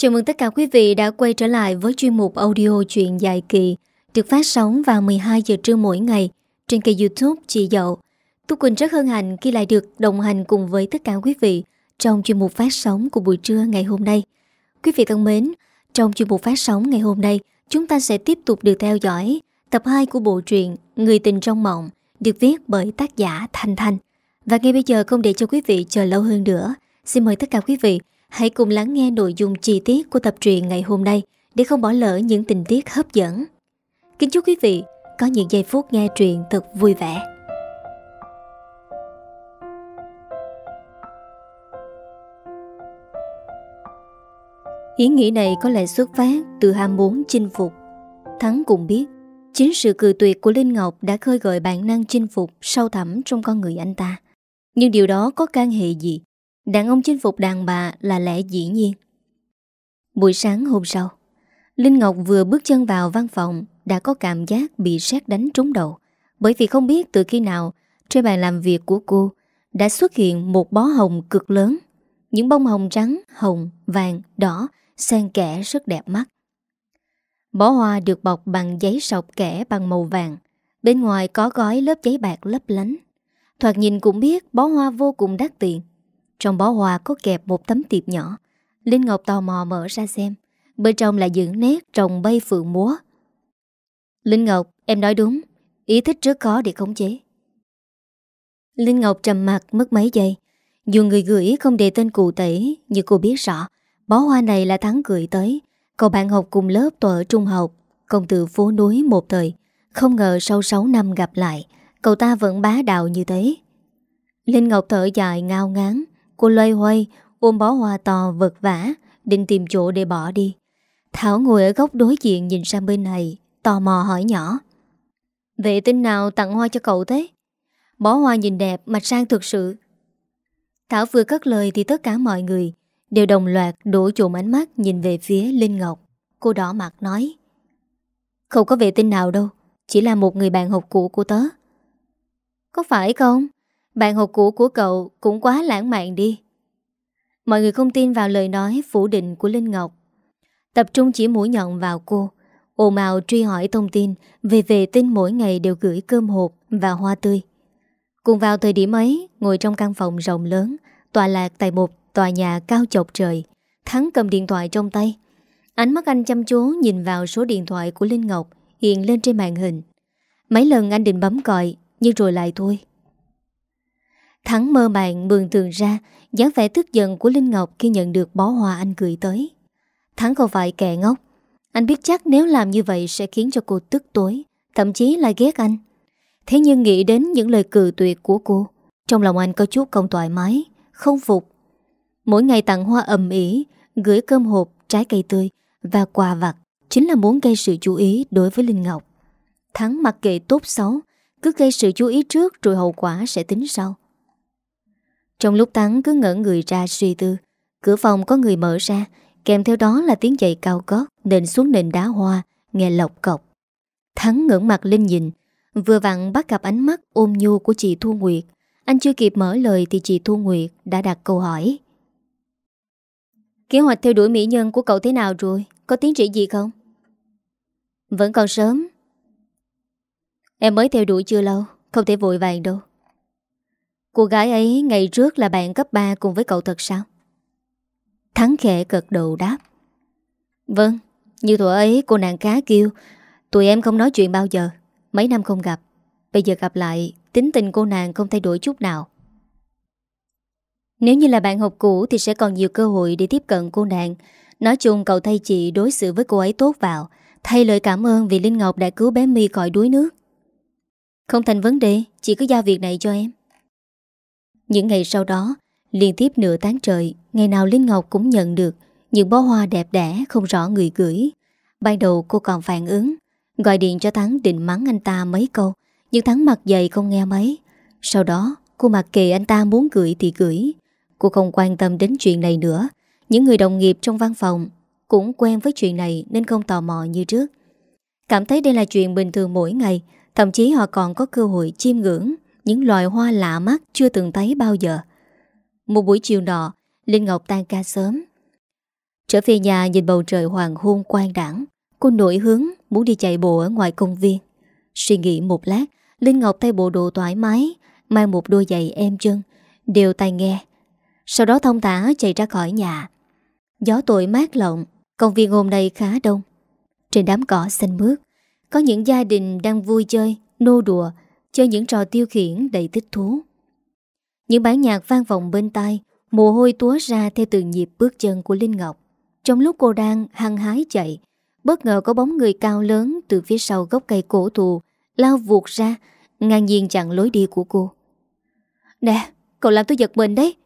Chào mừng tất cả quý vị đã quay trở lại với chuyên mục audio chuyện dài kỳ được phát sóng vào 12 giờ trưa mỗi ngày trên kênh youtube Chị Dậu. Tu Quỳnh rất hân hạnh khi lại được đồng hành cùng với tất cả quý vị trong chuyên mục phát sóng của buổi trưa ngày hôm nay. Quý vị thân mến, trong chuyên mục phát sóng ngày hôm nay, chúng ta sẽ tiếp tục được theo dõi tập 2 của bộ truyện Người tình trong mộng được viết bởi tác giả Thanh Thanh. Và ngay bây giờ không để cho quý vị chờ lâu hơn nữa, xin mời tất cả quý vị hãy cùng lắng nghe nội dung chi tiết của tập truyện ngày hôm nay để không bỏ lỡ những tình tiết hấp dẫn. Kính chúc quý vị có những giây phút nghe truyện thật vui vẻ. Ý nghĩ này có lẽ xuất phát từ ham muốn chinh phục. Thắng cũng biết, chính sự cười tuyệt của Linh Ngọc đã khơi gợi bản năng chinh phục sâu thẳm trong con người anh ta. Nhưng điều đó có can hệ gì? Đàn ông chinh phục đàn bà là lẽ dĩ nhiên. Buổi sáng hôm sau, Linh Ngọc vừa bước chân vào văn phòng đã có cảm giác bị sét đánh trúng đầu. Bởi vì không biết từ khi nào trên bàn làm việc của cô đã xuất hiện một bó hồng cực lớn. Những bông hồng trắng, hồng, vàng, đỏ xen kẽ rất đẹp mắt. Bó hoa được bọc bằng giấy sọc kẻ bằng màu vàng. Bên ngoài có gói lớp giấy bạc lấp lánh. Thoạt nhìn cũng biết bó hoa vô cùng đắt tiền. Trong bó hoa có kẹp một tấm tiệp nhỏ. Linh Ngọc tò mò mở ra xem. Bên trong là những nét trồng bay phượng múa. Linh Ngọc, em nói đúng. Ý thích rất khó để khống chế. Linh Ngọc trầm mặt mất mấy giây. Dù người gửi không đề tên cụ thể, nhưng cô biết rõ Bó hoa này là Thắng gửi tới Cậu bạn học cùng lớp tôi ở trung học Công tử phố núi một thời Không ngờ sau 6 năm gặp lại Cậu ta vẫn bá đạo như thế Linh Ngọc thở dài ngao ngán Cô loay hoay, Ôm bó hoa to vật vả Định tìm chỗ để bỏ đi. Thảo ngồi ở góc đối diện nhìn sang bên này, Tò mò hỏi nhỏ. Vệ tinh nào tặng hoa cho cậu thế? Bó hoa nhìn đẹp, mặt sang thực sự. Thảo vừa cất lời thì tất cả mọi người Đều đồng loạt đổ trộm ánh mắt nhìn về phía Linh Ngọc. Cô đỏ mặt nói, Không có vệ tinh nào đâu, Chỉ là một người bạn học cũ của tớ. Có phải không? Bạn học cũ của cậu cũng quá lãng mạn đi Mọi người không tin vào lời nói phủ định của Linh Ngọc Tập trung chỉ mũi nhọn vào cô Ồ màu truy hỏi thông tin Về vệ tinh mỗi ngày đều gửi cơm hộp và hoa tươi Cùng vào thời điểm ấy Ngồi trong căn phòng rộng lớn Tòa lạc tại một tòa nhà cao chọc trời. Thắng cầm điện thoại trong tay. Ánh mắt anh chăm chú nhìn vào số điện thoại của Linh Ngọc hiện lên trên màn hình. Mấy lần anh định bấm gọi, nhưng rồi lại thôi. Thắng mơ màng mường tường ra dáng vẻ tức giận của Linh Ngọc khi nhận được bó hoa anh gửi tới. Thắng không phải kẻ ngốc. Anh biết chắc nếu làm như vậy sẽ khiến cho cô tức tối, thậm chí là ghét anh. Thế nhưng nghĩ đến những lời cử tuyệt của cô, trong lòng anh có chút không thoải mái, không phục Mỗi ngày tặng hoa ầm ỉ, gửi cơm hộp, trái cây tươi và quà vặt chính là muốn gây sự chú ý đối với Linh Ngọc. Thắng mặc kệ tốt xấu, cứ gây sự chú ý trước rồi hậu quả sẽ tính sau. Trong lúc Thắng cứ ngỡ người ra suy tư, cửa phòng có người mở ra, kèm theo đó là tiếng giày cao gót nền xuống nền đá hoa, nghe lọc cọc. Thắng ngưỡng mặt lên nhìn, vừa vặn bắt gặp ánh mắt ôm nhu của chị Thu Nguyệt. Anh chưa kịp mở lời thì chị Thu Nguyệt đã đặt câu hỏi. Kế hoạch theo đuổi mỹ nhân của cậu thế nào rồi? Có tiến triển gì không? Vẫn còn sớm Em mới theo đuổi chưa lâu Không thể vội vàng đâu Cô gái ấy ngày trước là bạn cấp 3 Cùng với cậu thật sao? Thắng khẽ cật đầu đáp. Vâng Như tuổi ấy cô nàng cá kêu Tụi em không nói chuyện bao giờ. Mấy năm không gặp. Bây giờ gặp lại Tính tình cô nàng không thay đổi chút nào. Nếu như là bạn học cũ thì sẽ còn nhiều cơ hội để tiếp cận cô nàng. Nói chung cậu thay chị đối xử với cô ấy tốt vào, thay lời cảm ơn vì Linh Ngọc đã cứu bé My khỏi đuối nước. Không thành vấn đề, chị cứ giao việc này cho em. Những ngày sau đó, liên tiếp nửa tháng trời, ngày nào Linh Ngọc cũng nhận được những bó hoa đẹp đẽ không rõ người gửi. Ban đầu cô còn phản ứng, gọi điện cho Thắng định mắng anh ta mấy câu, nhưng Thắng mặt dày không nghe mấy. Sau đó, cô mặc kệ anh ta muốn gửi thì gửi, Cô không quan tâm đến chuyện này nữa Những người đồng nghiệp trong văn phòng Cũng quen với chuyện này nên không tò mò như trước Cảm thấy đây là chuyện bình thường mỗi ngày Thậm chí họ còn có cơ hội chiêm ngưỡng những loài hoa lạ mắt chưa từng thấy bao giờ. Một buổi chiều nọ, Linh Ngọc tan ca sớm. Trở về nhà nhìn bầu trời hoàng hôn quang đẳng Cô nổi hướng muốn đi chạy bộ ở ngoài công viên. Suy nghĩ một lát, Linh Ngọc thay bộ đồ thoải mái, Mang một đôi giày em chân, Đều tai nghe. Sau đó thông tả chạy ra khỏi nhà. Gió tội mát lộng, Công viên hôm nay khá đông. Trên đám cỏ xanh mướt, Có những gia đình đang vui chơi, Nô đùa Chơi những trò tiêu khiển đầy thích thú. Những bản nhạc vang vọng bên tai, Mồ hôi túa ra theo từng nhịp bước chân của Linh Ngọc. Trong lúc cô đang hăng hái chạy, Bất ngờ có bóng người cao lớn Từ phía sau gốc cây cổ thụ Lao vụt ra, Ngang nhiên chặn lối đi của cô. Nè, cậu làm tôi giật mình đấy.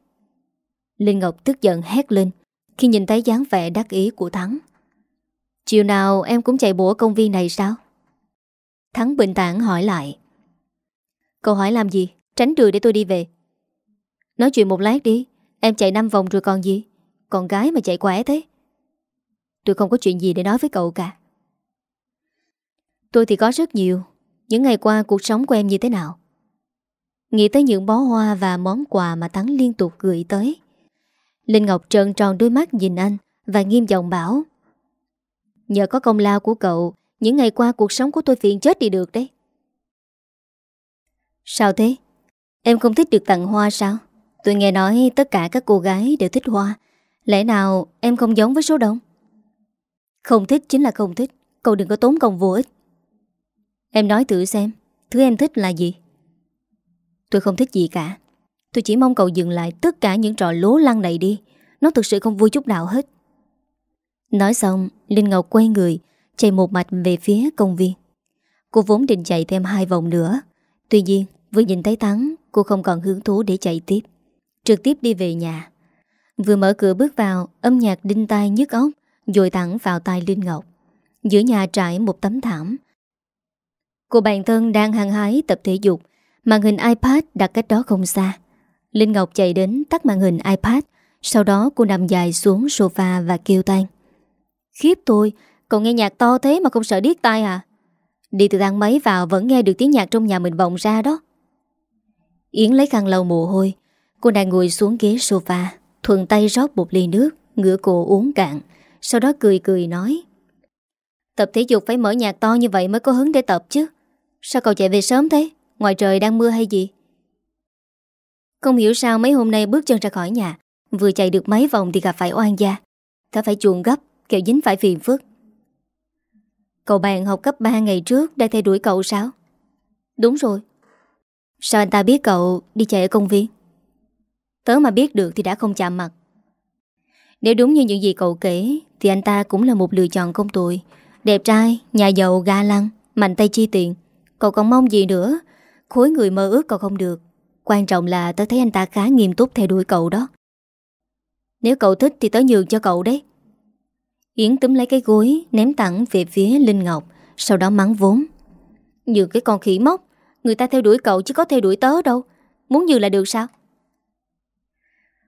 Linh Ngọc tức giận hét lên, Khi nhìn thấy dáng vẻ đắc ý của Thắng. Chiều nào em cũng chạy bộ ở công viên này sao? Thắng bình tản hỏi lại. Cậu hỏi làm gì? Tránh đường để tôi đi về. Nói chuyện một lát đi. Em chạy 5 vòng rồi còn gì? Còn gái mà chạy quẻ thế. Tôi không có chuyện gì để nói với cậu cả. Tôi thì có rất nhiều. Những ngày qua cuộc sống của em như thế nào? Nghĩ tới những bó hoa và món quà mà Thắng liên tục gửi tới. Linh Ngọc trợn tròn đôi mắt nhìn anh Và nghiêm giọng bảo, Nhờ có công lao của cậu, Những ngày qua cuộc sống của tôi phiền chết đi được đấy. Sao thế? Em không thích được tặng hoa sao? Tôi nghe nói tất cả các cô gái đều thích hoa. Lẽ nào em không giống với số đông? Không thích chính là không thích. Cậu đừng có tốn công vô ích. Em nói thử xem, Thứ em thích là gì? Tôi không thích gì cả. Tôi chỉ mong cậu dừng lại tất cả những trò lố lăng này đi. Nó thực sự không vui chút nào hết. Nói xong, Linh Ngọc quay người, Chạy một mạch về phía công viên. Cô vốn định chạy thêm hai vòng nữa Tuy nhiên, vừa nhìn thấy Thắng, Cô không còn hứng thú để chạy tiếp. Trực tiếp đi về nhà. Vừa mở cửa bước vào, Âm nhạc đinh tai nhức óc, Dội thẳng vào tai Linh Ngọc. Giữa nhà trải một tấm thảm. Cô bạn thân đang hăng hái tập thể dục, Màn hình iPad đặt cách đó không xa. Linh Ngọc chạy đến tắt màn hình iPad, Sau đó cô nằm dài xuống sofa và kêu tan Khiếp tôi, Cậu nghe nhạc to thế mà không sợ điếc tai à Đi từ thang máy vào Vẫn nghe được tiếng nhạc trong nhà mình vọng ra đó. Yến lấy khăn lau mồ hôi. Cô đang ngồi xuống ghế sofa, Thuận tay rót một ly nước, Ngửa cổ uống cạn, Sau đó cười cười nói. Tập thể dục phải mở nhạc to như vậy mới có hứng để tập chứ. Sao cậu chạy về sớm thế? Ngoài trời đang mưa hay gì? Không hiểu sao mấy hôm nay bước chân ra khỏi nhà, Vừa chạy được mấy vòng thì gặp phải oan gia. Ta phải chuồn gấp Kẹo dính phải phiền phức. Cậu bạn học cấp 3 ngày trước Đã theo đuổi cậu sao? Đúng rồi. Sao anh ta biết cậu đi chạy ở công viên? Tớ mà biết được thì đã không chạm mặt. Nếu đúng như những gì cậu kể Thì anh ta cũng là một lựa chọn công tồi Đẹp trai, nhà giàu, ga lăng Mạnh tay chi tiền. Cậu còn mong gì nữa? Khối người mơ ước cậu không được. Quan trọng là tớ thấy anh ta khá nghiêm túc theo đuổi cậu đó. Nếu cậu thích thì tớ nhường cho cậu đấy. Yến túm lấy cái gối Ném tặng về phía Linh Ngọc Sau đó mắng vốn. Nhường cái con khỉ mốc Người ta theo đuổi cậu chứ có theo đuổi tớ đâu. Muốn như là được sao?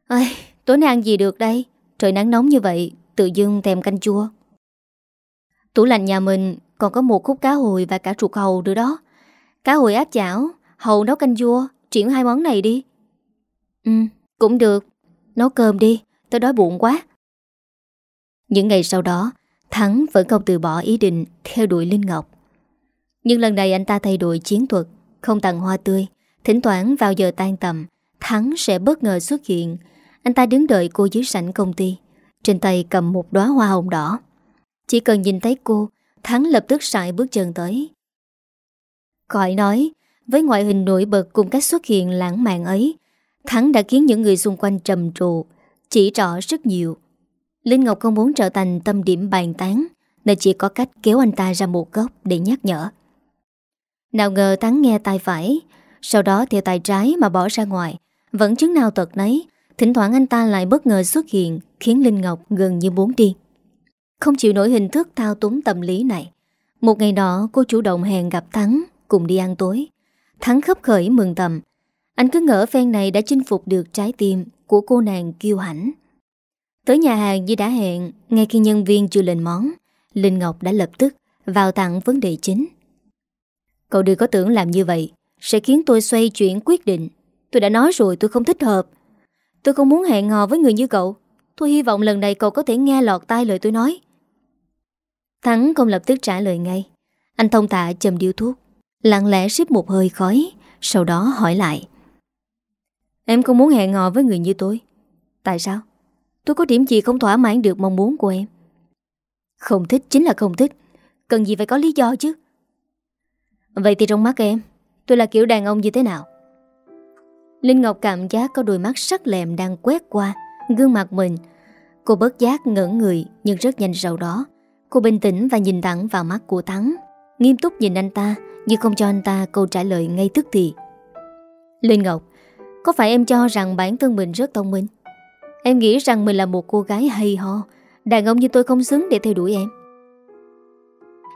Ây, tối nay ăn gì được đây? Trời nắng nóng như vậy Tự dưng thèm canh chua. Tủ lạnh nhà mình còn có một khúc cá hồi và cả ruột hầu nữa đó. Cá hồi áp chảo Hầu nấu canh chua Chuyển hai món này đi. Ừ cũng được. Nấu cơm đi Tớ đói bụng quá. Những ngày sau đó Thắng vẫn không từ bỏ ý định Theo đuổi Linh Ngọc. Nhưng lần này anh ta thay đổi chiến thuật Không tặng hoa tươi Thỉnh thoảng vào giờ tan tầm Thắng sẽ bất ngờ xuất hiện. Anh ta đứng đợi cô dưới sảnh công ty Trên tay cầm một đóa hoa hồng đỏ. Chỉ cần nhìn thấy cô Thắng lập tức sải bước chân tới. Khỏi nói Với ngoại hình nổi bật cùng cách xuất hiện lãng mạn ấy Thắng đã khiến những người xung quanh trầm trồ, Chỉ rõ rất nhiều. Linh Ngọc không muốn trở thành tâm điểm bàn tán, Nên chỉ có cách kéo anh ta ra một góc để nhắc nhở. Nào ngờ Thắng nghe tay phải, Sau đó theo tay trái mà bỏ ra ngoài. Vẫn chứng nào tật nấy, Thỉnh thoảng anh ta lại bất ngờ xuất hiện, Khiến Linh Ngọc gần như muốn đi. Không chịu nổi hình thức thao túng tâm lý này. Một ngày nọ, cô chủ động hẹn gặp Thắng, Cùng đi ăn tối. Thắng khấp khởi mừng tầm Anh cứ ngỡ phen này đã chinh phục được trái tim Của cô nàng kiêu hãnh. Tới nhà hàng như đã hẹn, Ngay khi nhân viên chưa lên món, Linh Ngọc đã lập tức vào tặng vấn đề chính. Cậu đừng có tưởng làm như vậy, Sẽ khiến tôi xoay chuyển quyết định. Tôi đã nói rồi, tôi không thích hợp. Tôi không muốn hẹn hò với người như cậu. Tôi hy vọng lần này cậu có thể nghe lọt tai lời tôi nói. Thắng không lập tức trả lời ngay. Anh thông tạ chầm điếu thuốc, Lặng lẽ xếp một hơi khói, Sau đó hỏi lại. Em không muốn hẹn hò với người như tôi. Tại sao? Tôi có điểm gì không thỏa mãn được mong muốn của em? Không thích, chính là không thích. Cần gì phải có lý do chứ? Vậy thì trong mắt em, Tôi là kiểu đàn ông như thế nào? Linh Ngọc cảm giác có đôi mắt sắc lẹm đang quét qua Gương mặt mình. Cô bớt giác ngỡ người Nhưng rất nhanh sau đó. Cô bình tĩnh và nhìn thẳng vào mắt của Thắng. Nghiêm túc nhìn anh ta, Nhưng không cho anh ta câu trả lời ngay tức thì. Linh Ngọc, Có phải em cho rằng bản thân mình rất thông minh? Em nghĩ rằng mình là một cô gái hay ho Đàn ông như tôi không xứng để theo đuổi em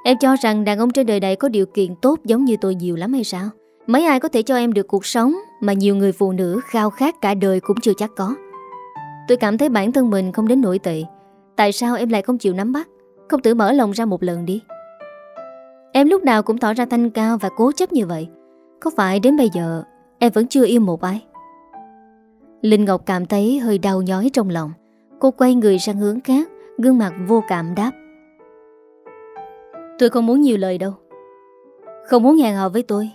Em cho rằng đàn ông trên đời này có điều kiện tốt giống như tôi nhiều lắm hay sao? Mấy ai có thể cho em được cuộc sống mà nhiều người phụ nữ khao khát cả đời cũng chưa chắc có. Tôi cảm thấy bản thân mình không đến nổi tệ. Tại sao em lại không chịu nắm bắt? Không tự mở lòng ra một lần đi. Em lúc nào cũng tỏ ra thanh cao và cố chấp như vậy. Có phải đến bây giờ em vẫn chưa yêu một ai? Linh Ngọc cảm thấy hơi đau nhói trong lòng. Cô quay người sang hướng khác, gương mặt vô cảm đáp. Tôi không muốn nhiều lời đâu Không muốn hẹn hò với tôi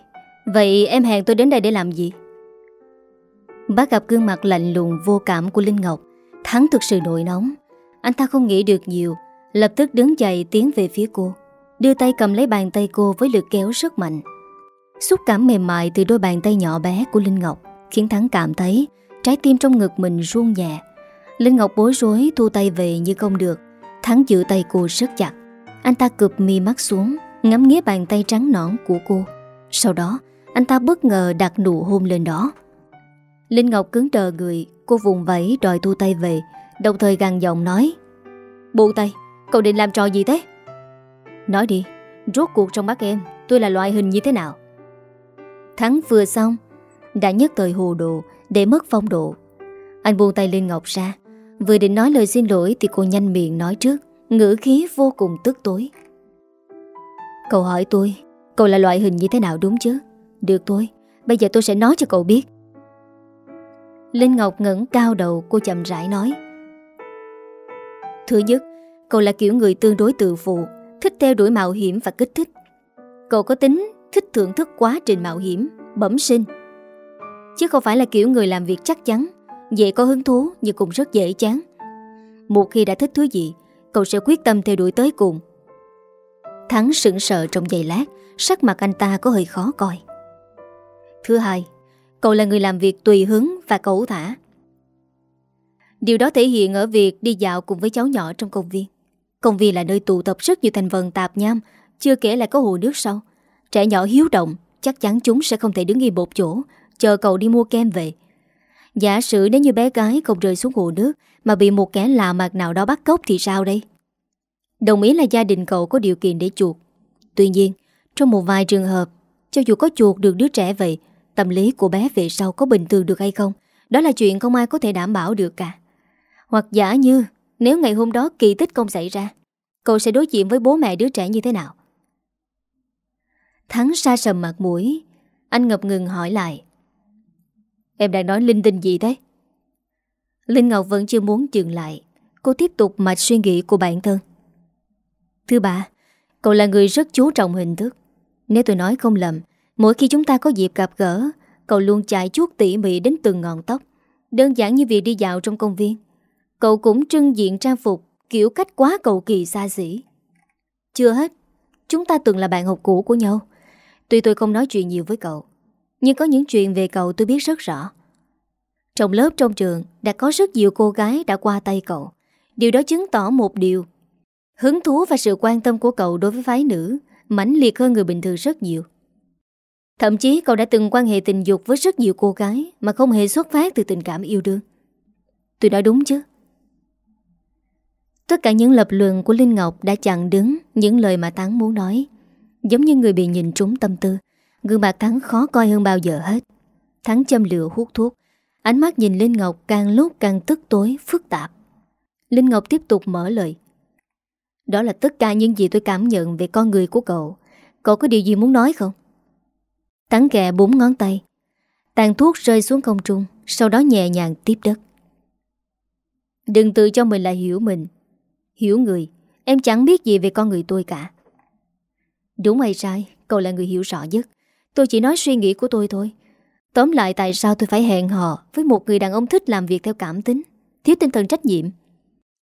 Vậy em hẹn tôi đến đây để làm gì? Bác gặp gương mặt lạnh lùng vô cảm của Linh Ngọc Thắng thực sự nổi nóng Anh ta không nghĩ được nhiều Lập tức đứng dậy tiến về phía cô Đưa tay cầm lấy bàn tay cô với lực kéo rất mạnh Xúc cảm mềm mại từ đôi bàn tay nhỏ bé của Linh Ngọc Khiến Thắng cảm thấy Trái tim trong ngực mình ruông nhẹ. Linh Ngọc bối rối thu tay về như không được Thắng giữ tay cô rất chặt. Anh ta cụp mi mắt xuống Ngắm nghía bàn tay trắng nõn của cô. Sau đó anh ta bất ngờ đặt nụ hôn lên đó. Linh Ngọc cứng đờ người Cô vùng vẫy đòi thu tay về Đồng thời gằn giọng nói Buông tay, cậu định làm trò gì thế? Nói đi Rốt cuộc trong mắt em Tôi là loại hình như thế nào? Thắng vừa xong Đã nhất thời hồ đồ để mất phong độ. Anh buông tay Linh Ngọc ra, Vừa định nói lời xin lỗi Thì cô nhanh miệng nói trước, Ngữ khí vô cùng tức tối. Cậu hỏi tôi, Cậu là loại hình như thế nào đúng chứ? Được thôi, Bây giờ tôi sẽ nói cho cậu biết. Linh Ngọc ngẩng cao đầu, Cô chậm rãi nói. Thứ nhất, Cậu là kiểu người tương đối tự phụ, Thích theo đuổi mạo hiểm và kích thích. Cậu có tính thích thưởng thức quá trình mạo hiểm, Bẩm sinh. Chứ không phải là kiểu người làm việc chắc chắn. Dễ có hứng thú, nhưng cũng rất dễ chán. Một khi đã thích thứ gì, Cậu sẽ quyết tâm theo đuổi tới cùng. Thắng sững sợ trong giây lát, Sắc mặt anh ta có hơi khó coi. Thứ hai, Cậu là người làm việc tùy hứng và cẩu thả. Điều đó thể hiện ở việc đi dạo cùng với cháu nhỏ trong công viên. Công viên là nơi tụ tập rất nhiều thành phần tạp nham, Chưa kể là có hồ nước sau Trẻ nhỏ hiếu động, Chắc chắn chúng sẽ không thể đứng yên một chỗ Chờ cậu đi mua kem về. Giả sử nếu như bé gái không rơi xuống hồ nước Mà bị một kẻ lạ mặt nào đó bắt cóc thì sao đây? Đồng ý là gia đình cậu có điều kiện để chuột Tuy nhiên, Trong một vài trường hợp, Cho dù có chuột được đứa trẻ vậy, Tâm lý của bé về sau có bình thường được hay không, Đó là chuyện không ai có thể đảm bảo được cả. Hoặc giả như, Nếu ngày hôm đó kỳ tích không xảy ra, Cậu sẽ đối diện với bố mẹ đứa trẻ như thế nào? Thắng xa sầm mặt mũi, Anh ngập ngừng hỏi lại. Em đang nói linh tinh gì thế? Linh Ngọc vẫn chưa muốn dừng lại. Cô tiếp tục mạch suy nghĩ của bản thân. Thứ ba Cậu là người rất chú trọng hình thức. Nếu tôi nói không lầm, Mỗi khi chúng ta có dịp gặp gỡ, Cậu luôn chạy chuốt tỉ mỉ đến từng ngọn tóc. Đơn giản như việc đi dạo trong công viên. Cậu cũng trưng diện trang phục Kiểu cách quá cầu kỳ xa xỉ. Chưa hết, Chúng ta từng là bạn học cũ của nhau. Tuy tôi không nói chuyện nhiều với cậu nhưng có những chuyện về cậu tôi biết rất rõ Trong lớp trong trường Đã có rất nhiều cô gái đã qua tay cậu Điều đó chứng tỏ một điều Hứng thú và sự quan tâm của cậu đối với phái nữ mãnh liệt hơn người bình thường rất nhiều. Thậm chí cậu đã từng quan hệ tình dục với rất nhiều cô gái mà không hề xuất phát từ tình cảm yêu đương. Tôi nói đúng chứ? Tất cả những lập luận của Linh Ngọc đã chặn đứng những lời mà Tán muốn nói. Giống như người bị nhìn trúng tâm tư, gương mặt Thắng khó coi hơn bao giờ hết. Thắng châm lửa hút thuốc, ánh mắt nhìn Linh Ngọc càng lúc càng tức tối, phức tạp. Linh Ngọc tiếp tục mở lời. Đó là tất cả những gì tôi cảm nhận về con người của cậu Cậu có điều gì muốn nói không? thắng kẹ bốn ngón tay Tàn thuốc rơi xuống không trung Sau đó nhẹ nhàng tiếp đất Đừng tự cho mình là hiểu mình Hiểu người Em chẳng biết gì về con người tôi cả Đúng hay sai Cậu là người hiểu rõ nhất Tôi chỉ nói suy nghĩ của tôi thôi. Tóm lại tại sao tôi phải hẹn hò Với một người đàn ông thích làm việc theo cảm tính, Thiếu tinh thần trách nhiệm.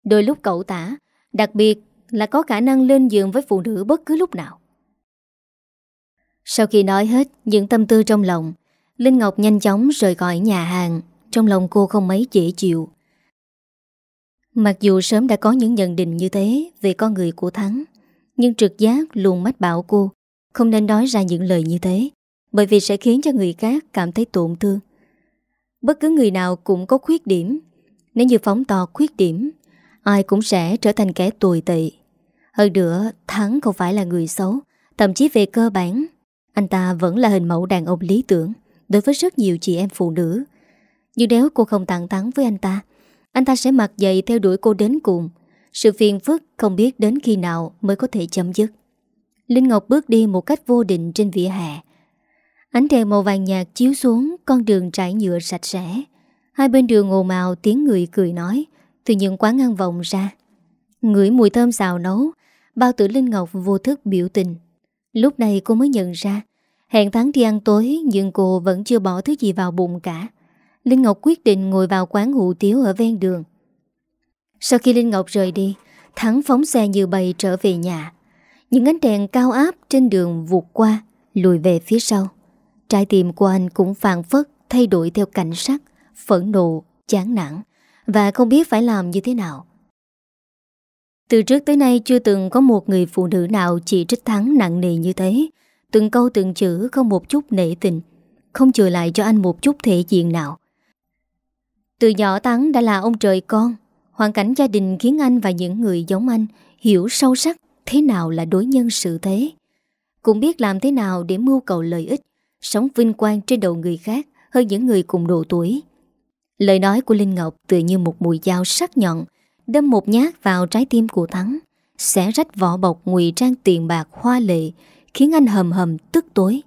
Đôi lúc cậu tả, Đặc biệt là có khả năng lên giường với phụ nữ bất cứ lúc nào. Sau khi nói hết những tâm tư trong lòng, Linh Ngọc nhanh chóng rời khỏi nhà hàng, Trong lòng cô không mấy dễ chịu. Mặc dù sớm đã có những nhận định như thế Về con người của Thắng, Nhưng trực giác luôn mách bảo cô Không nên nói ra những lời như thế. Bởi vì sẽ khiến cho người khác cảm thấy tổn thương. Bất cứ người nào cũng có khuyết điểm. Nếu như phóng to khuyết điểm, Ai cũng sẽ trở thành kẻ tồi tệ. Hơn nữa, Thắng không phải là người xấu, Thậm chí về cơ bản, Anh ta vẫn là hình mẫu đàn ông lý tưởng Đối với rất nhiều chị em phụ nữ. Nhưng nếu cô không tặng thắng với anh ta Anh ta sẽ mặc dậy theo đuổi cô đến cùng. Sự phiền phức không biết đến khi nào Mới có thể chấm dứt. Linh Ngọc bước đi một cách vô định trên vỉa hè. Ánh đèn màu vàng nhạt chiếu xuống, Con đường trải nhựa sạch sẽ. Hai bên đường ồn ào, tiếng người cười nói. Từ những quán ăn vọng ra, Ngửi mùi thơm xào nấu, Bao tử Linh Ngọc vô thức biểu tình. Lúc này cô mới nhận ra, Hẹn tháng đi ăn tối, Nhưng cô vẫn chưa bỏ thứ gì vào bụng cả. Linh Ngọc quyết định ngồi vào quán hủ tiếu ở ven đường. Sau khi Linh Ngọc rời đi, Thắng phóng xe như bầy trở về nhà. Những ánh đèn cao áp trên đường vụt qua, Lùi về phía sau. Trái tim của anh cũng phàn phất Thay đổi theo cảnh sắc Phẫn nộ, chán nản. Và không biết phải làm như thế nào. Từ trước tới nay chưa từng có một người phụ nữ nào chỉ trích Thắng nặng nề như thế. Từng câu từng chữ không một chút nể tình Không chừa lại cho anh một chút thể diện nào. Từ nhỏ Thắng đã là ông trời con. Hoàn cảnh gia đình khiến anh và những người giống anh Hiểu sâu sắc thế nào là đối nhân sự thế. Cũng biết làm thế nào để mưu cầu lợi ích. Sống vinh quang trên đầu người khác Hơn những người cùng độ tuổi. Lời nói của Linh Ngọc tựa như một mùi dao sắc nhọn, Đâm một nhát vào trái tim của Thắng Xẻ rách vỏ bọc ngụy trang tiền bạc hoa lệ, Khiến anh hầm hầm tức tối.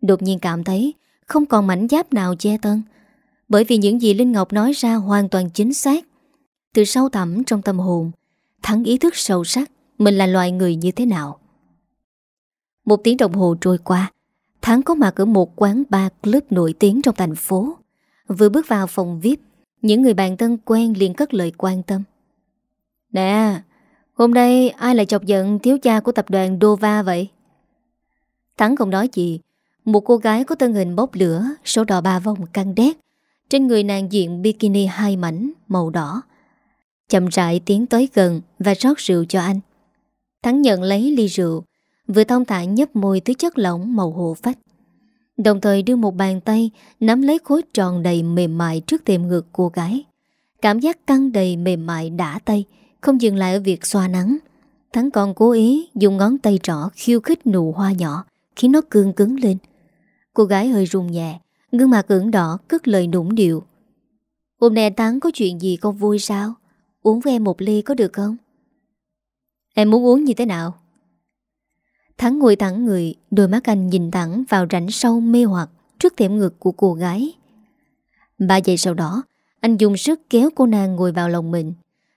Đột nhiên cảm thấy Không còn mảnh giáp nào che tân Bởi vì những gì Linh Ngọc nói ra hoàn toàn chính xác. Từ sâu thẳm trong tâm hồn, Thắng ý thức sâu sắc Mình là loài người như thế nào. Một tiếng đồng hồ trôi qua Thắng có mặt ở một quán bar club nổi tiếng trong thành phố. Vừa bước vào phòng VIP, Những người bạn thân quen liền cất lời quan tâm. Nè, Hôm nay ai lại chọc giận thiếu cha của tập đoàn Dova vậy? Thắng không nói gì, Một cô gái có thân hình bốc lửa Số đỏ ba vòng căng đét. Trên người nàng diện bikini hai mảnh, Màu đỏ. Chậm rãi tiến tới gần Và rót rượu cho anh. Thắng nhận lấy ly rượu Vừa thông thả nhấp môi tới chất lỏng màu hồ phách. Đồng thời đưa một bàn tay, Nắm lấy khối tròn đầy mềm mại Trước tiềm ngực cô gái. Cảm giác căng đầy mềm mại đã tay, Không dừng lại ở việc xoa nắng. Thắng còn cố ý dùng ngón tay trỏ khiêu khích nụ hoa nhỏ, Khiến nó cương cứng lên. Cô gái hơi rung nhẹ, Gương mặt ửng đỏ cất lời nũng điệu Hôm nay Thắng có chuyện gì không vui sao? Uống với em một ly có được không? Em muốn uống như thế nào? Thắng ngồi thẳng người, Đôi mắt anh nhìn thẳng vào rảnh sâu mê hoặc Trước thềm ngực của cô gái. Ba giây sau đó, Anh dùng sức kéo cô nàng ngồi vào lòng mình.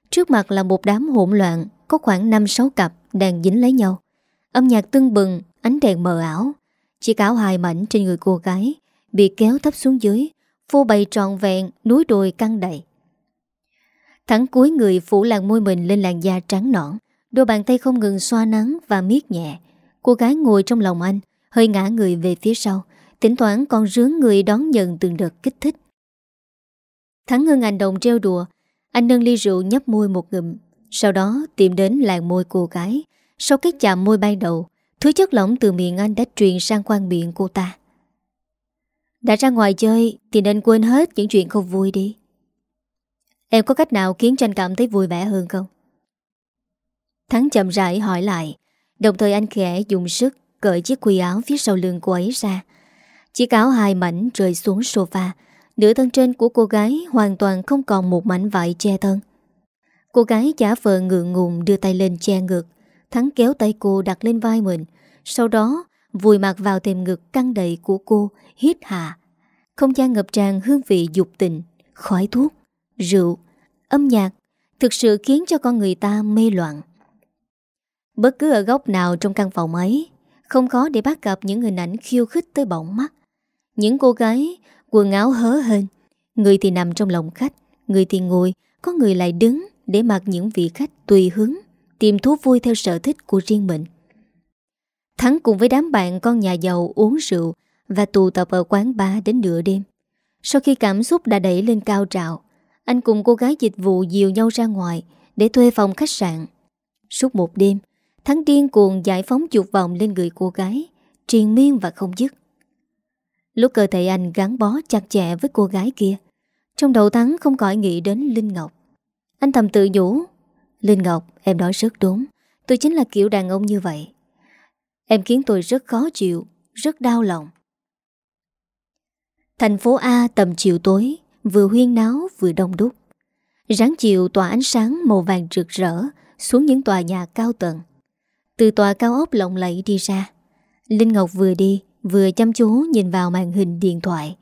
Trước mặt là một đám hỗn loạn, Có khoảng 5-6 cặp đang dính lấy nhau. Âm nhạc tưng bừng, Ánh đèn mờ ảo. Chỉ cáo hài mảnh trên người cô gái Bị kéo thấp xuống dưới, Phô bày tròn vẹn núi đồi căng đầy. Thẳng cuối người phủ làn môi mình lên làn da trắng nõn, Đôi bàn tay không ngừng xoa nắng và miết nhẹ. Cô gái ngồi trong lòng anh, Hơi ngã người về phía sau Tỉnh thoảng còn rướng người đón nhận từng đợt kích thích. Thắng ngưng hành động treo đùa, Anh nâng ly rượu nhấp môi một ngụm, Sau đó tìm đến làn môi cô gái. Sau cái chạm môi ban đầu, Thứ chất lỏng từ miệng anh đã truyền sang quan miệng cô ta. Đã ra ngoài chơi Thì nên quên hết những chuyện không vui đi. Em có cách nào khiến cho anh cảm thấy vui vẻ hơn không? Thắng chậm rãi hỏi lại. Đồng thời anh khẽ dùng sức Cởi chiếc quỳ áo phía sau lưng cô ấy ra. Chiếc áo hai mảnh rơi xuống sofa. Nửa thân trên của cô gái Hoàn toàn không còn một mảnh vải che thân. Cô gái giả vờ ngượng ngùng Đưa tay lên che ngực Thắng kéo tay cô đặt lên vai mình. Sau đó vùi mặt vào thềm ngực căng đầy của cô Hít hạ Không gian ngập tràn hương vị dục tình Khói thuốc, rượu, âm nhạc Thực sự khiến cho con người ta mê loạn. Bất cứ ở góc nào trong căn phòng ấy, Không khó để bắt gặp những hình ảnh khiêu khích tới bỏng mắt. Những cô gái, quần áo hớ hên Người thì nằm trong lòng khách, Người thì ngồi, Có người lại đứng để mặc những vị khách tùy hứng, Tìm thú vui theo sở thích của riêng mình. Thắng cùng với đám bạn con nhà giàu uống rượu Và tụ tập ở quán bar đến nửa đêm. Sau khi cảm xúc đã đẩy lên cao trào, Anh cùng cô gái dịch vụ dìu nhau ra ngoài Để thuê phòng khách sạn. Suốt một đêm Thắng điên cuồng giải phóng chuột vọng lên người cô gái, Triền miên và không dứt. Lúc cơ thể anh gắn bó chặt chẽ với cô gái kia, Trong đầu Thắng không khỏi nghĩ đến Linh Ngọc. Anh thầm tự nhủ, Linh Ngọc, em nói rất đúng, Tôi chính là kiểu đàn ông như vậy. Em khiến tôi rất khó chịu, Rất đau lòng. Thành phố A tầm chiều tối, Vừa huyên náo vừa đông đúc. Ráng chiều tỏa ánh sáng màu vàng rực rỡ Xuống những tòa nhà cao tầng. Từ tòa cao ốc lộng lẫy đi ra Linh Ngọc vừa đi Vừa chăm chú nhìn vào màn hình điện thoại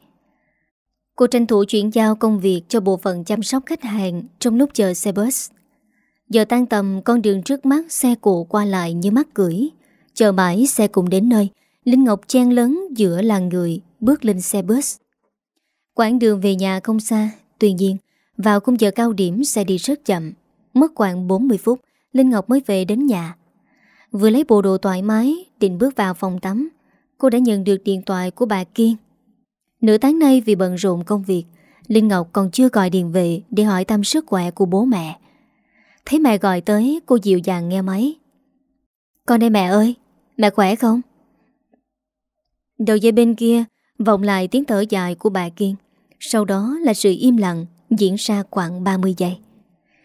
Cô tranh thủ chuyển giao công việc cho bộ phận chăm sóc khách hàng trong lúc chờ xe bus. Giờ tan tầm con đường trước mắt xe cộ qua lại như mắt cưỡi. Chờ mãi xe cùng đến nơi, Linh Ngọc chen lớn giữa làng người bước lên xe bus. Quãng đường về nhà không xa, tuy nhiên, vào khung giờ cao điểm xe đi rất chậm. Mất khoảng 40 phút, Linh Ngọc mới về đến nhà. Vừa lấy bộ đồ thoải mái, định bước vào phòng tắm, cô đã nhận được điện thoại của bà Kiên. Nửa tháng nay vì bận rộn công việc, Linh Ngọc còn chưa gọi điện về để hỏi thăm sức khỏe của bố mẹ. Thấy mẹ gọi tới, cô dịu dàng nghe máy. Con đây mẹ ơi, mẹ khỏe không? Đầu dây bên kia, vọng lại tiếng thở dài của bà Kiên. Sau đó là sự im lặng diễn ra khoảng 30 giây.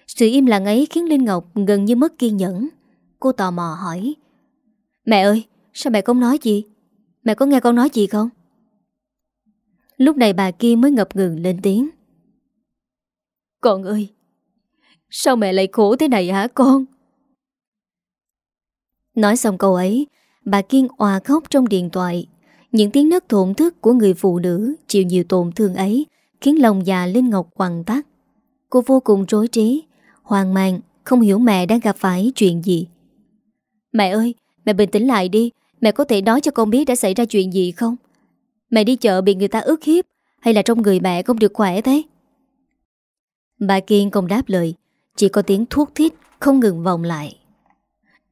Sự im lặng ấy khiến Linh Ngọc gần như mất kiên nhẫn. Cô tò mò hỏi. Mẹ ơi, sao mẹ không nói gì? Mẹ có nghe con nói gì không? Lúc này bà kia mới ngập ngừng lên tiếng Con ơi Sao mẹ lại khổ thế này hả con Nói xong câu ấy Bà Kiên òa khóc trong điện thoại Những tiếng nấc thổn thức của người phụ nữ Chịu nhiều tổn thương ấy Khiến lòng già Linh Ngọc quằn tắt Cô vô cùng rối trí Hoang mang Không hiểu mẹ đang gặp phải chuyện gì Mẹ ơi, Mẹ bình tĩnh lại đi. Mẹ có thể nói cho con biết đã xảy ra chuyện gì không? Mẹ đi chợ bị người ta ước hiếp, Hay là trong người mẹ không được khỏe thế? Bà Kiên không đáp lời, Chỉ có tiếng thuốc thiết Không ngừng vòng lại.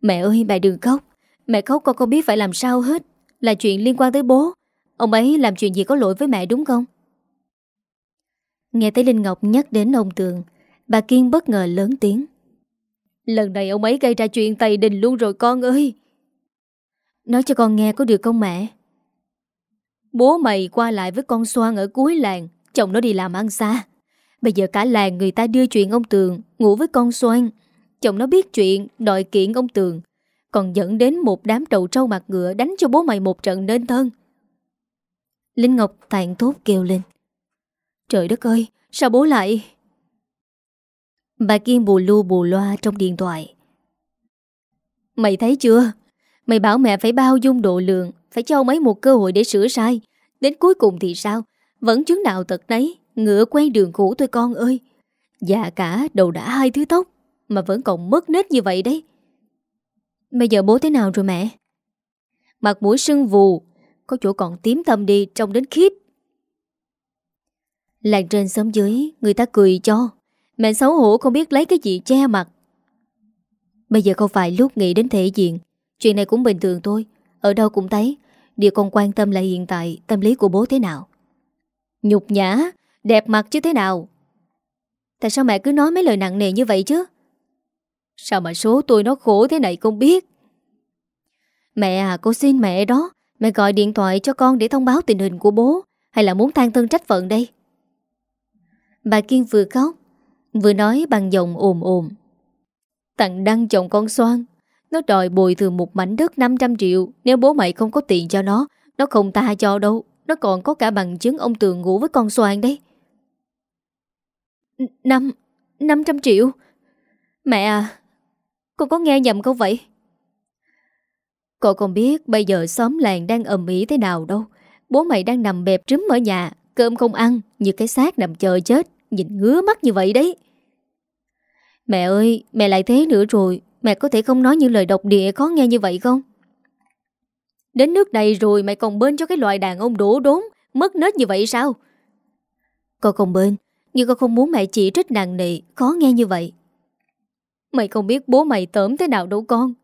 Mẹ ơi, mẹ đừng khóc. Mẹ khóc con không biết phải làm sao hết. Là chuyện liên quan tới bố. Ông ấy làm chuyện gì có lỗi với mẹ đúng không? Nghe thấy Linh Ngọc nhắc đến ông Tường, Bà Kiên bất ngờ lớn tiếng. Lần này ông ấy gây ra chuyện tày đình luôn rồi con ơi. Nói cho con nghe có được không mẹ? Bố mày qua lại với con xoan ở cuối làng Chồng nó đi làm ăn xa. Bây giờ cả làng người ta đưa chuyện ông Tường Ngủ với con xoan Chồng nó biết chuyện đòi kiện ông Tường. Còn dẫn đến một đám đầu trâu mặt ngựa Đánh cho bố mày một trận nên thân. Linh Ngọc tàn thốt kêu lên. Trời đất ơi Sao bố lại Bà Kiên bù lu bù loa trong điện thoại. Mày thấy chưa? Mày bảo mẹ phải bao dung độ lượng, Phải cho mấy một cơ hội để sửa sai. Đến cuối cùng thì sao? Vẫn chứng nào tật đấy Ngựa quen đường cũ thôi con ơi. Già cả, đầu đã hai thứ tóc, Mà vẫn còn mất nết như vậy đấy. Bây giờ bố thế nào rồi mẹ? Mặt mũi sưng vù, Có chỗ còn tím thâm đi, Trông đến khiếp. Làng trên xóm dưới, Người ta cười cho. Mẹ xấu hổ không biết lấy cái gì che mặt. Bây giờ không phải lúc nghĩ đến thể diện, Chuyện này cũng bình thường thôi. Ở đâu cũng thấy, Điều con quan tâm là hiện tại tâm lý của bố thế nào. Nhục nhã, Đẹp mặt chứ thế nào? Tại sao mẹ cứ nói mấy lời nặng nề như vậy chứ? Sao mà số tôi nó khổ thế này không biết? Mẹ à cô xin mẹ đó, Mẹ gọi điện thoại cho con để thông báo tình hình của bố, Hay là muốn than thân trách phận đây? Bà Kiên vừa khóc Vừa nói bằng giọng ồm ồm. Tặng đăng chồng con xoan nó đòi bồi thường một mảnh đất 500 triệu, Nếu bố mày không có tiền cho nó Nó không tha cho đâu, Nó còn có cả bằng chứng ông Tường ngủ với con xoan đấy. Năm 500 triệu? Mẹ à Con có nghe nhầm không vậy? Cậu còn biết bây giờ xóm làng đang ầm ĩ thế nào đâu. Bố mày đang nằm bẹp trứng ở nhà, Cơm không ăn, Như cái xác nằm chờ chết, Nhìn ngứa mắt như vậy đấy. Mẹ ơi, mẹ lại thế nữa rồi. Mẹ có thể không nói những lời độc địa khó nghe như vậy không? Đến nước này rồi mày còn bên cho cái loại đàn ông đổ đốn Mất nết như vậy sao? Con không bên Nhưng con không muốn mẹ chỉ trích nặng nề Khó nghe như vậy. Mày không biết bố mày tởm thế nào đâu con.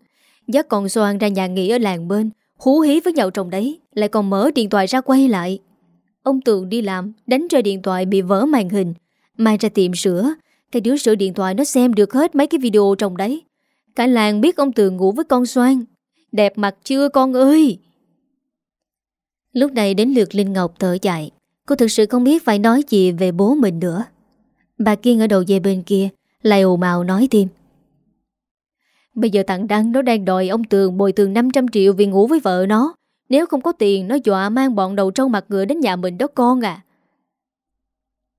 Dắt con xoan ra nhà nghỉ ở làng bên Hú hí với nhau trong đấy Lại còn mở điện thoại ra quay lại. Ông Tường đi làm Đánh rơi điện thoại bị vỡ màn hình Mai ra tiệm sửa cái đứa sửa điện thoại nó xem được hết mấy cái video trong đấy. Cả làng biết ông Tường ngủ với con xoan Đẹp mặt chưa, con ơi? Lúc này đến lượt Linh Ngọc thở dài. Cô thực sự không biết phải nói gì về bố mình nữa. Bà Kiên ở đầu dây bên kia, Lại ồ màu nói thêm. Bây giờ thằng Đăng nó đang đòi ông Tường bồi thường 500 triệu vì ngủ với vợ nó. Nếu không có tiền, nó dọa mang bọn đầu trâu mặt ngựa đến nhà mình đó con à.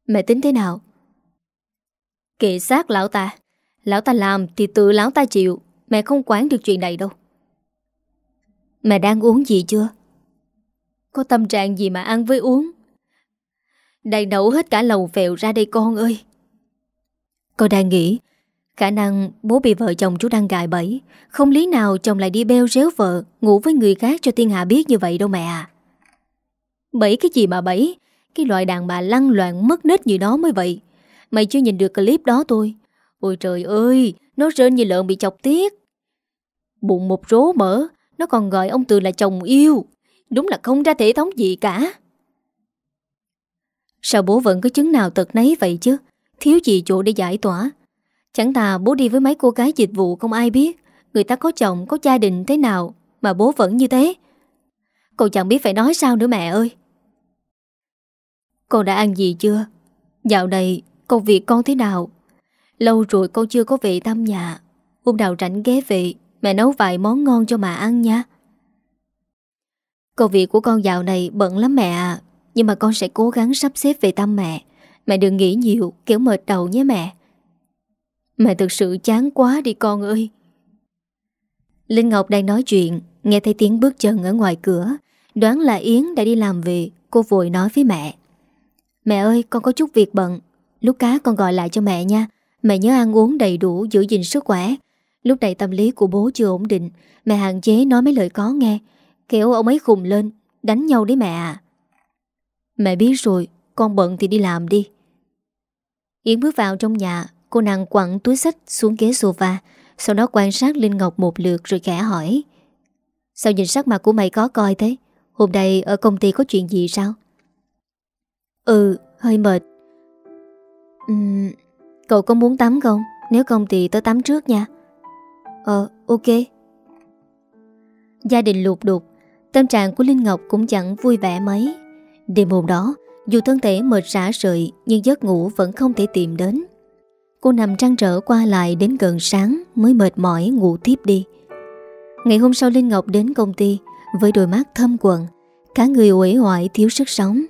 Mẹ tính thế nào? Kệ sát lão ta. Lão ta làm thì tự lão ta chịu. Mẹ không quản được chuyện này đâu. Mẹ đang uống gì chưa? Có tâm trạng gì mà ăn với uống? Đang nấu hết cả lầu phèo ra đây con ơi. Con đang nghĩ, Khả năng bố bị vợ chồng chú đang gài bẫy, Không lý nào chồng lại đi beo réo vợ, Ngủ với người khác cho thiên hạ biết như vậy đâu mẹ à Bẫy cái gì mà bẫy? Cái loại đàn bà lăng loạn mất nết như nó mới vậy. Mày chưa nhìn được clip đó thôi Ôi trời ơi Nó rên như lợn bị chọc tiết. Bụng một rố mỡ Nó còn gọi ông Từ là chồng yêu. Đúng là không ra thể thống gì cả. Sao bố vẫn có chứng nào tật nấy vậy chứ? Thiếu gì chỗ để giải tỏa? Chẳng thà bố đi với mấy cô gái dịch vụ không ai biết Người ta có chồng, có gia đình thế nào Mà bố vẫn như thế. Cậu chẳng biết phải nói sao nữa mẹ ơi. Con đã ăn gì chưa? Dạo này công việc con thế nào? Lâu rồi con chưa có về thăm nhà. Hôm nào rảnh ghé về, Mẹ nấu vài món ngon cho mà ăn nha. Công việc của con dạo này bận lắm mẹ à Nhưng mà con sẽ cố gắng sắp xếp về thăm mẹ. Mẹ đừng nghĩ nhiều, Kiểu mệt đầu nhé mẹ. Mẹ thực sự chán quá đi con ơi. Linh Ngọc đang nói chuyện, Nghe thấy tiếng bước chân ở ngoài cửa. Đoán là Yến đã đi làm về, Cô vội nói với mẹ. Mẹ ơi, con có chút việc bận Lúc cá con gọi lại cho mẹ nha. Mẹ nhớ ăn uống đầy đủ, giữ gìn sức khỏe. Lúc này tâm lý của bố chưa ổn định, Mẹ hạn chế nói mấy lời có nghe. Kéo ông ấy khùng lên, Đánh nhau đấy mẹ à. Mẹ biết rồi, Con bận thì đi làm đi. Yến bước vào trong nhà, Cô nàng quẳng túi sách xuống ghế sofa, Sau đó quan sát Linh Ngọc một lượt rồi khẽ hỏi. Sao nhìn sắc mặt của mày có coi thế? Hôm nay ở công ty có chuyện gì sao? Ừ hơi mệt uhm, Cậu có muốn tắm không? Nếu không thì tớ tắm trước nha. Ờ ok. Gia đình lụt đục Tâm trạng của Linh Ngọc cũng chẳng vui vẻ mấy. Đêm hôm đó Dù thân thể mệt rã rời Nhưng giấc ngủ vẫn không thể tìm đến. Cô nằm trăn trở qua lại đến gần sáng Mới mệt mỏi ngủ tiếp đi. Ngày hôm sau Linh Ngọc đến công ty Với đôi mắt thâm quần Cả người uể hoại thiếu sức sống.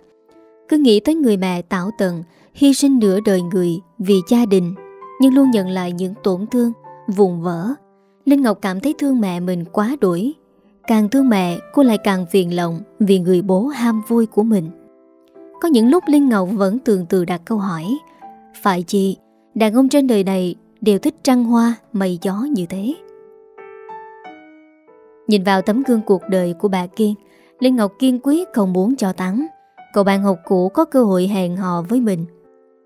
Cứ nghĩ tới người mẹ tảo tận Hy sinh nửa đời người Vì gia đình Nhưng luôn nhận lại những tổn thương Vùng vỡ. Linh Ngọc cảm thấy thương mẹ mình quá đuổi Càng thương mẹ cô lại càng phiền lòng Vì người bố ham vui của mình. Có những lúc Linh Ngọc vẫn thường từ đặt câu hỏi Phải chị, Đàn ông trên đời này Đều thích trăng hoa mây gió như thế? Nhìn vào tấm gương cuộc đời của bà Kiên Linh Ngọc kiên quyết không muốn cho Thắng Cậu bạn học cũ có cơ hội hẹn hò với mình.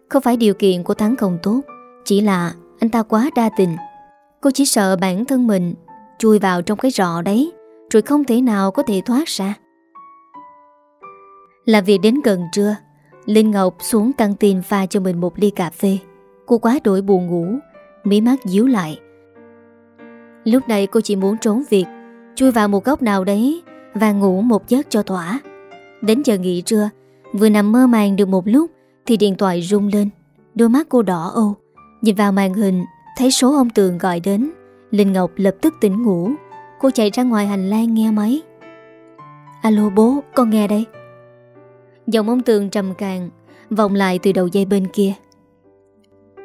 Không phải điều kiện của Thắng không tốt, Chỉ là anh ta quá đa tình. Cô chỉ sợ bản thân mình Chui vào trong cái rọ đấy, Rồi không thể nào có thể thoát ra. Làm việc đến gần trưa, Linh Ngọc xuống căng tin pha cho mình một ly cà phê. Cô quá đổi buồn ngủ, Mí mắt díu lại. Lúc này cô chỉ muốn trốn việc, Chui vào một góc nào đấy Và ngủ một giấc cho thỏa. Đến giờ nghỉ trưa, Vừa nằm mơ màng được một lúc thì điện thoại rung lên. Đôi mắt cô đỏ ô Nhìn vào màn hình, Thấy số ông Tường gọi đến. Linh Ngọc lập tức tỉnh ngủ. Cô chạy ra ngoài hành lang nghe máy. Alo bố, con nghe đây. Giọng ông Tường trầm càng Vòng lại từ đầu dây bên kia.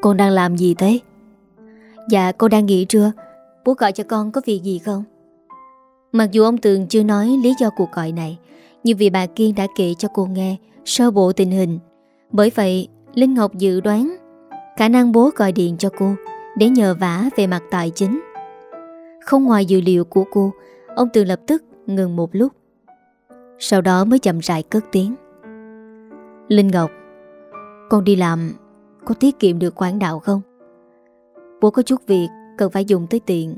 Con đang làm gì thế? Dạ cô đang nghỉ trưa. Bố gọi cho con có việc gì không? Mặc dù ông Tường chưa nói lý do cuộc gọi này, Nhưng vì bà Kiên đã kể cho cô nghe Sơ bộ tình hình bởi vậy Linh Ngọc dự đoán Khả năng bố gọi điện cho cô để nhờ vả về mặt tài chính. Không ngoài dự liệu của cô, ông Tường lập tức ngừng một lúc. Sau đó mới chậm rãi cất tiếng. Linh Ngọc, con đi làm có tiết kiệm được khoản đạo không? Bố có chút việc cần phải dùng tới tiền.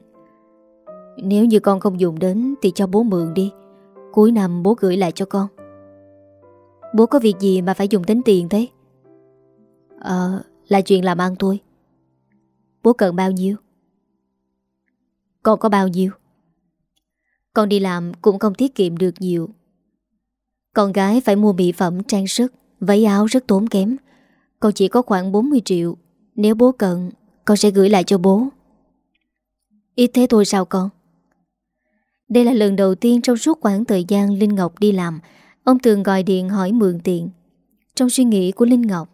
Nếu như con không dùng đến thì cho bố mượn đi. Cuối năm bố gửi lại cho con. Bố có việc gì mà phải dùng đến tiền thế? Ờ, là chuyện làm ăn thôi. Bố cần bao nhiêu? Con có bao nhiêu? Con đi làm cũng không tiết kiệm được nhiều. Con gái phải mua mỹ phẩm trang sức, váy áo rất tốn kém. Con chỉ có khoảng 40 triệu. Nếu bố cần, con sẽ gửi lại cho bố. Ít thế thôi sao con? Đây là lần đầu tiên trong suốt khoảng thời gian Linh Ngọc đi làm, ông Tường gọi điện hỏi mượn tiền. Trong suy nghĩ của Linh Ngọc,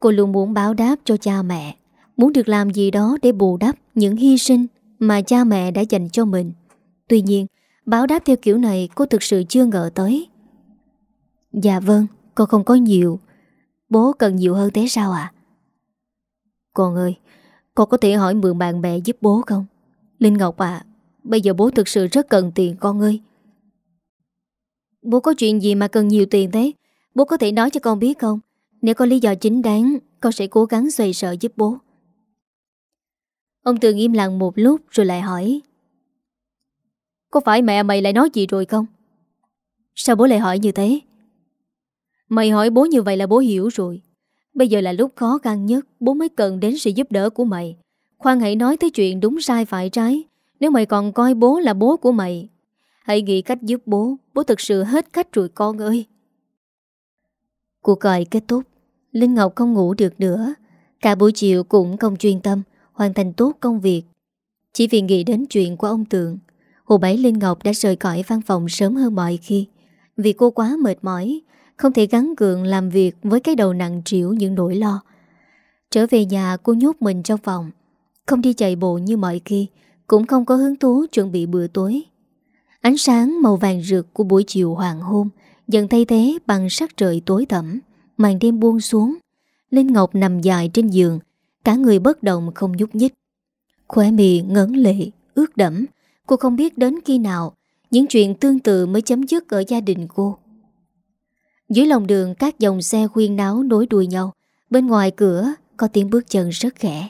cô luôn muốn báo đáp cho cha mẹ, muốn được làm gì đó để bù đắp những hy sinh mà cha mẹ đã dành cho mình. Tuy nhiên, báo đáp theo kiểu này cô thực sự chưa ngờ tới. Dạ vâng, con không có nhiều. Bố cần nhiều hơn thế sao ạ? À? Con ơi, con có thể hỏi mượn bạn bè giúp bố không? Linh Ngọc à, bây giờ bố thực sự rất cần tiền con ơi. Bố có chuyện gì mà cần nhiều tiền thế? Bố có thể nói cho con biết không? Nếu có lý do chính đáng, con sẽ cố gắng xoay sở giúp bố. Ông Tường im lặng một lúc rồi lại hỏi Có phải mẹ mày lại nói gì rồi không? Sao bố lại hỏi như thế? Mày hỏi bố như vậy là bố hiểu rồi Bây giờ là lúc khó khăn nhất Bố mới cần đến sự giúp đỡ của mày Khoan hãy nói tới chuyện đúng sai phải trái Nếu mày còn coi bố là bố của mày Hãy nghĩ cách giúp bố. Bố thực sự hết cách rồi con ơi. Cuộc gọi kết thúc. Linh Ngọc không ngủ được nữa. Cả buổi chiều cũng không chuyên tâm, Hoàn thành tốt công việc. Chỉ vì nghĩ đến chuyện của ông Tượng, Hồ Bảy Linh Ngọc đã rời khỏi văn phòng sớm hơn mọi khi. Vì cô quá mệt mỏi, không thể gắn gượng làm việc với cái đầu nặng trĩu những nỗi lo. Trở về nhà, cô nhốt mình trong phòng. Không đi chạy bộ như mọi khi, Cũng không có hứng thú chuẩn bị bữa tối. Ánh sáng màu vàng rực của buổi chiều hoàng hôn Dần thay thế bằng sắc trời tối thẩm, Màn đêm buông xuống Linh Ngọc nằm dài trên giường Cả người bất động không nhúc nhích. Khóe mì ngấn lệ, ướt đẫm. Cô không biết đến khi nào Những chuyện tương tự mới chấm dứt ở gia đình cô. Dưới lòng đường các dòng xe khuyên náo nối đuôi nhau Bên ngoài cửa có tiếng bước chân rất khẽ.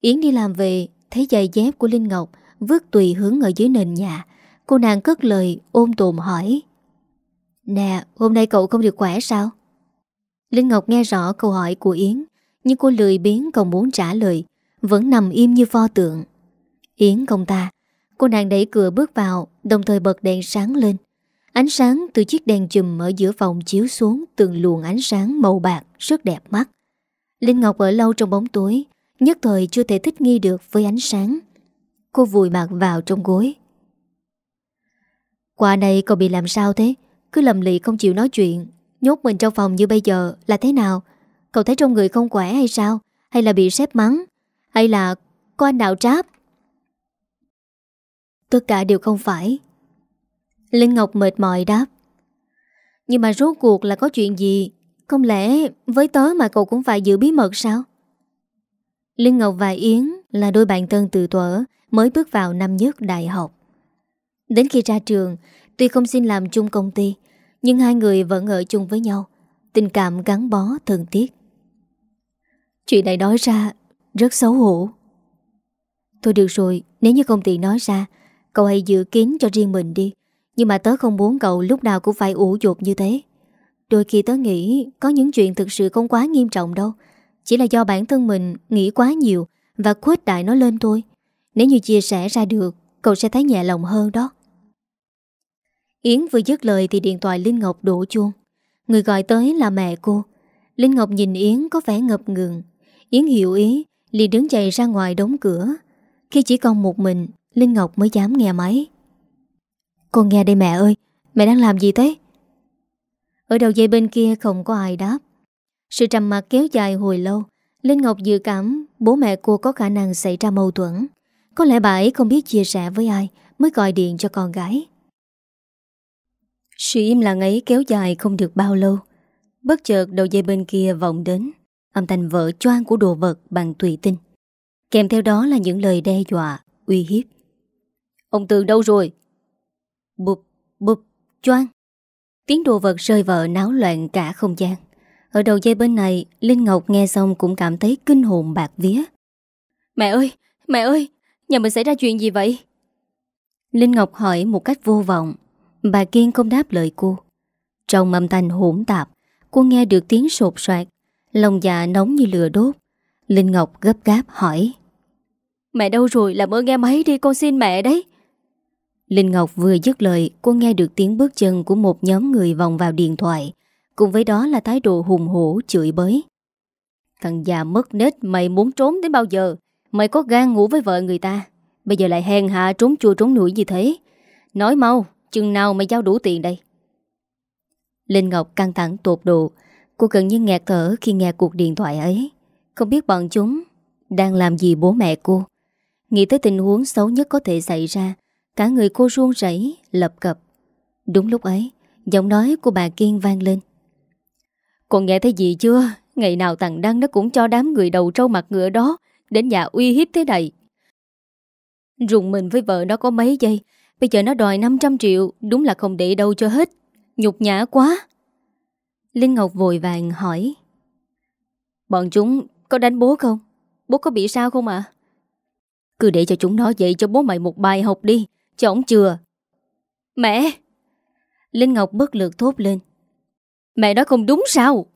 Yến đi làm về Thấy giày dép của Linh Ngọc Vứt tùy hướng ở dưới nền nhà. Cô nàng cất lời ôm tồn hỏi Nè hôm nay cậu không được khỏe sao Linh Ngọc nghe rõ câu hỏi của Yến Nhưng cô lười biến còn muốn trả lời Vẫn nằm im như pho tượng Yến công ta Cô nàng đẩy cửa bước vào Đồng thời bật đèn sáng lên Ánh sáng từ chiếc đèn chùm ở giữa phòng chiếu xuống từng luồng ánh sáng màu bạc rất đẹp mắt. Linh Ngọc ở lâu trong bóng tối, nhất thời chưa thể thích nghi được với ánh sáng. Cô vùi mặt vào trong gối. Qua này cậu bị làm sao thế? Cứ lầm lì không chịu nói chuyện, nhốt mình trong phòng như bây giờ là thế nào? Cậu thấy trong người không khỏe hay sao? Hay là bị sếp mắng? Hay là có anh nào tráp? Tất cả đều không phải Linh Ngọc mệt mỏi đáp Nhưng mà rốt cuộc là có chuyện gì Không lẽ với tớ mà cậu cũng phải giữ bí mật sao Linh Ngọc và Yến là đôi bạn thân từ tuở Mới bước vào năm nhất đại học Đến khi ra trường, Tuy không xin làm chung công ty, Nhưng hai người vẫn ở chung với nhau, Tình cảm gắn bó thân thiết. Chuyện này nói ra Rất xấu hổ. Thôi được rồi, Nếu như không tiện nói ra, Cậu hãy giữ kín cho riêng mình đi, nhưng mà tớ không muốn cậu lúc nào cũng phải ủ dột như thế. Đôi khi tớ nghĩ Có những chuyện thực sự không quá nghiêm trọng đâu, Chỉ là do bản thân mình Nghĩ quá nhiều Và khuếch đại nó lên thôi. Nếu như chia sẻ ra được, Cậu sẽ thấy nhẹ lòng hơn đó. Yến vừa dứt lời thì điện thoại Linh Ngọc đổ chuông. Người gọi tới là mẹ cô. Linh Ngọc nhìn Yến có vẻ ngập ngừng. Yến hiểu ý, liền đứng dậy ra ngoài đóng cửa. Khi chỉ còn một mình, Linh Ngọc mới dám nghe máy. Con nghe đây mẹ ơi, Mẹ đang làm gì thế? Ở đầu dây bên kia không có ai đáp. Sự trầm mặc kéo dài hồi lâu, Linh Ngọc dự cảm Bố mẹ cô có khả năng xảy ra mâu thuẫn. Có lẽ bà ấy không biết chia sẻ với ai Mới gọi điện cho con gái. Sự im lặng ấy kéo dài không được bao lâu Bất chợt đầu dây bên kia vọng đến Âm thanh vỡ choang của đồ vật bằng tùy tinh Kèm theo đó là những lời đe dọa, uy hiếp. Ông Tường đâu rồi? Bụp, bụp, choang. Tiếng đồ vật rơi vỡ náo loạn cả không gian. Ở đầu dây bên này, Linh Ngọc nghe xong cũng cảm thấy kinh hồn bạc vía. Mẹ ơi, mẹ ơi, nhà mình xảy ra chuyện gì vậy? Linh Ngọc hỏi một cách vô vọng. Bà Kiên không đáp lời cô. Trong âm thanh hỗn tạp, cô nghe được tiếng sột soạt, lòng dạ nóng như lửa đốt. Linh Ngọc gấp gáp hỏi. Mẹ đâu rồi làm ơn nghe máy đi con xin mẹ đấy. Linh Ngọc vừa dứt lời, cô nghe được tiếng bước chân của một nhóm người vòng vào điện thoại. Cùng với đó là thái độ hùng hổ chửi bới. Thằng già mất nết mày muốn trốn đến bao giờ? Mày có gan ngủ với vợ người ta Bây giờ lại hèn hạ trốn chua trốn nủi như thế Nói mau Chừng nào mày giao đủ tiền đây? Linh Ngọc căng thẳng tột độ. Cô gần như nghẹt thở khi nghe cuộc điện thoại ấy. Không biết bọn chúng Đang làm gì bố mẹ cô. Nghĩ tới tình huống xấu nhất có thể xảy ra, Cả người cô ruông rảy Lập cập. Đúng lúc ấy, Giọng nói của bà Kiên vang lên. Còn nghe thấy gì chưa? Ngày nào thằng Đăng nó cũng cho đám người đầu trâu mặt ngựa đó Đến nhà uy hiếp thế này. Rùng mình với vợ nó có mấy giây Bây giờ nó đòi 500 triệu, Đúng là không để đâu cho hết. Nhục nhã quá. Linh Ngọc vội vàng hỏi. Bọn chúng có đánh bố không? Bố có bị sao không ạ? Cứ để cho chúng nó dạy cho bố mày một bài học đi Cho ổng chừa Mẹ! Linh Ngọc bất lực thốt lên. Mẹ nói không đúng sao?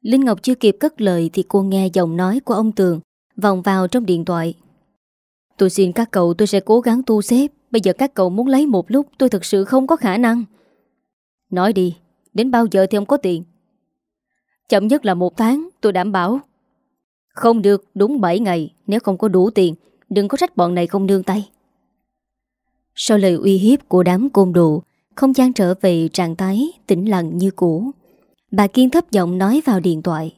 Linh Ngọc chưa kịp cất lời Thì cô nghe giọng nói của ông Tường Vòng vào trong điện thoại. Tôi xin các cậu, tôi sẽ cố gắng tu xếp. Bây giờ các cậu muốn lấy một lúc, Tôi thực sự không có khả năng. Nói đi, Đến bao giờ thì ông có tiền? Chậm nhất là một tháng, tôi đảm bảo. Không được, đúng 7 ngày, Nếu không có đủ tiền, Đừng có trách bọn này không nương tay. Sau lời uy hiếp của đám côn đồ, Không gian trở về trạng thái tĩnh lặng như cũ. Bà Kiên thấp giọng nói vào điện thoại.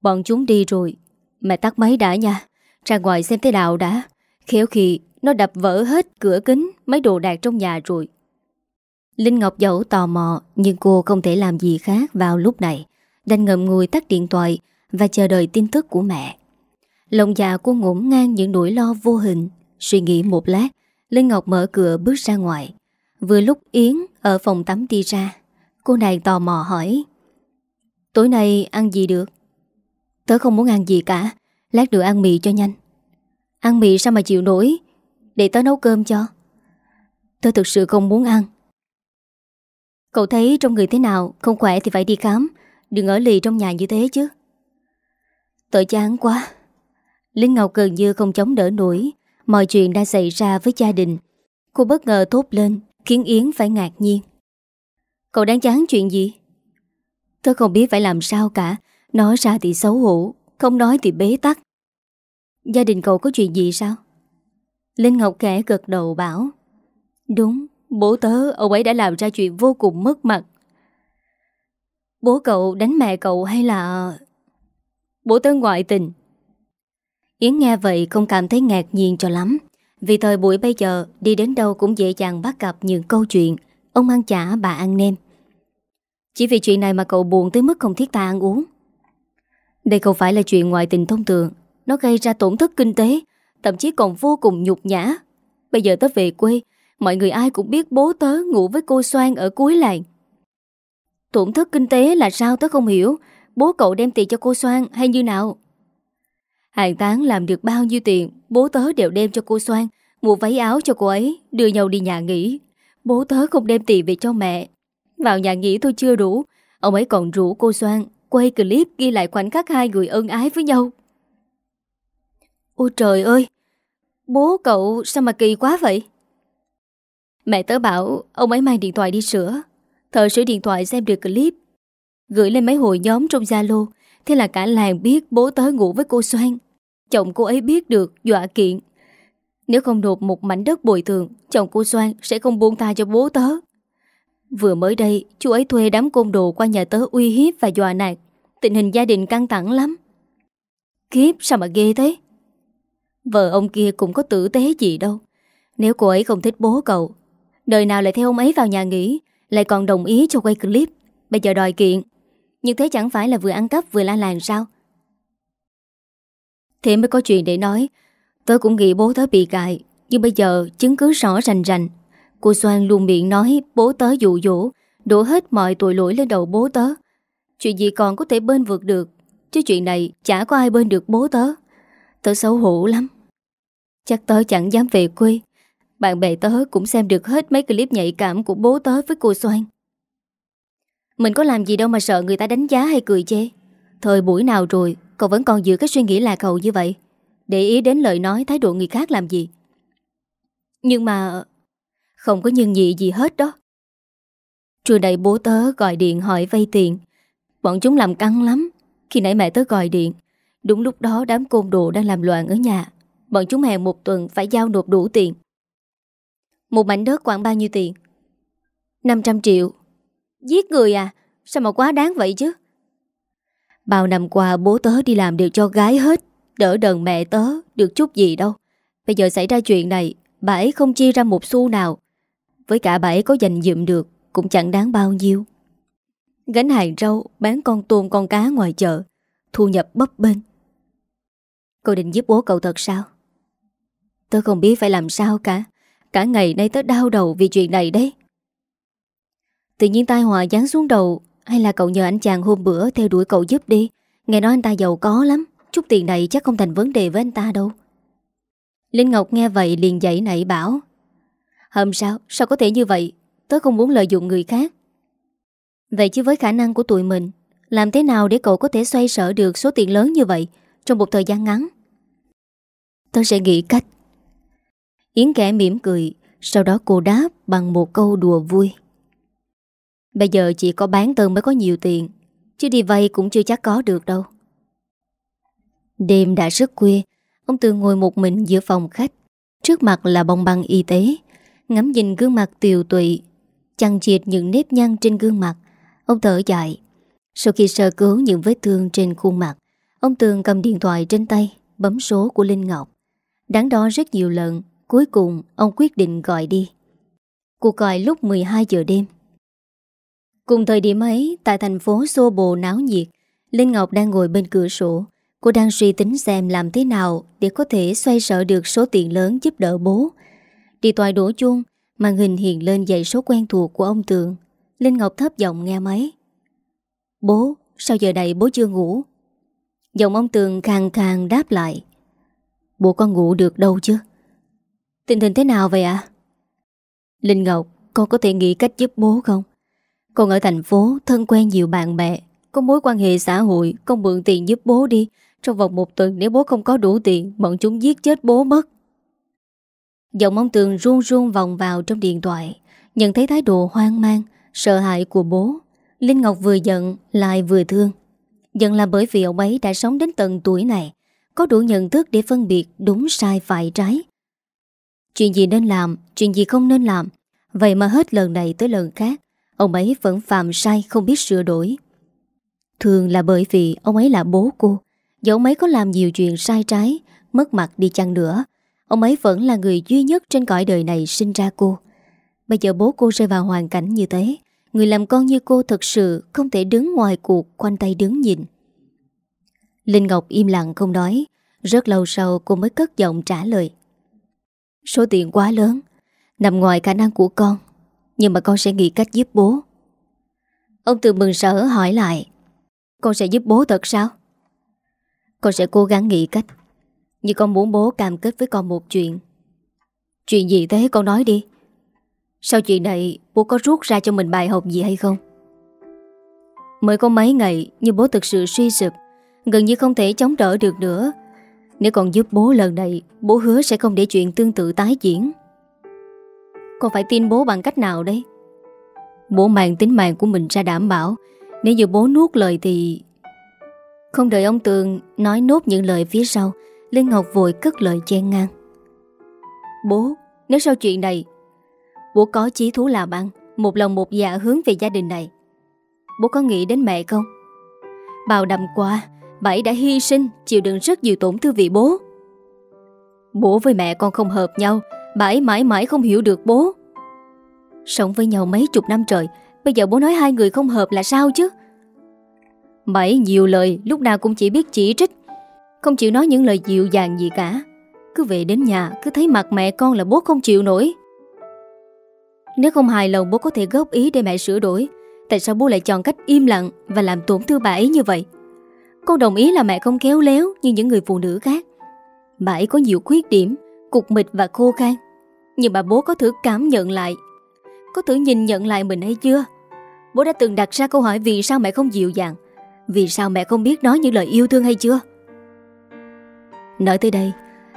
Bọn chúng đi rồi. Mẹ tắt máy đã nha. Ra ngoài xem thế nào đã. Khéo khi nó đập vỡ hết cửa kính, Mấy đồ đạc trong nhà rồi. Linh Ngọc dẫu tò mò, Nhưng cô không thể làm gì khác vào lúc này. Đành ngậm ngùi tắt điện thoại Và chờ đợi tin tức của mẹ. Lòng dạ cô ngổn ngang những nỗi lo vô hình. Suy nghĩ một lát, Linh Ngọc mở cửa bước ra ngoài. Vừa lúc Yến ở phòng tắm đi ra, Cô này tò mò hỏi, Tối nay ăn gì được? Tớ không muốn ăn gì cả, Lát nữa ăn mì cho nhanh. Ăn mì sao mà chịu nổi? Để tớ nấu cơm cho. Tớ thực sự không muốn ăn. Cậu thấy trong người thế nào, Không khỏe thì phải đi khám. Đừng ở lì trong nhà như thế chứ. Tớ chán quá. Linh Ngọc gần như không chống đỡ nổi. Mọi chuyện đã xảy ra với gia đình. Cô bất ngờ thốt lên, Khiến Yến phải ngạc nhiên. Cậu đáng chán chuyện gì? Tớ không biết phải làm sao cả. Nói ra thì xấu hổ, Không nói thì bế tắc. Gia đình cậu có chuyện gì sao? Linh Ngọc kẻ gật đầu bảo, Đúng, Bố tớ, ông ấy đã làm ra chuyện vô cùng mất mặt. Bố cậu đánh mẹ cậu hay là Bố tớ ngoại tình. Yến nghe vậy không cảm thấy ngạc nhiên cho lắm, Vì thời buổi bây giờ Đi đến đâu cũng dễ dàng bắt gặp những câu chuyện Ông ăn chả, bà ăn nem. Chỉ vì chuyện này mà cậu buồn tới mức không thiết ta ăn uống. Đây không phải là chuyện ngoại tình thông thường, Nó gây ra tổn thất kinh tế Thậm chí còn vô cùng nhục nhã. Bây giờ tớ về quê, Mọi người ai cũng biết bố tớ ngủ với cô Soan ở cuối làng. Tổn thất kinh tế là sao tớ không hiểu, Bố cậu đem tiền cho cô Soan hay như nào? Hàng tán làm được bao nhiêu tiền, Bố tớ đều đem cho cô Soan, Mua váy áo cho cô ấy, Đưa nhau đi nhà nghỉ. Bố tớ không đem tiền về cho mẹ. Vào nhà nghỉ thôi chưa đủ, Ông ấy còn rủ cô Soan quay clip ghi lại khoảnh khắc hai người ân ái với nhau. Ôi trời ơi! Bố cậu sao mà kỳ quá vậy? Mẹ tớ bảo ông ấy mang điện thoại đi sửa. Thợ sửa điện thoại xem được clip. Gửi lên mấy hội nhóm trong Zalo. Thế là cả làng biết bố tớ ngủ với cô Soan. Chồng cô ấy biết được dọa kiện. Nếu không nộp một mảnh đất bồi thường, chồng cô Soan sẽ không buông tha cho bố tớ. Vừa mới đây, chú ấy thuê đám côn đồ qua nhà tớ uy hiếp và dọa nạt. Tình hình gia đình căng thẳng lắm. Kiếp sao mà ghê thế? Vợ ông kia cũng có tử tế gì đâu. Nếu cô ấy không thích bố cậu, đời nào lại theo ông ấy vào nhà nghỉ, lại còn đồng ý cho quay clip. Bây giờ đòi kiện. Nhưng thế chẳng phải là vừa ăn cắp vừa la làng sao? Thế mới có chuyện để nói Tớ cũng nghĩ bố tớ bị cại Nhưng bây giờ chứng cứ rõ rành rành Cô Soan luôn miệng nói bố tớ dụ dỗ Đổ hết mọi tội lỗi lên đầu bố tớ Chuyện gì còn có thể bên vượt được Chứ chuyện này chả có ai bên được bố tớ Tớ xấu hổ lắm Chắc tớ chẳng dám về quê. Bạn bè tớ cũng xem được hết mấy clip nhạy cảm của bố tớ với cô Soan. Mình có làm gì đâu mà sợ người ta đánh giá hay cười chê. Thời buổi nào rồi, Cậu vẫn còn giữ cái suy nghĩ lạc hậu như vậy. Để ý đến lời nói, thái độ người khác làm gì. Nhưng mà, Không có nhân nhị gì hết đó. Trưa đây bố tớ gọi điện hỏi vay tiền. Bọn chúng làm căng lắm. Khi nãy mẹ tớ gọi điện, Đúng lúc đó đám côn đồ đang làm loạn ở nhà. Bọn chúng hẹn một tuần phải giao nộp đủ tiền. Một mảnh đất khoảng bao nhiêu tiền? 500 triệu. Giết người à? Sao mà quá đáng vậy chứ? Bao năm qua, bố tớ đi làm đều cho gái hết. Đỡ đần mẹ tớ, Được chút gì đâu. Bây giờ xảy ra chuyện này, Bà ấy không chia ra một xu nào. Với cả bà ấy có dành dụm được, Cũng chẳng đáng bao nhiêu. Gánh hàng rau, Bán con tôm, con cá ngoài chợ, Thu nhập bấp bênh. Cô định giúp bố cậu thật sao? Tớ không biết phải làm sao cả. Cả ngày nay tớ đau đầu vì chuyện này đấy. Tự nhiên tai họa giáng xuống đầu. Hay là cậu nhờ anh chàng hôm bữa Theo đuổi cậu giúp đi. Nghe nói anh ta giàu có lắm. Chút tiền này chắc không thành vấn đề với anh ta đâu. Linh Ngọc nghe vậy liền dậy nảy bảo. Hầm sao, sao có thể như vậy? Tớ không muốn lợi dụng người khác. Vậy chứ với khả năng của tụi mình Làm thế nào để cậu có thể xoay sở được số tiền lớn như vậy Trong một thời gian ngắn? Tớ sẽ nghĩ cách. Yến kẻ mỉm cười, Sau đó cô đáp bằng một câu đùa vui. Bây giờ chỉ có bán tơ mới có nhiều tiền, Chứ đi vay cũng chưa chắc có được đâu. Đêm đã rất khuya, Ông Tường ngồi một mình giữa phòng khách. Trước mặt là bông băng y tế, Ngắm nhìn gương mặt tiều tụy Chăn chiệt những nếp nhăn trên gương mặt. Ông thở dài. Sau khi sơ cứu những vết thương trên khuôn mặt, Ông Tường cầm điện thoại trên tay, Bấm số của Linh Ngọc. Đáng đó rất nhiều lần Cuối cùng ông quyết định gọi đi. Cuộc gọi lúc 12 giờ đêm. Cùng thời điểm ấy Tại thành phố Xô Bồ náo nhiệt Linh Ngọc đang ngồi bên cửa sổ. Cô đang suy tính xem làm thế nào Để có thể xoay sở được số tiền lớn giúp đỡ bố. Đi toài đổ chuông Màn hình hiện lên dãy số quen thuộc của ông Tường. Linh Ngọc thấp giọng nghe máy. Bố, sao giờ này bố chưa ngủ? Giọng ông Tường càng càng đáp lại. Bố con ngủ được đâu chứ? Tình hình thế nào vậy ạ? À? Linh Ngọc, con có thể nghĩ cách giúp bố không? Con ở thành phố, thân quen nhiều bạn bè. Có mối quan hệ xã hội Con mượn tiền giúp bố đi. Trong vòng một tuần nếu bố không có đủ tiền Bọn chúng giết chết bố mất. Giọng ông Tường run run vòng vào trong điện thoại. Nhận thấy thái độ hoang mang Sợ hãi của bố. Linh Ngọc vừa giận lại vừa thương. Giận là bởi vì ông ấy đã sống đến tận tuổi này. Có đủ nhận thức để phân biệt đúng sai phải trái. Chuyện gì nên làm, Chuyện gì không nên làm? Vậy mà hết lần này tới lần khác, Ông ấy vẫn phạm sai không biết sửa đổi. Thường là bởi vì Ông ấy là bố cô, Dù ông ấy có làm nhiều chuyện sai trái, Mất mặt đi chăng nữa, Ông ấy vẫn là người duy nhất trên cõi đời này sinh ra cô. Bây giờ bố cô rơi vào hoàn cảnh như thế, Người làm con như cô thật sự Không thể đứng ngoài cuộc Khoanh tay đứng nhìn. Linh Ngọc im lặng không nói, Rất lâu sau cô mới cất giọng trả lời. Số tiền quá lớn, Nằm ngoài khả năng của con, Nhưng mà con sẽ nghĩ cách giúp bố. Ông từ mừng sở hỏi lại, Con sẽ giúp bố thật sao? Con sẽ cố gắng nghĩ cách, Nhưng con muốn bố cam kết với con một chuyện. Chuyện gì thế? Con nói đi. Sau chuyện này, bố có rút ra cho mình bài học gì hay không? Mới có mấy ngày, Nhưng bố thực sự suy sụp, Gần như không thể chống đỡ được nữa. Nếu còn giúp bố lần này, Bố hứa sẽ không để chuyện tương tự tái diễn. Con phải tin bố bằng cách nào đấy? Bố mang tính mạng của mình ra đảm bảo. Nếu như bố nuốt lời thì Không đợi ông Tường Nói nốt những lời phía sau, Linh Ngọc vội cất lời chen ngang. Bố, Nếu sau chuyện này, Bố có chí thú làm ăn Một lòng một dạ hướng về gia đình này, Bố có nghĩ đến mẹ không? Bao đầm qua Bảy đã hy sinh, Chịu đựng rất nhiều tổn thương vì bố. Bố với mẹ con không hợp nhau Bảy mãi mãi không hiểu được bố. Sống với nhau mấy chục năm trời, Bây giờ bố nói hai người không hợp là sao chứ? Bảy nhiều lời, Lúc nào cũng chỉ biết chỉ trích, Không chịu nói những lời dịu dàng gì cả. Cứ về đến nhà, Cứ thấy mặt mẹ con là bố không chịu nổi. Nếu không hài lòng, bố có thể góp ý để mẹ sửa đổi. Tại sao bố lại chọn cách im lặng Và làm tổn thương bà ấy như vậy? Con đồng ý là mẹ không khéo léo Như những người phụ nữ khác. Bà ấy có nhiều khuyết điểm, Cục mịch và khô khan. Nhưng mà bố có thử cảm nhận lại. Có thử nhìn nhận lại mình hay chưa? Bố đã từng đặt ra câu hỏi Vì sao mẹ không dịu dàng, Vì sao mẹ không biết nói những lời yêu thương hay chưa? Nói tới đây,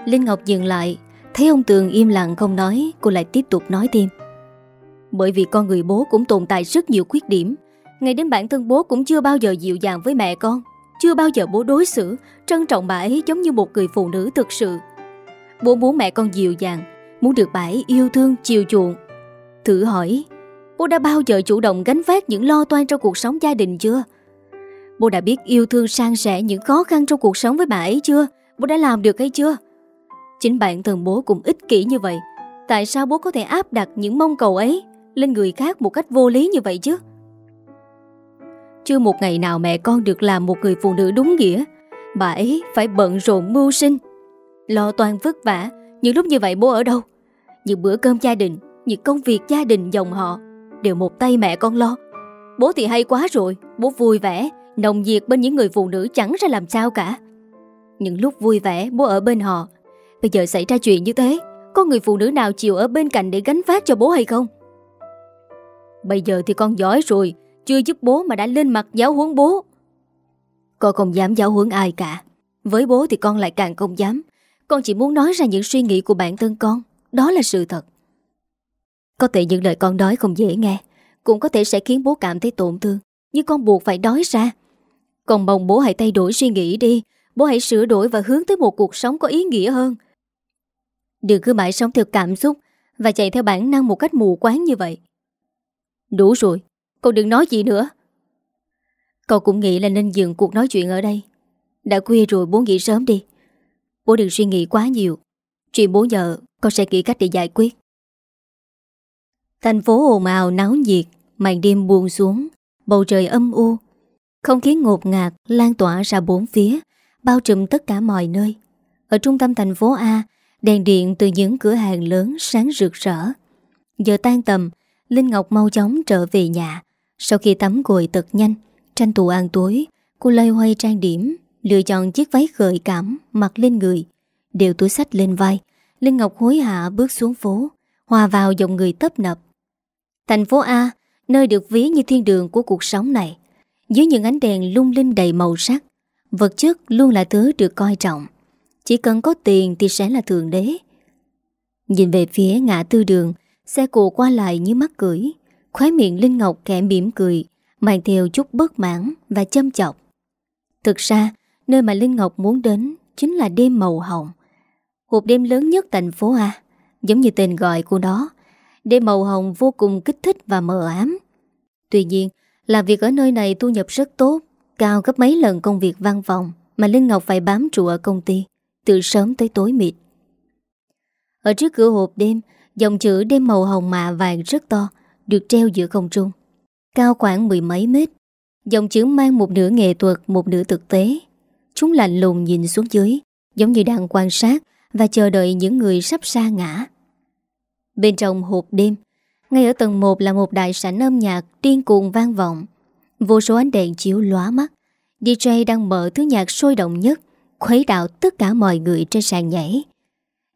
Linh Ngọc dừng lại, Thấy ông Tường im lặng không nói, Cô lại tiếp tục nói thêm. Bởi vì con người bố cũng tồn tại rất nhiều khuyết điểm, Ngay đến bản thân bố cũng chưa bao giờ dịu dàng với mẹ con. Chưa bao giờ bố đối xử Trân trọng bà ấy giống như một người phụ nữ thực sự Bố muốn mẹ con dịu dàng Muốn được bà ấy yêu thương, chiều chuộng Thử hỏi Bố đã bao giờ chủ động gánh vác những lo toan trong cuộc sống gia đình chưa? Bố đã biết yêu thương sang sẻ những khó khăn trong cuộc sống với bà ấy chưa? Bố đã làm được hay chưa? Chính bản thân bố cũng ích kỷ như vậy Tại sao bố có thể áp đặt những mong cầu ấy Lên người khác một cách vô lý như vậy chứ chưa một ngày nào mẹ con được làm một người phụ nữ đúng nghĩa. Bà ấy phải bận rộn mưu sinh. Lo toàn vất vả, Những lúc như vậy bố ở đâu? Những bữa cơm gia đình, Những công việc gia đình dòng họ Đều một tay mẹ con lo. Bố thì hay quá rồi, Bố vui vẻ, Nồng nhiệt bên những người phụ nữ chẳng ra làm sao cả. Những lúc vui vẻ, bố ở bên họ. Bây giờ xảy ra chuyện như thế, Có người phụ nữ nào chịu ở bên cạnh để gánh phát cho bố hay không? Bây giờ thì con giỏi rồi chưa giúp bố mà đã lên mặt giáo huấn bố. Con không dám giáo huấn ai cả. Với bố thì con lại càng không dám. Con chỉ muốn nói ra những suy nghĩ của bản thân con. Đó là sự thật. Có thể những lời con nói không dễ nghe, Cũng có thể sẽ khiến bố cảm thấy tổn thương. Nhưng con buộc phải nói ra. Còn mong bố hãy thay đổi suy nghĩ đi. Bố hãy sửa đổi và hướng tới một cuộc sống có ý nghĩa hơn. Đừng cứ mãi sống theo cảm xúc Và chạy theo bản năng một cách mù quáng như vậy. Đủ rồi. Cậu đừng nói gì nữa Cậu cũng nghĩ là nên dừng cuộc nói chuyện ở đây Đã khuya rồi bố nghỉ sớm đi Bố đừng suy nghĩ quá nhiều Chuyện bố nhờ Con sẽ nghĩ cách để giải quyết Thành phố ồn ào náo nhiệt Màn đêm buông xuống Bầu trời âm u Không khí ngột ngạt lan tỏa ra bốn phía bao trùm tất cả mọi nơi. Ở trung tâm thành phố A, đèn điện từ những cửa hàng lớn sáng rực rỡ. Giờ tan tầm, Linh Ngọc mau chóng trở về nhà. Sau khi tắm gội tật nhanh, tranh thủ ăn tối, cô lây hoay trang điểm, lựa chọn chiếc váy gợi cảm mặc lên người. Đều túi sách lên vai, Linh Ngọc hối hạ bước xuống phố, hòa vào dòng người tấp nập. Thành phố A, nơi được ví như thiên đường của cuộc sống này. Dưới những ánh đèn lung linh đầy màu sắc, Vật chất luôn là thứ được coi trọng Chỉ cần có tiền thì sẽ là thượng đế Nhìn về phía ngã tư đường Xe cộ qua lại như mắt cưỡi Khóe miệng Linh Ngọc kẻ mỉm cười, Mang theo chút bất mãn và châm chọc. Thực ra, Nơi mà Linh Ngọc muốn đến Chính là đêm màu hồng. Hộp đêm lớn nhất thành phố A, Giống như tên gọi của nó. Đêm màu hồng vô cùng kích thích và mờ ám. Tuy nhiên, Làm việc ở nơi này thu nhập rất tốt, Cao gấp mấy lần công việc văn phòng Mà Linh Ngọc phải bám trụ ở công ty, Từ sớm tới tối mịt. Ở trước cửa hộp đêm, Dòng chữ đêm màu hồng mạ vàng rất to được treo giữa không trung, Cao khoảng mười mấy mét. Dòng chữ mang một nửa nghệ thuật, Một nửa thực tế. Chúng lạnh lùng nhìn xuống dưới, Giống như đang quan sát Và chờ đợi những người sắp xa ngã. Bên trong hộp đêm, Ngay ở tầng 1 là một đại sảnh âm nhạc Điên cuồng vang vọng. Vô số ánh đèn chiếu lóa mắt. DJ đang mở thứ nhạc sôi động nhất, Khuấy đạo tất cả mọi người trên sàn nhảy.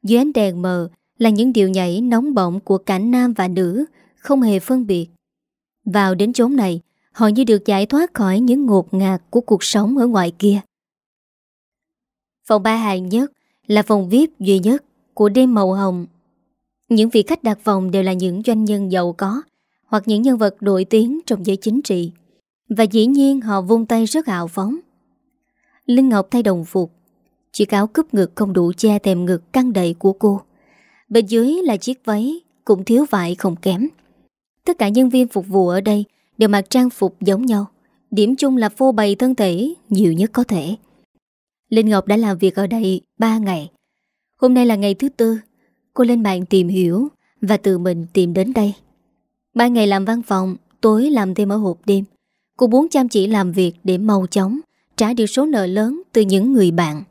Dưới ánh đèn mờ Là những điệu nhảy nóng bỏng Của cả nam và nữ. Không hề phân biệt. Vào đến chốn này, Họ như được giải thoát khỏi những ngột ngạt Của cuộc sống ở ngoài kia. Phòng ba hàng nhất Là phòng VIP duy nhất Của đêm màu hồng. Những vị khách đặt phòng đều là những doanh nhân giàu có Hoặc những nhân vật nổi tiếng Trong giới chính trị. Và dĩ nhiên họ vung tay rất hào phóng. Linh Ngọc thay đồng phục. Chiếc áo cúp ngực không đủ che thèm ngực căng đầy của cô. Bên dưới là chiếc váy Cũng thiếu vải không kém. Tất cả nhân viên phục vụ ở đây Đều mặc trang phục giống nhau Điểm chung là phô bày thân thể Nhiều nhất có thể Linh Ngọc đã làm việc ở đây 3 ngày Hôm nay là ngày thứ tư Cô lên mạng tìm hiểu Và tự mình tìm đến đây Ba ngày làm văn phòng, Tối làm thêm ở hộp đêm Cô muốn chăm chỉ làm việc để mau chóng trả được số nợ lớn từ những người bạn.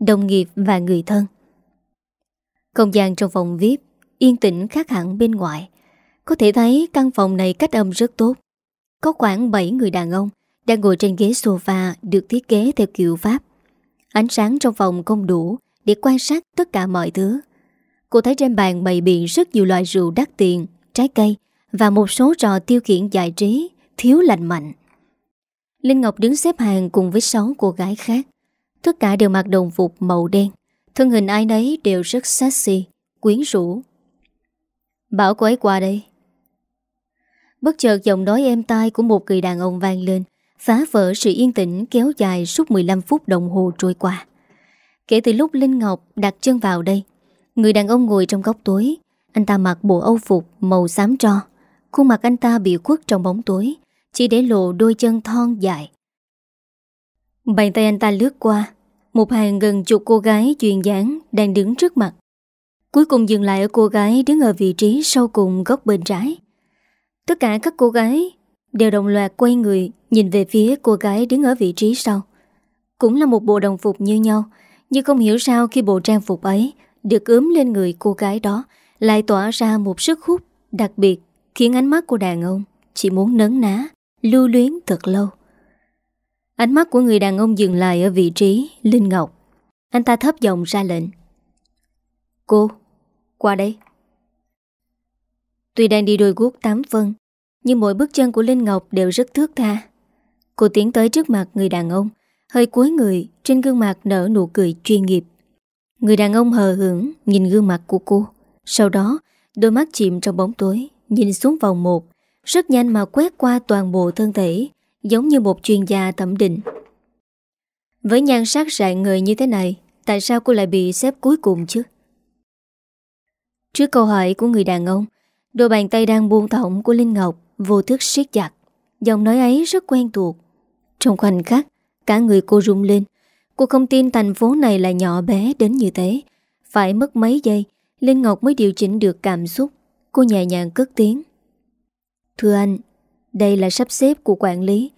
đồng nghiệp và người thân. Không gian trong phòng VIP yên tĩnh khác hẳn bên ngoài. Có thể thấy căn phòng này cách âm rất tốt. Có khoảng 7 người đàn ông đang ngồi trên ghế sofa được thiết kế theo kiểu Pháp. Ánh sáng trong phòng không đủ để quan sát tất cả mọi thứ. Cô thấy trên bàn bày biện rất nhiều loại rượu đắt tiền, trái cây và một số trò tiêu khiển giải trí thiếu lành mạnh. Linh Ngọc đứng xếp hàng cùng với 6 cô gái khác. Tất cả đều mặc đồng phục màu đen. Thân hình ai nấy đều rất sexy, quyến rũ. Bảo cô ấy qua đây. Bất chợt giọng nói êm tai của một người đàn ông vang lên, phá vỡ sự yên tĩnh kéo dài suốt 15 phút đồng hồ trôi qua. Kể từ lúc Linh Ngọc đặt chân vào đây, người đàn ông ngồi trong góc tối, anh ta mặc bộ âu phục màu xám tro. Khuôn mặt anh ta bị khuất trong bóng tối, chỉ để lộ đôi chân thon dài. Bàn tay anh ta lướt qua, một hàng gần chục cô gái duyên dáng đang đứng trước mặt. Cuối cùng dừng lại ở cô gái đứng ở vị trí sau cùng góc bên trái. Tất cả các cô gái đều đồng loạt quay người nhìn về phía cô gái đứng ở vị trí sau. Cũng là một bộ đồng phục như nhau, nhưng không hiểu sao khi bộ trang phục ấy được ướm lên người cô gái đó lại tỏa ra một sức hút đặc biệt khiến ánh mắt của đàn ông chỉ muốn nấn ná, lưu luyến thật lâu. Ánh mắt của người đàn ông dừng lại ở vị trí Linh Ngọc. Anh ta thấp giọng ra lệnh. Cô, qua đây. Tuy đang đi đôi guốc tám phân, nhưng mỗi bước chân của Linh Ngọc đều rất thước tha. Cô tiến tới trước mặt người đàn ông, hơi cúi người, trên gương mặt nở nụ cười chuyên nghiệp. Người đàn ông hờ hưởng nhìn gương mặt của cô, sau đó đôi mắt chìm trong bóng tối, nhìn xuống vòng một, rất nhanh mà quét qua toàn bộ thân thể, giống như một chuyên gia thẩm định. Với nhan sắc rạng người như thế này, tại sao cô lại bị xếp cuối cùng chứ? Trước câu hỏi của người đàn ông, đôi bàn tay đang buông thõng của Linh Ngọc vô thức siết chặt. Giọng nói ấy rất quen thuộc. Trong khoảnh khắc, cả người cô rung lên. Cô không tin thành phố này là nhỏ bé đến như thế. Phải mất mấy giây, Linh Ngọc mới điều chỉnh được cảm xúc. Cô nhẹ nhàng cất tiếng. Thưa anh, đây là sắp xếp của quản lý.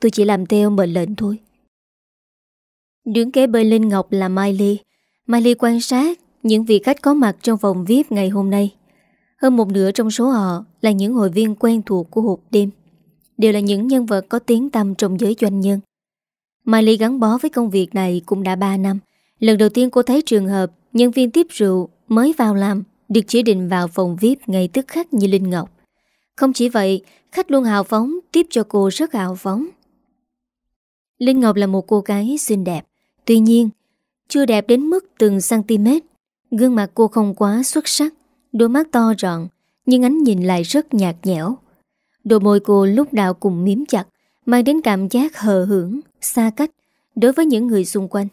Tôi chỉ làm theo mệnh lệnh thôi. Đứng kế bên Linh Ngọc là Mai Ly. Mai Ly quan sát những vị khách có mặt trong phòng VIP ngày hôm nay hơn một nửa trong số họ Là những hội viên quen thuộc của hộp đêm. Đều là những nhân vật có tiếng tăm Trong giới doanh nhân. Mai Ly gắn bó với công việc này cũng đã 3 năm. Lần đầu tiên cô thấy trường hợp Nhân viên tiếp rượu mới vào làm, Được chỉ định vào phòng VIP ngay tức khắc như Linh Ngọc. Không chỉ vậy, Khách luôn hào phóng Tiếp cho cô rất hào phóng. Linh Ngọc là một cô gái xinh đẹp. Tuy nhiên, Chưa đẹp đến mức từng cm Gương mặt cô không quá xuất sắc. Đôi mắt to rọn Nhưng ánh nhìn lại rất nhạt nhẽo. Đôi môi cô lúc nào cùng miếm chặt, Mang đến cảm giác hờ hưởng Xa cách Đối với những người xung quanh.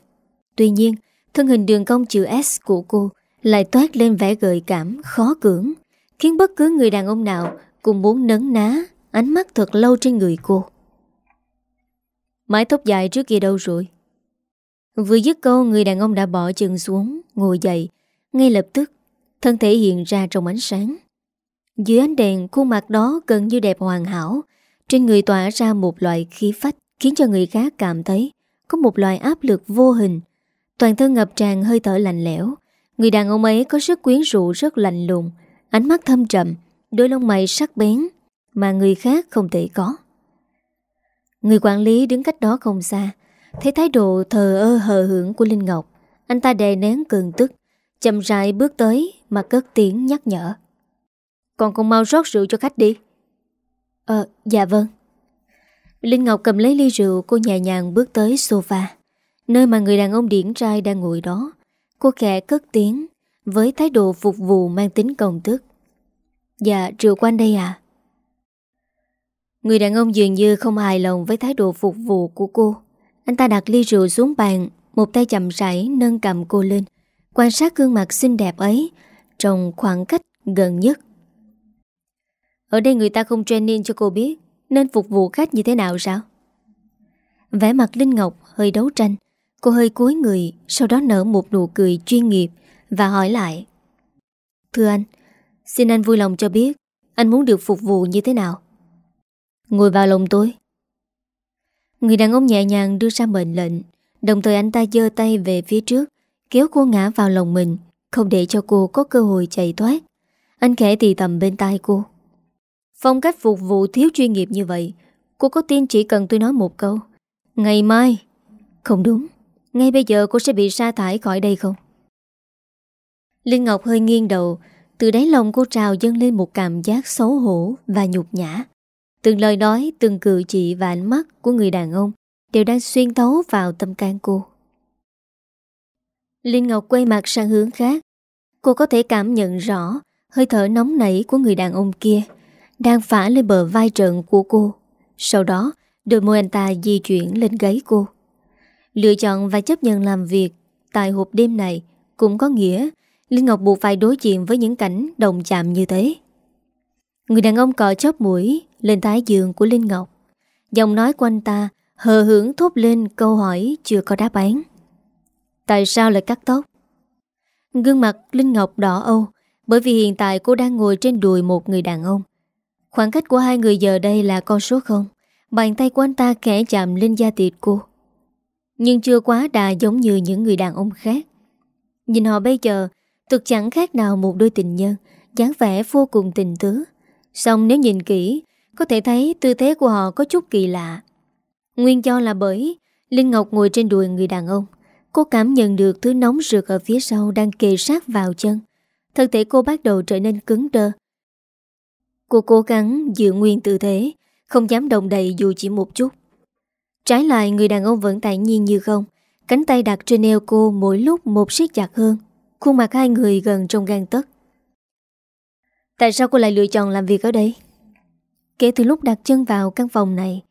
Tuy nhiên, Thân hình đường cong chữ S của cô Lại toát lên vẻ gợi cảm Khó cưỡng, Khiến bất cứ người đàn ông nào Cũng muốn nấn ná Ánh mắt thật lâu trên người cô. Mái tóc dài trước kia đâu rồi? Vừa dứt câu, người đàn ông đã bỏ chân xuống, Ngồi dậy, ngay lập tức Thân thể hiện ra trong ánh sáng. Dưới ánh đèn, khuôn mặt đó gần như đẹp hoàn hảo. Trên người tỏa ra một loại khí phách, Khiến cho người khác cảm thấy Có một loại áp lực vô hình. Toàn thân ngập tràn hơi thở lạnh lẽo. Người đàn ông ấy có sức quyến rũ rất lạnh lùng. Ánh mắt thâm trầm, Đôi lông mày sắc bén Mà người khác không thể có. Người quản lý đứng cách đó không xa, Thấy thái độ thờ ơ hờ hưởng của Linh Ngọc, Anh ta đè nén cơn tức, Chậm rãi bước tới mà cất tiếng nhắc nhở. Còn con mau rót rượu cho khách đi. Ờ, dạ vâng. Linh Ngọc cầm lấy ly rượu cô nhẹ nhàng bước tới sofa. Nơi mà người đàn ông điển trai đang ngồi đó. Cô khẽ cất tiếng với thái độ phục vụ mang tính công tức. Dạ, rượu của anh đây à? Người đàn ông dường như không hài lòng với thái độ phục vụ của cô. Anh ta đặt ly rượu xuống bàn, một tay chậm rãi nâng cầm cô lên, Quan sát gương mặt xinh đẹp ấy trong khoảng cách gần nhất. Ở đây người ta không training cho cô biết Nên phục vụ khách như thế nào sao? Vẻ mặt Linh Ngọc hơi đấu tranh, Cô hơi cúi người, Sau đó nở một nụ cười chuyên nghiệp Và hỏi lại. Thưa anh, Xin anh vui lòng cho biết Anh muốn được phục vụ như thế nào? Ngồi vào lòng tôi. Người đàn ông nhẹ nhàng đưa ra mệnh lệnh, Đồng thời anh ta dơ tay về phía trước, Kéo cô ngã vào lòng mình không để cho cô có cơ hội chạy thoát. Anh khẽ thì tầm bên tai cô. Phong cách phục vụ thiếu chuyên nghiệp như vậy Cô có tin chỉ cần tôi nói một câu? Ngày mai. Không đúng. Ngay bây giờ cô sẽ bị sa thải khỏi đây không? Linh Ngọc hơi nghiêng đầu Từ đáy lòng cô trào dâng lên một cảm giác xấu hổ và nhục nhã. Từng lời nói, từng cử chỉ và ánh mắt của người đàn ông Đều đang xuyên thấu vào tâm can cô. Linh Ngọc quay mặt sang hướng khác. Cô có thể cảm nhận rõ Hơi thở nóng nảy của người đàn ông kia Đang phả lên bờ vai trận của cô. Sau đó Đôi môi anh ta di chuyển lên gáy cô. Lựa chọn và chấp nhận làm việc Tại hộp đêm này Cũng có nghĩa Linh Ngọc buộc phải đối diện với những cảnh đồng chạm như thế. Người đàn ông cọ chóp mũi Lên thái giường của Linh Ngọc. Giọng nói của anh ta Hờ hưởng thốt lên câu hỏi chưa có đáp án. Tại sao lại cắt tóc? Gương mặt Linh Ngọc đỏ âu, Bởi vì hiện tại cô đang ngồi trên đùi một người đàn ông. Khoảng cách của hai người giờ đây là con số không. Bàn tay của anh ta khẽ chạm lên da thịt cô. Nhưng chưa quá đà giống như những người đàn ông khác. Nhìn họ bây giờ, Thực chẳng khác nào một đôi tình nhân, dáng vẻ vô cùng tình tứ. Xong nếu nhìn kỹ, Có thể thấy tư thế của họ có chút kỳ lạ. Nguyên do là bởi Linh Ngọc ngồi trên đùi người đàn ông. Cô cảm nhận được thứ nóng rực ở phía sau Đang kề sát vào chân. Thân thể cô bắt đầu trở nên cứng đơ. Cô cố gắng giữ nguyên tư thế, Không dám động đậy dù chỉ một chút. Trái lại, người đàn ông vẫn tại nhiên như không. Cánh tay đặt trên eo cô mỗi lúc một siết chặt hơn. Khuôn mặt hai người gần trong gan tất Tại sao cô lại lựa chọn làm việc ở đây? Kể từ lúc đặt chân vào căn phòng này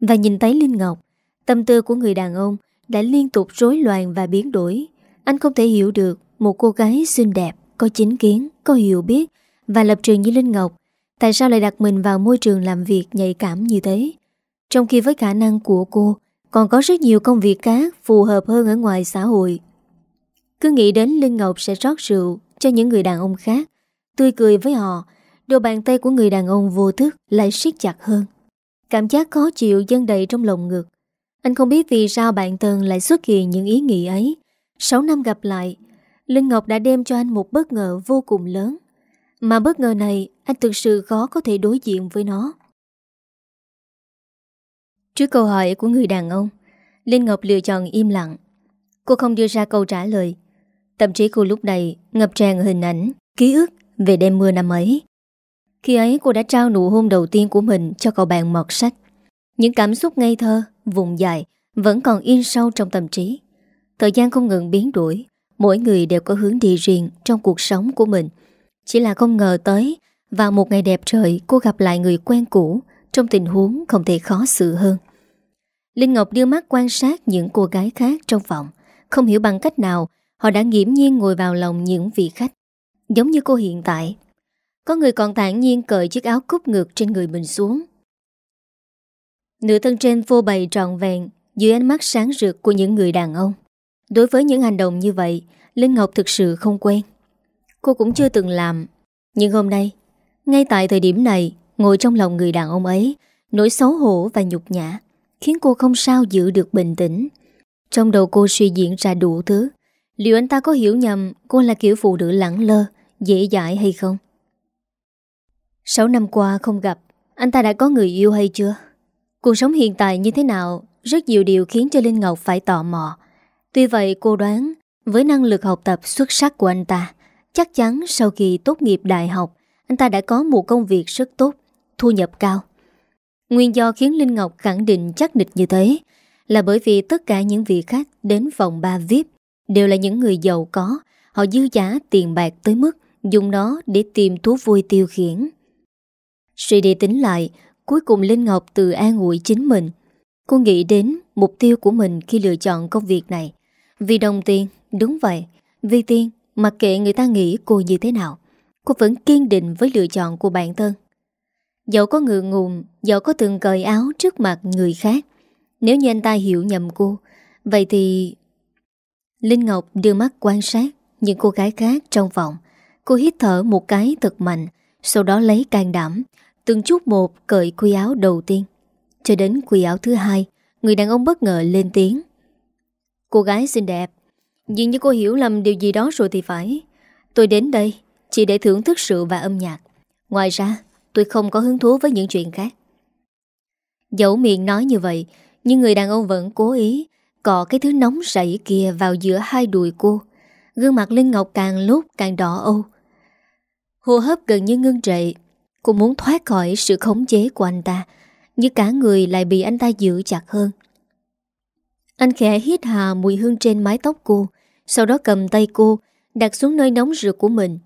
Và nhìn thấy Linh Ngọc, Tâm tư của người đàn ông đã liên tục rối loạn và biến đổi. Anh không thể hiểu được Một cô gái xinh đẹp Có chính kiến, có hiểu biết Và lập trường như Linh Ngọc. Tại sao lại đặt mình vào môi trường làm việc nhạy cảm như thế? Trong khi với khả năng của cô Còn có rất nhiều công việc khác Phù hợp hơn ở ngoài xã hội. Cứ nghĩ đến Linh Ngọc sẽ rót rượu Cho những người đàn ông khác. Tươi cười với họ Đôi bàn tay của người đàn ông vô thức Lại siết chặt hơn. Cảm giác khó chịu dâng đầy trong lòng ngực. Anh không biết vì sao bạn Tần lại xuất hiện những ý nghĩ ấy. 6 năm gặp lại, Linh Ngọc đã đem cho anh một bất ngờ vô cùng lớn. Mà bất ngờ này, Anh thực sự khó có thể đối diện với nó. Trước câu hỏi của người đàn ông, Linh Ngọc lựa chọn im lặng. Cô không đưa ra câu trả lời. Tâm trí cô lúc này ngập tràn hình ảnh, Ký ức về đêm mưa năm ấy. Khi ấy cô đã trao nụ hôn đầu tiên của mình Cho cậu bạn mọt sách. Những cảm xúc ngây thơ, vùng dài Vẫn còn in sâu trong tâm trí. Thời gian không ngừng biến đổi Mỗi người đều có hướng đi riêng Trong cuộc sống của mình. Chỉ là không ngờ tới Vào một ngày đẹp trời cô gặp lại người quen cũ Trong tình huống không thể khó xử hơn. Linh Ngọc đưa mắt quan sát những cô gái khác trong phòng Không hiểu bằng cách nào Họ đã nghiễm nhiên ngồi vào lòng những vị khách. Giống như cô hiện tại Có người còn thản nhiên cởi chiếc áo cúp ngược trên người mình xuống. Nửa thân trên vô bày trọn vẹn, Dưới ánh mắt sáng rực của những người đàn ông. Đối với những hành động như vậy, Linh Ngọc thực sự không quen. Cô cũng chưa từng làm. Nhưng hôm nay, Ngay tại thời điểm này, Ngồi trong lòng người đàn ông ấy, Nỗi xấu hổ và nhục nhã Khiến cô không sao giữ được bình tĩnh. Trong đầu cô suy diễn ra đủ thứ. Liệu anh ta có hiểu nhầm Cô là kiểu phụ nữ lẳng lơ, Dễ dãi hay không? 6 năm qua không gặp, Anh ta đã có người yêu hay chưa? Cuộc sống hiện tại như thế nào, Rất nhiều điều khiến cho Linh Ngọc phải tò mò. Tuy vậy, cô đoán, Với năng lực học tập xuất sắc của anh ta, Chắc chắn sau khi tốt nghiệp đại học, Anh ta đã có một công việc rất tốt, Thu nhập cao. Nguyên do khiến Linh Ngọc khẳng định chắc địch như thế Là bởi vì tất cả những vị khách Đến vòng 3 VIP Đều là những người giàu có, Họ dư giá tiền bạc tới mức Dùng nó để tìm thú vui tiêu khiển. Suy đi tính lại Cuối cùng Linh Ngọc tự an ủi chính mình. Cô nghĩ đến mục tiêu của mình Khi lựa chọn công việc này. Vì đồng tiền, đúng vậy. Vì tiền, mặc kệ người ta nghĩ cô như thế nào Cô vẫn kiên định với lựa chọn của bản thân. Dẫu có ngượng ngùng Dẫu có từng cởi áo trước mặt người khác Nếu như anh ta hiểu nhầm cô Vậy thì Linh Ngọc đưa mắt quan sát những cô gái khác trong phòng. Cô hít thở một cái thật mạnh, sau đó lấy can đảm, từng chút một cởi quy áo đầu tiên. Cho đến quy áo thứ hai, người đàn ông bất ngờ lên tiếng. Cô gái xinh đẹp Dường như cô hiểu lầm điều gì đó rồi thì phải. Tôi đến đây Chỉ để thưởng thức sự và âm nhạc. Ngoài ra tôi không có hứng thú với những chuyện khác. Dẫu miệng nói như vậy Nhưng người đàn ông vẫn cố ý Cọ cái thứ nóng rảy kia vào giữa hai đùi cô. Gương mặt Linh Ngọc càng lúc càng đỏ âu. Hô hấp gần như ngưng trệ Cô muốn thoát khỏi sự khống chế của anh ta, Nhưng cả người lại bị anh ta giữ chặt hơn. Anh khẽ hít hà mùi hương trên mái tóc cô, Sau đó cầm tay cô, Đặt xuống nơi nóng rực của mình.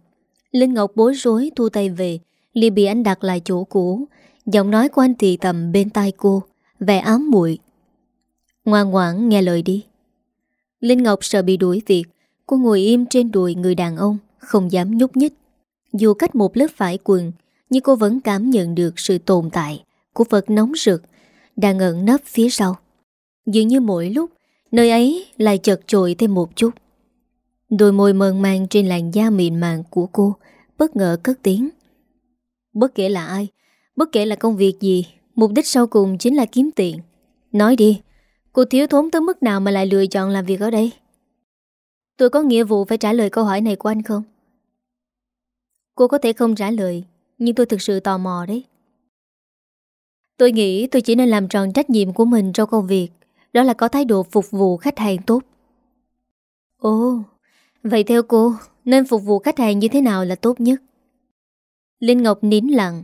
Linh Ngọc bối rối thu tay về, liền bị anh đặt lại chỗ cũ. Giọng nói của anh thì tầm bên tai cô, Vẻ ám muội. Ngoan ngoãn nghe lời đi. Linh Ngọc sợ bị đuổi việc, Cô ngồi im trên đùi người đàn ông, Không dám nhúc nhích. Dù cách một lớp vải quần nhưng cô vẫn cảm nhận được sự tồn tại Của vật nóng rực Đang ẩn nấp phía sau. Dường như mỗi lúc, Nơi ấy lại chật trội thêm một chút. Đôi môi mờn mang trên làn da mịn màng của cô Bất ngờ cất tiếng. Bất kể là ai, Bất kể là công việc gì, Mục đích sau cùng chính là kiếm tiền. Nói đi, Cô thiếu thốn tới mức nào mà lại lựa chọn làm việc ở đây? Tôi có nghĩa vụ phải trả lời câu hỏi này của anh không? Cô có thể không trả lời nhưng tôi thực sự tò mò đấy. Tôi nghĩ tôi chỉ nên làm tròn trách nhiệm của mình trong công việc. Đó là có thái độ phục vụ khách hàng tốt. Ồ, Vậy theo cô, Nên phục vụ khách hàng như thế nào là tốt nhất? Linh Ngọc nín lặng.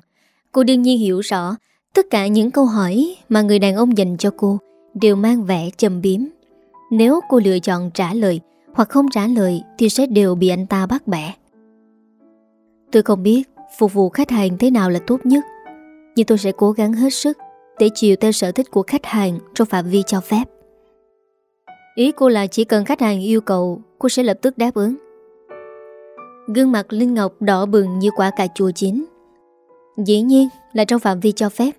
Cô đương nhiên hiểu rõ Tất cả những câu hỏi mà người đàn ông dành cho cô Đều mang vẻ châm biếm. Nếu cô lựa chọn trả lời Hoặc không trả lời Thì sẽ đều bị anh ta bắt bẻ. Tôi không biết. Phục vụ khách hàng thế nào là tốt nhất. Nhưng tôi sẽ cố gắng hết sức Để chiều theo sở thích của khách hàng Trong phạm vi cho phép. Ý cô là chỉ cần khách hàng yêu cầu, Cô sẽ lập tức đáp ứng. Gương mặt Linh Ngọc đỏ bừng như quả cà chua chín. Dĩ nhiên là trong phạm vi cho phép.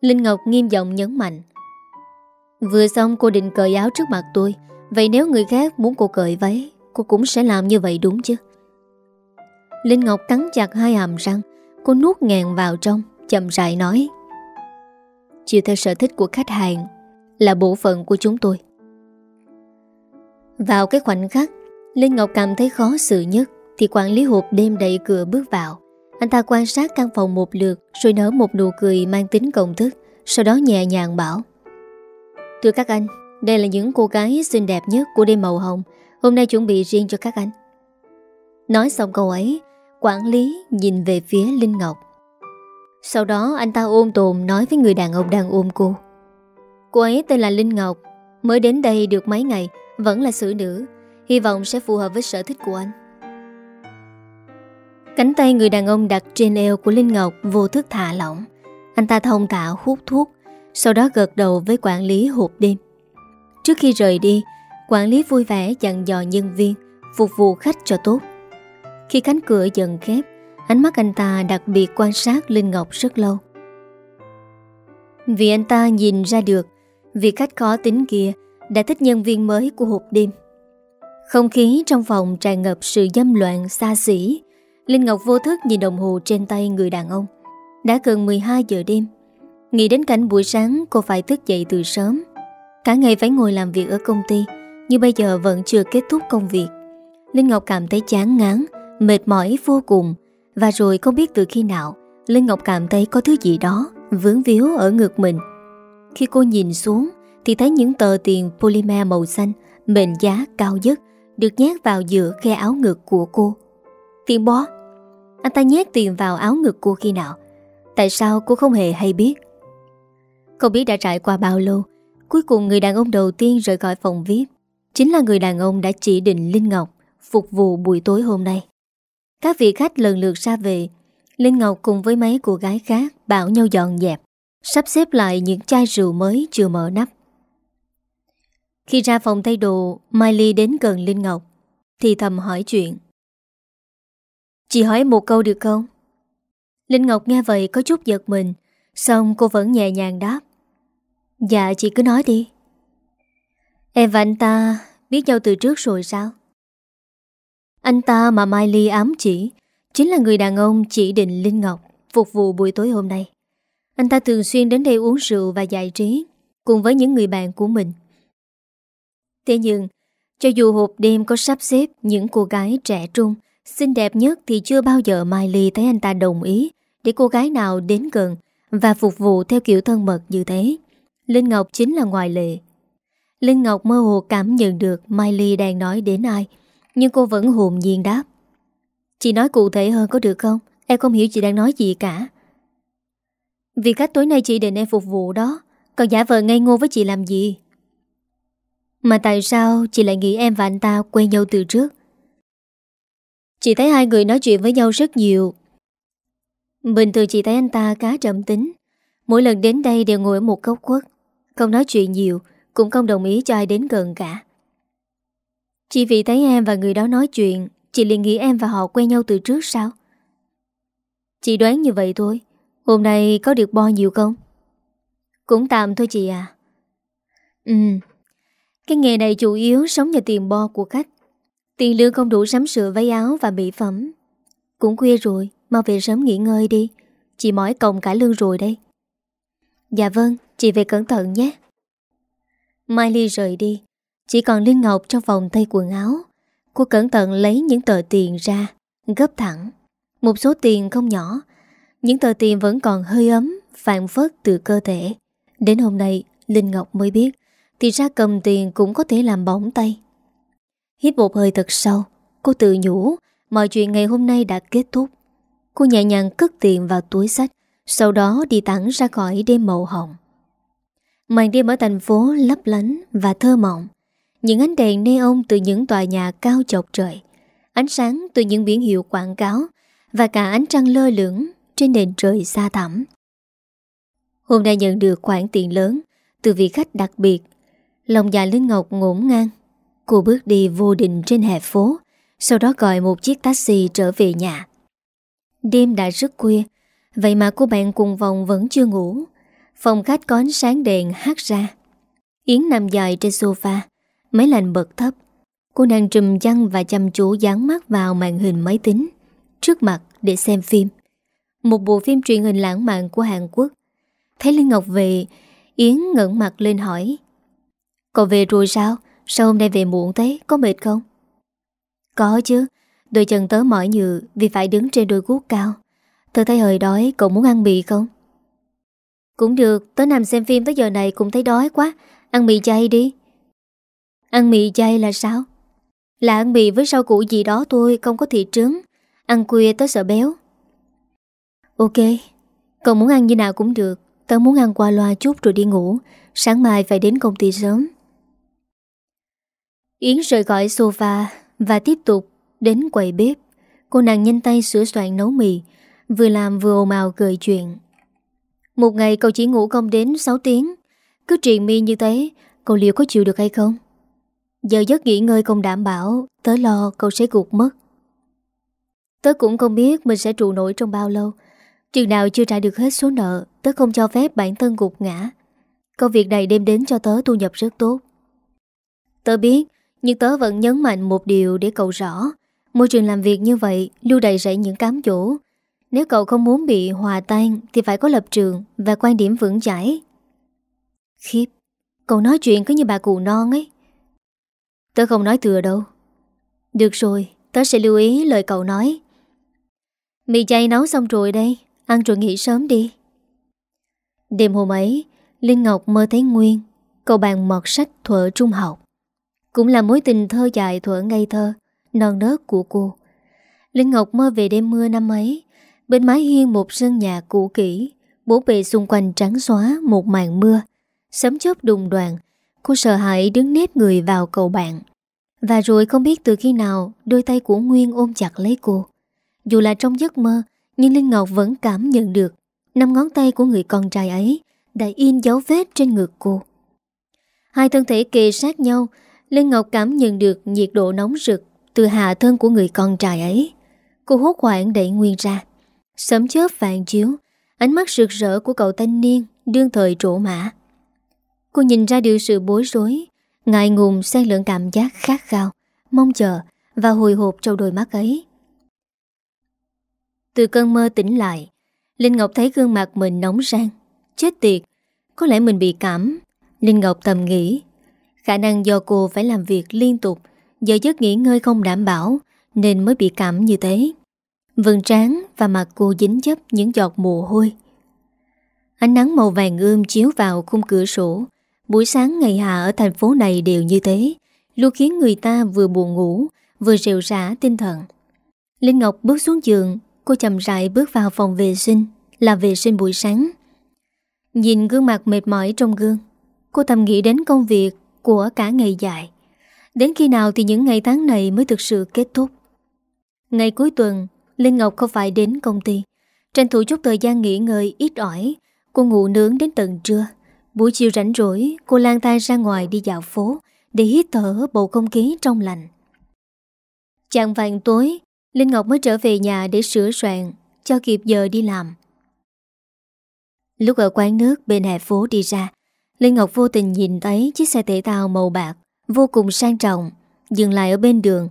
Linh Ngọc nghiêm giọng nhấn mạnh. Vừa xong cô định cởi áo trước mặt tôi, Vậy nếu người khác muốn cô cởi váy, Cô cũng sẽ làm như vậy đúng chứ? Linh Ngọc cắn chặt hai hàm răng, Cô nuốt ngàn vào trong, Chậm rãi nói. Chiều theo sở thích của khách hàng Là bộ phận của chúng tôi. Vào cái khoảnh khắc, Linh Ngọc cảm thấy khó xử nhất, Thì quản lý hộp đêm đẩy cửa bước vào. Anh ta quan sát căn phòng một lượt, Rồi nở một nụ cười mang tính công thức, Sau đó nhẹ nhàng bảo. Thưa các anh, Đây là những cô gái xinh đẹp nhất của đêm màu hồng. Hôm nay chuẩn bị riêng cho các anh. Nói xong câu ấy Quản lý, nhìn về phía Linh Ngọc. Sau đó anh ta ôm tồn nói với người đàn ông đang ôm cô. Cô ấy tên là Linh Ngọc, Mới đến đây được mấy ngày, Vẫn là xử nữ, Hy vọng sẽ phù hợp với sở thích của anh. Cánh tay người đàn ông đặt trên eo của Linh Ngọc vô thức thả lỏng. Anh ta thông thả hút thuốc, Sau đó gật đầu với quản lý hộp đêm. Trước khi rời đi, Quản lý vui vẻ dặn dò nhân viên, Phục vụ khách cho tốt. Khi cánh cửa dần khép, Ánh mắt anh ta đặc biệt quan sát Linh Ngọc rất lâu. Vì anh ta nhìn ra được việc khách khó tính kia Đã thích nhân viên mới của hộp đêm. Không khí trong phòng tràn ngập sự dâm loạn, xa xỉ. Linh Ngọc vô thức nhìn đồng hồ trên tay người đàn ông. Đã gần 12 giờ đêm. Nghĩ đến cảnh buổi sáng, cô phải thức dậy từ sớm. Cả ngày phải ngồi làm việc ở công ty, Nhưng bây giờ vẫn chưa kết thúc công việc. Linh Ngọc cảm thấy chán ngán Mệt mỏi vô cùng Và rồi không biết từ khi nào Linh Ngọc cảm thấy có thứ gì đó Vướng víu ở ngực mình Khi cô nhìn xuống Thì thấy những tờ tiền polymer màu xanh Mệnh giá cao nhất được nhét vào giữa khe áo ngực của cô. Tiền bó. Anh ta nhét tiền vào áo ngực cô khi nào? Tại sao cô không hề hay biết? Không biết đã trải qua bao lâu, cuối cùng người đàn ông đầu tiên rời khỏi phòng VIP chính là người đàn ông đã chỉ định Linh Ngọc phục vụ buổi tối hôm nay. Các vị khách lần lượt ra về, Linh Ngọc cùng với mấy cô gái khác bảo nhau dọn dẹp, sắp xếp lại những chai rượu mới chưa mở nắp. Khi ra phòng thay đồ Miley đến gần Linh Ngọc Thì thầm hỏi chuyện Chị hỏi một câu được không? Linh Ngọc nghe vậy có chút giật mình Xong cô vẫn nhẹ nhàng đáp Dạ chị cứ nói đi Em và anh ta biết nhau từ trước rồi sao? Anh ta mà Miley ám chỉ Chính là người đàn ông chỉ định Linh Ngọc Phục vụ buổi tối hôm nay Anh ta thường xuyên đến đây uống rượu và giải trí Cùng với những người bạn của mình Thế nhưng, cho dù hộp đêm có sắp xếp những cô gái trẻ trung, xinh đẹp nhất thì chưa bao giờ Mai Ly thấy anh ta đồng ý để cô gái nào đến gần và phục vụ theo kiểu thân mật như thế. Linh Ngọc chính là ngoại lệ. Linh Ngọc mơ hồ cảm nhận được Mai Ly đang nói đến ai, nhưng cô vẫn hồn nhiên đáp. Chị nói cụ thể hơn có được không? Em không hiểu chị đang nói gì cả. Vì cách tối nay chị định em phục vụ đó, còn giả vờ ngây ngô với chị làm gì? Mà tại sao chị lại nghĩ em và anh ta quen nhau từ trước? Chị thấy hai người nói chuyện với nhau rất nhiều. Bình thường chị thấy anh ta khá trầm tính. Mỗi lần đến đây đều ngồi ở một góc quất. Không nói chuyện nhiều, cũng không đồng ý cho ai đến gần cả. Chị vì thấy em và người đó nói chuyện, chị liền nghĩ em và họ quen nhau từ trước sao? Chị đoán như vậy thôi. Hôm nay có được bo nhiều không? Cũng tạm thôi chị à. Ừ, cái nghề này chủ yếu sống nhờ tiền bo của khách. Tiền lương không đủ sắm sửa váy áo và mỹ phẩm. Cũng khuya rồi, mau về sớm nghỉ ngơi đi. Chị mỏi còng cả lương rồi đây. Dạ vâng, chị về cẩn thận nhé. Mai Ly rời đi, chỉ còn Linh Ngọc trong vòng tay quần áo. Cô cẩn thận lấy những tờ tiền ra, gấp thẳng. Một số tiền không nhỏ, những tờ tiền vẫn còn hơi ấm, phản phất từ cơ thể. Đến hôm nay, Linh Ngọc mới biết thì ra cầm tiền cũng có thể làm bỏng tay Hít một hơi thật sâu Cô tự nhủ Mọi chuyện ngày hôm nay đã kết thúc Cô nhẹ nhàng cất tiền vào túi sách Sau đó đi thẳng ra khỏi đêm màu hồng Màn đêm ở thành phố lấp lánh và thơ mộng những ánh đèn neon từ những tòa nhà cao chọc trời, Ánh sáng từ những biển hiệu quảng cáo Và cả ánh trăng lơ lửng trên nền trời xa thẳm. Hôm nay nhận được khoản tiền lớn Từ vị khách đặc biệt, Lòng dạ Linh Ngọc ngổn ngang. Cô bước đi vô định trên hè phố, Sau đó gọi một chiếc taxi trở về nhà. Đêm đã rất khuya, Vậy mà cô bạn cùng vòng vẫn chưa ngủ. Phòng khách có ánh sáng đèn hát ra. Yến nằm dài trên sofa Máy lạnh bật thấp Cô nàng trùm chăn và chăm chú dán mắt vào màn hình máy tính, Trước mặt để xem phim Một bộ phim truyền hình lãng mạn của Hàn Quốc Thấy Linh Ngọc về, Yến ngẩn mặt lên hỏi, Cậu về rồi sao? Sao hôm nay về muộn thế? Có mệt không? Có chứ Đôi chân tớ mỏi nhừ vì phải đứng trên đôi guốc cao Tớ thấy hơi đói, Cậu muốn ăn mì không? Cũng được, Tớ nằm xem phim tới giờ này cũng thấy đói quá Ăn mì chay đi Ăn mì chay là sao? Là ăn mì với rau củ gì đó thôi Không có thịt trứng Ăn khuya tớ sợ béo Ok Cậu muốn ăn như nào cũng được Tớ muốn ăn qua loa chút rồi đi ngủ Sáng mai phải đến công ty sớm Yến rời khỏi sofa và tiếp tục đến quầy bếp. Cô nàng nhanh tay sửa soạn nấu mì, vừa làm vừa ồn ào cười chuyện. Một ngày cậu chỉ ngủ không đến 6 tiếng, cứ triền mi như thế, cậu liệu có chịu được hay không? Giờ giấc nghỉ ngơi không đảm bảo, tớ lo cậu sẽ gục mất. Tớ cũng không biết mình sẽ trụ nổi trong bao lâu. Chừng nào chưa trả được hết số nợ, tớ không cho phép bản thân gục ngã. Công việc này đem đến cho tớ thu nhập rất tốt. Tớ biết, nhưng tớ vẫn nhấn mạnh một điều để cậu rõ Môi trường làm việc như vậy Lưu đầy rẫy những cám chỗ Nếu cậu không muốn bị hòa tan Thì phải có lập trường và quan điểm vững chãi Khiếp Cậu nói chuyện cứ như bà cụ non ấy Tớ không nói thừa đâu. Được rồi, Tớ sẽ lưu ý lời cậu nói. Mì chay nấu xong rồi đây, Ăn rồi nghỉ sớm đi. Đêm hôm ấy, Linh Ngọc mơ thấy Nguyên, Cậu bàn mọt sách thuở trung học. Cũng là mối tình thơ dài thuở ngây thơ, Non nớt của cô. Linh Ngọc mơ về đêm mưa năm ấy, Bên mái hiên một sân nhà cũ kỹ, Bố bề xung quanh trắng xóa Một màn mưa, Sấm chớp đùng đoàn Cô sợ hãi đứng nếp người vào cầu bạn Và rồi không biết từ khi nào Đôi tay của Nguyên ôm chặt lấy cô Dù là trong giấc mơ Nhưng Linh Ngọc vẫn cảm nhận được Năm ngón tay của người con trai ấy Đã in dấu vết trên ngực cô Hai thân thể kề sát nhau Linh Ngọc cảm nhận được nhiệt độ nóng rực từ hạ thân của người con trai ấy. Cô hốt hoảng đẩy Nguyên ra. Sấm chớp vàng chiếu, ánh mắt rực rỡ của cậu thanh niên đương thời trổ mã. Cô nhìn ra được sự bối rối, ngại ngùng xen lẫn cảm giác khát khao, mong chờ và hồi hộp trong đôi mắt ấy. Từ cơn mơ tỉnh lại, Linh Ngọc thấy gương mặt mình nóng rang. Chết tiệt, có lẽ mình bị cảm. Linh Ngọc tầm nghĩ Khả năng do cô phải làm việc liên tục Giờ giấc nghỉ ngơi không đảm bảo Nên mới bị cảm như thế vầng trán và mặt cô dính chấp những giọt mồ hôi Ánh nắng màu vàng ươm chiếu vào khung cửa sổ Buổi sáng ngày hạ ở thành phố này đều như thế, Luôn khiến người ta vừa buồn ngủ, Vừa rượu rã tinh thần. Linh Ngọc bước xuống giường, Cô chậm rãi bước vào phòng vệ sinh Là vệ sinh buổi sáng. Nhìn gương mặt mệt mỏi trong gương, Cô thầm nghĩ đến công việc Của cả ngày dài. Đến khi nào thì những ngày tháng này mới thực sự kết thúc? Ngày cuối tuần, Linh Ngọc không phải đến công ty. Tranh thủ chút thời gian nghỉ ngơi, ít ỏi, Cô ngủ nướng đến tận trưa. Buổi chiều rảnh rỗi, Cô lang tay ra ngoài đi dạo phố Để hít thở bầu không khí trong lành. Chạng vàng tối, Linh Ngọc mới trở về nhà để sửa soạn, Cho kịp giờ đi làm. Lúc ở quán nước bên hè phố đi ra, Linh Ngọc vô tình nhìn thấy chiếc xe thể thao màu bạc, Vô cùng sang trọng, Dừng lại ở bên đường.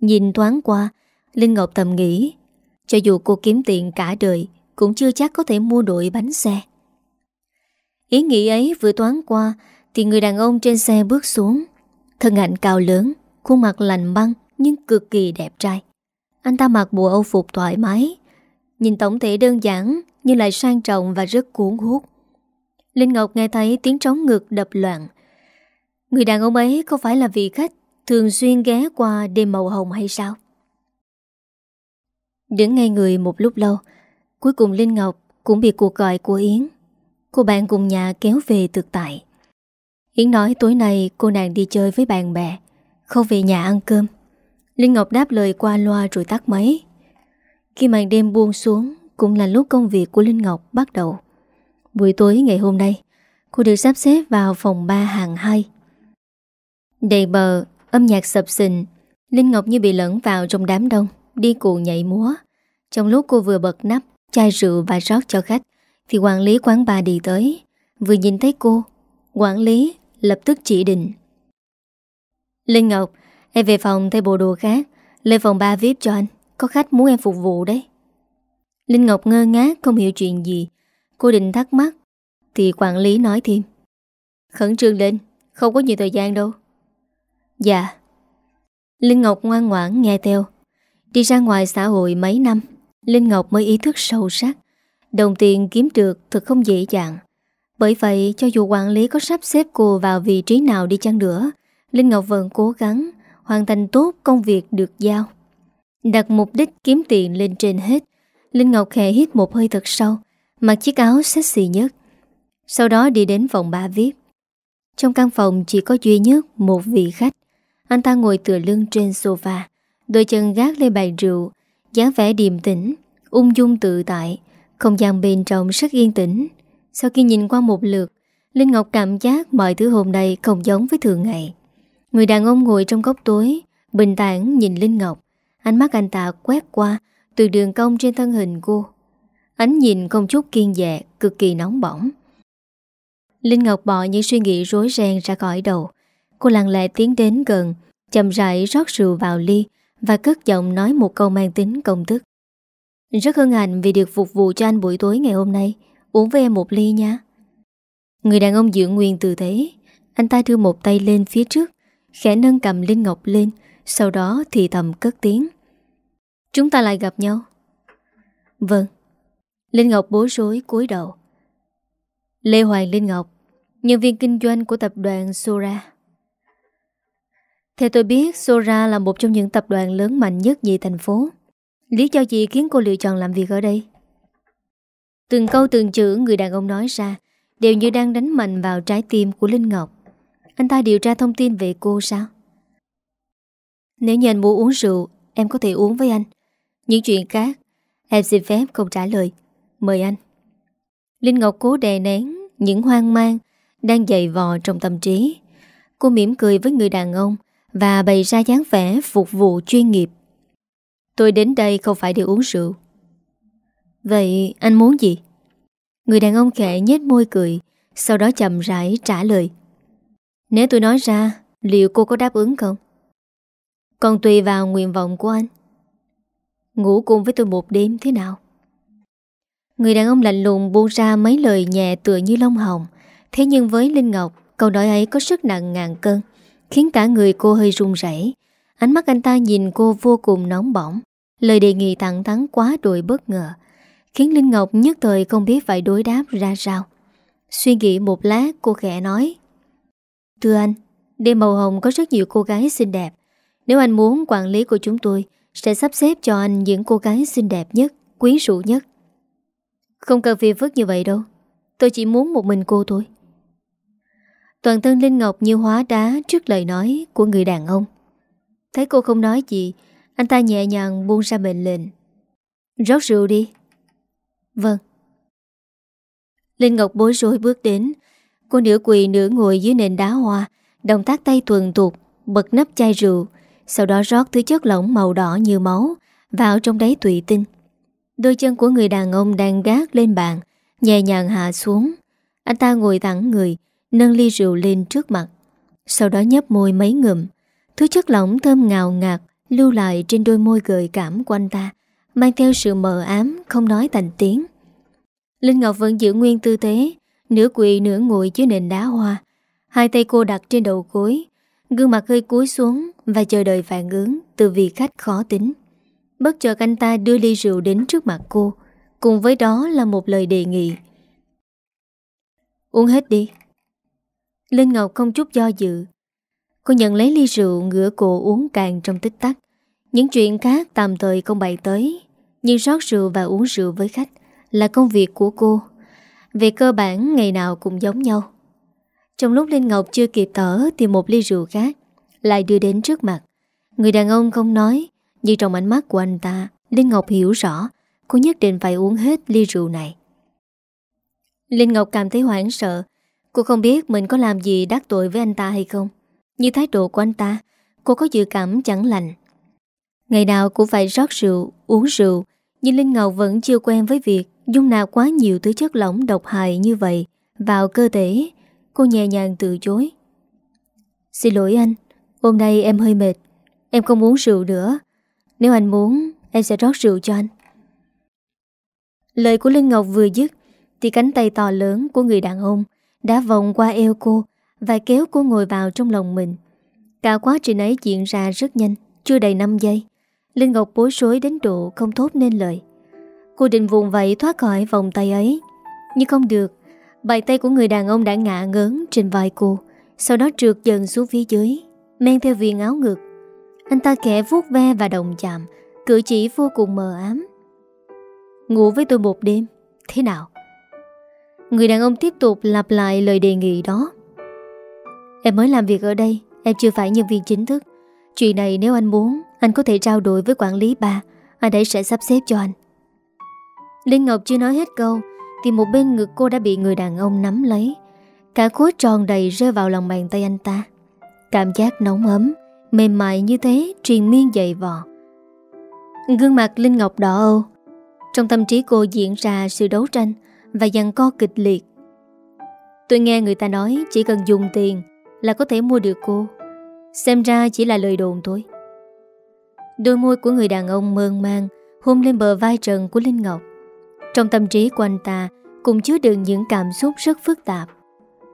Nhìn thoáng qua, Linh Ngọc thầm nghĩ, Cho dù cô kiếm tiền cả đời, Cũng chưa chắc có thể mua đội bánh xe. Ý nghĩ ấy vừa toán qua, Thì người đàn ông trên xe bước xuống. Thân ảnh cao lớn, Khuôn mặt lành băng, Nhưng cực kỳ đẹp trai. Anh ta mặc bộ âu phục thoải mái, Nhìn tổng thể đơn giản, Nhưng lại sang trọng và rất cuốn hút. Linh Ngọc nghe thấy tiếng trống ngực đập loạn. Người đàn ông ấy có phải là vị khách Thường xuyên ghé qua đêm màu hồng hay sao? Đứng ngay người một lúc lâu, Cuối cùng Linh Ngọc cũng bị cuộc gọi của Yến. Cô bạn cùng nhà kéo về thực tại. Yến nói tối nay cô nàng đi chơi với bạn bè, Không về nhà ăn cơm. Linh Ngọc đáp lời qua loa rồi tắt máy. Khi màn đêm buông xuống, Cũng là lúc công việc của Linh Ngọc bắt đầu. Buổi tối ngày hôm nay, Cô được sắp xếp vào phòng 3 hàng 2 Đầy bờ, Âm nhạc sập sình, Linh Ngọc như bị lẫn vào trong đám đông, Đi cuộn nhảy múa. Trong lúc cô vừa bật nắp, Chai rượu và rót cho khách thì quản lý quán bà đi tới. Vừa nhìn thấy cô, Quản lý lập tức chỉ định. Linh Ngọc, Em về phòng thay bộ đồ khác. Lên phòng ba VIP cho anh. Có khách muốn em phục vụ đấy. Linh Ngọc ngơ ngác, không hiểu chuyện gì. Cô định thắc mắc, Thì quản lý nói thêm. Khẩn trương lên, Không có nhiều thời gian đâu. Dạ. Linh Ngọc ngoan ngoãn nghe theo. Đi ra ngoài xã hội mấy năm, Linh Ngọc mới ý thức sâu sắc. Đồng tiền kiếm được thật không dễ dàng. Bởi vậy, cho dù quản lý có sắp xếp cô vào vị trí nào đi chăng nữa, Linh Ngọc vẫn cố gắng Hoàn thành tốt công việc được giao. Đặt mục đích kiếm tiền lên trên hết, Linh Ngọc khẽ hít một hơi thật sâu, Mặc chiếc áo sexy nhất. Sau đó đi đến phòng ba VIP Trong căn phòng chỉ có duy nhất một vị khách. Anh ta ngồi tựa lưng trên sofa, Đôi chân gác lên bàn rượu, dáng vẻ điềm tĩnh, Ung dung tự tại. Không gian bên trong rất yên tĩnh. Sau khi nhìn qua một lượt, Linh Ngọc cảm giác mọi thứ hôm nay không giống với thường ngày. Người đàn ông ngồi trong góc tối, Bình tản nhìn Linh Ngọc. Ánh mắt anh ta quét qua Từ đường cong trên thân hình cô. Ánh nhìn không chút kiên dạ Cực kỳ nóng bỏng. Linh Ngọc bỏ những suy nghĩ rối ren ra khỏi đầu. Cô lặng lẽ tiến đến gần, Chậm rãi rót rượu vào ly Và cất giọng nói một câu mang tính công thức. Rất hân hạnh vì được phục vụ cho anh buổi tối ngày hôm nay. Uống với em một ly nha. Người đàn ông giữ nguyên tư thế. Anh ta đưa một tay lên phía trước, Khẽ nâng cầm Linh Ngọc lên, Sau đó thì thầm cất tiếng. Chúng ta lại gặp nhau. Vâng. Linh Ngọc bối rối cúi đầu. Lê Hoàng Linh Ngọc, Nhân viên kinh doanh của tập đoàn Sora. Theo tôi biết, Sora là một trong những tập đoàn lớn mạnh nhất về thành phố. Lý do gì khiến cô lựa chọn làm việc ở đây? Từng câu từng chữ người đàn ông nói ra Đều như đang đánh mạnh vào trái tim của Linh Ngọc. Anh ta điều tra thông tin về cô sao? Nếu như anh muốn uống rượu, Em có thể uống với anh. Những chuyện khác, Em xin phép không trả lời. Mời anh. Linh Ngọc cố đè nén Những hoang mang Đang dày vò trong tâm trí. Cô mỉm cười với người đàn ông Và bày ra dáng vẻ phục vụ chuyên nghiệp. Tôi đến đây không phải để uống rượu Vậy anh muốn gì? Người đàn ông khẽ nhếch môi cười, Sau đó chậm rãi trả lời Nếu tôi nói ra, Liệu cô có đáp ứng không? Còn tùy vào nguyện vọng của anh Ngủ cùng với tôi một đêm thế nào? Người đàn ông lạnh lùng buông ra mấy lời nhẹ tựa như lông hồng Thế nhưng với Linh Ngọc, Câu nói ấy có sức nặng ngàn cân, Khiến cả người cô hơi run rẩy Ánh mắt anh ta nhìn cô vô cùng nóng bỏng. Lời đề nghị thẳng thắn quá đồi bất ngờ, Khiến Linh Ngọc nhất thời không biết phải đối đáp ra sao. Suy nghĩ một lát, cô khẽ nói, Thưa anh, Đêm màu hồng có rất nhiều cô gái xinh đẹp. Nếu anh muốn, quản lý của chúng tôi Sẽ sắp xếp cho anh những cô gái xinh đẹp nhất, quý rũ nhất. Không cần phiền phức như vậy đâu. Tôi chỉ muốn một mình cô thôi. Toàn thân Linh Ngọc như hóa đá Trước lời nói của người đàn ông. Thấy cô không nói gì, Anh ta nhẹ nhàng buông ra mệnh lệnh. Rót rượu đi. Vâng. Linh Ngọc bối rối bước đến. Cô nửa quỳ nửa ngồi dưới nền đá hoa, Động tác tay tuần tục Bật nắp chai rượu, Sau đó rót thứ chất lỏng màu đỏ như máu Vào trong đáy tụy tinh. Đôi chân của người đàn ông đang gác lên bàn, Nhẹ nhàng hạ xuống. Anh ta ngồi thẳng người, Nâng ly rượu lên trước mặt. Sau đó nhấp môi mấy ngụm. Thứ chất lỏng thơm ngào ngạt Lưu lại trên đôi môi gợi cảm của anh ta, Mang theo sự mờ ám, Không nói thành tiếng. Linh Ngọc vẫn giữ nguyên tư thế, Nửa quỳ nửa ngồi dưới nền đá hoa. Hai tay cô đặt trên đầu gối, Gương mặt hơi cúi xuống Và chờ đợi phản ứng từ vị khách khó tính. Bất chợt anh ta đưa ly rượu đến trước mặt cô, Cùng với đó là một lời đề nghị. Uống hết đi. Linh Ngọc không chút do dự Cô nhận lấy ly rượu ngửa cổ uống càng trong tích tắc. Những chuyện khác tạm thời không bày tới, Nhưng rót rượu và uống rượu với khách Là công việc của cô. Về cơ bản, ngày nào cũng giống nhau. Trong lúc Linh Ngọc chưa kịp thở Thì một ly rượu khác Lại đưa đến trước mặt. Người đàn ông không nói, Nhưng trong ánh mắt của anh ta, Linh Ngọc hiểu rõ Cô nhất định phải uống hết ly rượu này. Linh Ngọc cảm thấy hoảng sợ. Cô không biết mình có làm gì đắc tội với anh ta hay không. Như thái độ của anh ta Cô có dự cảm chẳng lành. Ngày nào cũng phải rót rượu, uống rượu Nhưng Linh Ngọc vẫn chưa quen với việc Dung nạp quá nhiều thứ chất lỏng độc hại như vậy Vào cơ thể. Cô nhẹ nhàng từ chối. Xin lỗi anh Hôm nay em hơi mệt Em không uống rượu nữa. Nếu anh muốn em sẽ rót rượu cho anh. Lời của Linh Ngọc vừa dứt Thì cánh tay to lớn của người đàn ông Đã vòng qua eo cô và kéo cô ngồi vào trong lòng mình. Cả quá trình ấy diễn ra rất nhanh, Chưa đầy 5 giây. Linh Ngọc bối rối đến độ không thốt nên lời. Cô định vùng vẫy thoát khỏi vòng tay ấy, Nhưng không được. Bàn tay của người đàn ông đã ngã ngớn trên vai cô, Sau đó trượt dần xuống phía dưới, Men theo viền áo ngực. Anh ta kẻ vuốt ve và đồng chạm, Cử chỉ vô cùng mờ ám. Ngủ với tôi một đêm, Thế nào? Người đàn ông tiếp tục lặp lại lời đề nghị đó. Em mới làm việc ở đây, Em chưa phải nhân viên chính thức. Chuyện này nếu anh muốn, Anh có thể trao đổi với quản lý bà Anh ấy sẽ sắp xếp cho anh. Linh Ngọc chưa nói hết câu, Thì một bên ngực cô đã bị người đàn ông nắm lấy. Cả khối tròn đầy rơi vào lòng bàn tay anh ta. Cảm giác nóng ấm, Mềm mại như thế Truyền miên dày vò. Gương mặt Linh Ngọc đỏ âu. Trong tâm trí cô diễn ra sự đấu tranh Và dằn co kịch liệt. Tôi nghe người ta nói Chỉ cần dùng tiền là có thể mua được cô. Xem ra chỉ là lời đồn thôi. Đôi môi của người đàn ông mơn mang, Hôn lên bờ vai trần của Linh Ngọc. Trong tâm trí của anh ta Cũng chứa đựng những cảm xúc rất phức tạp.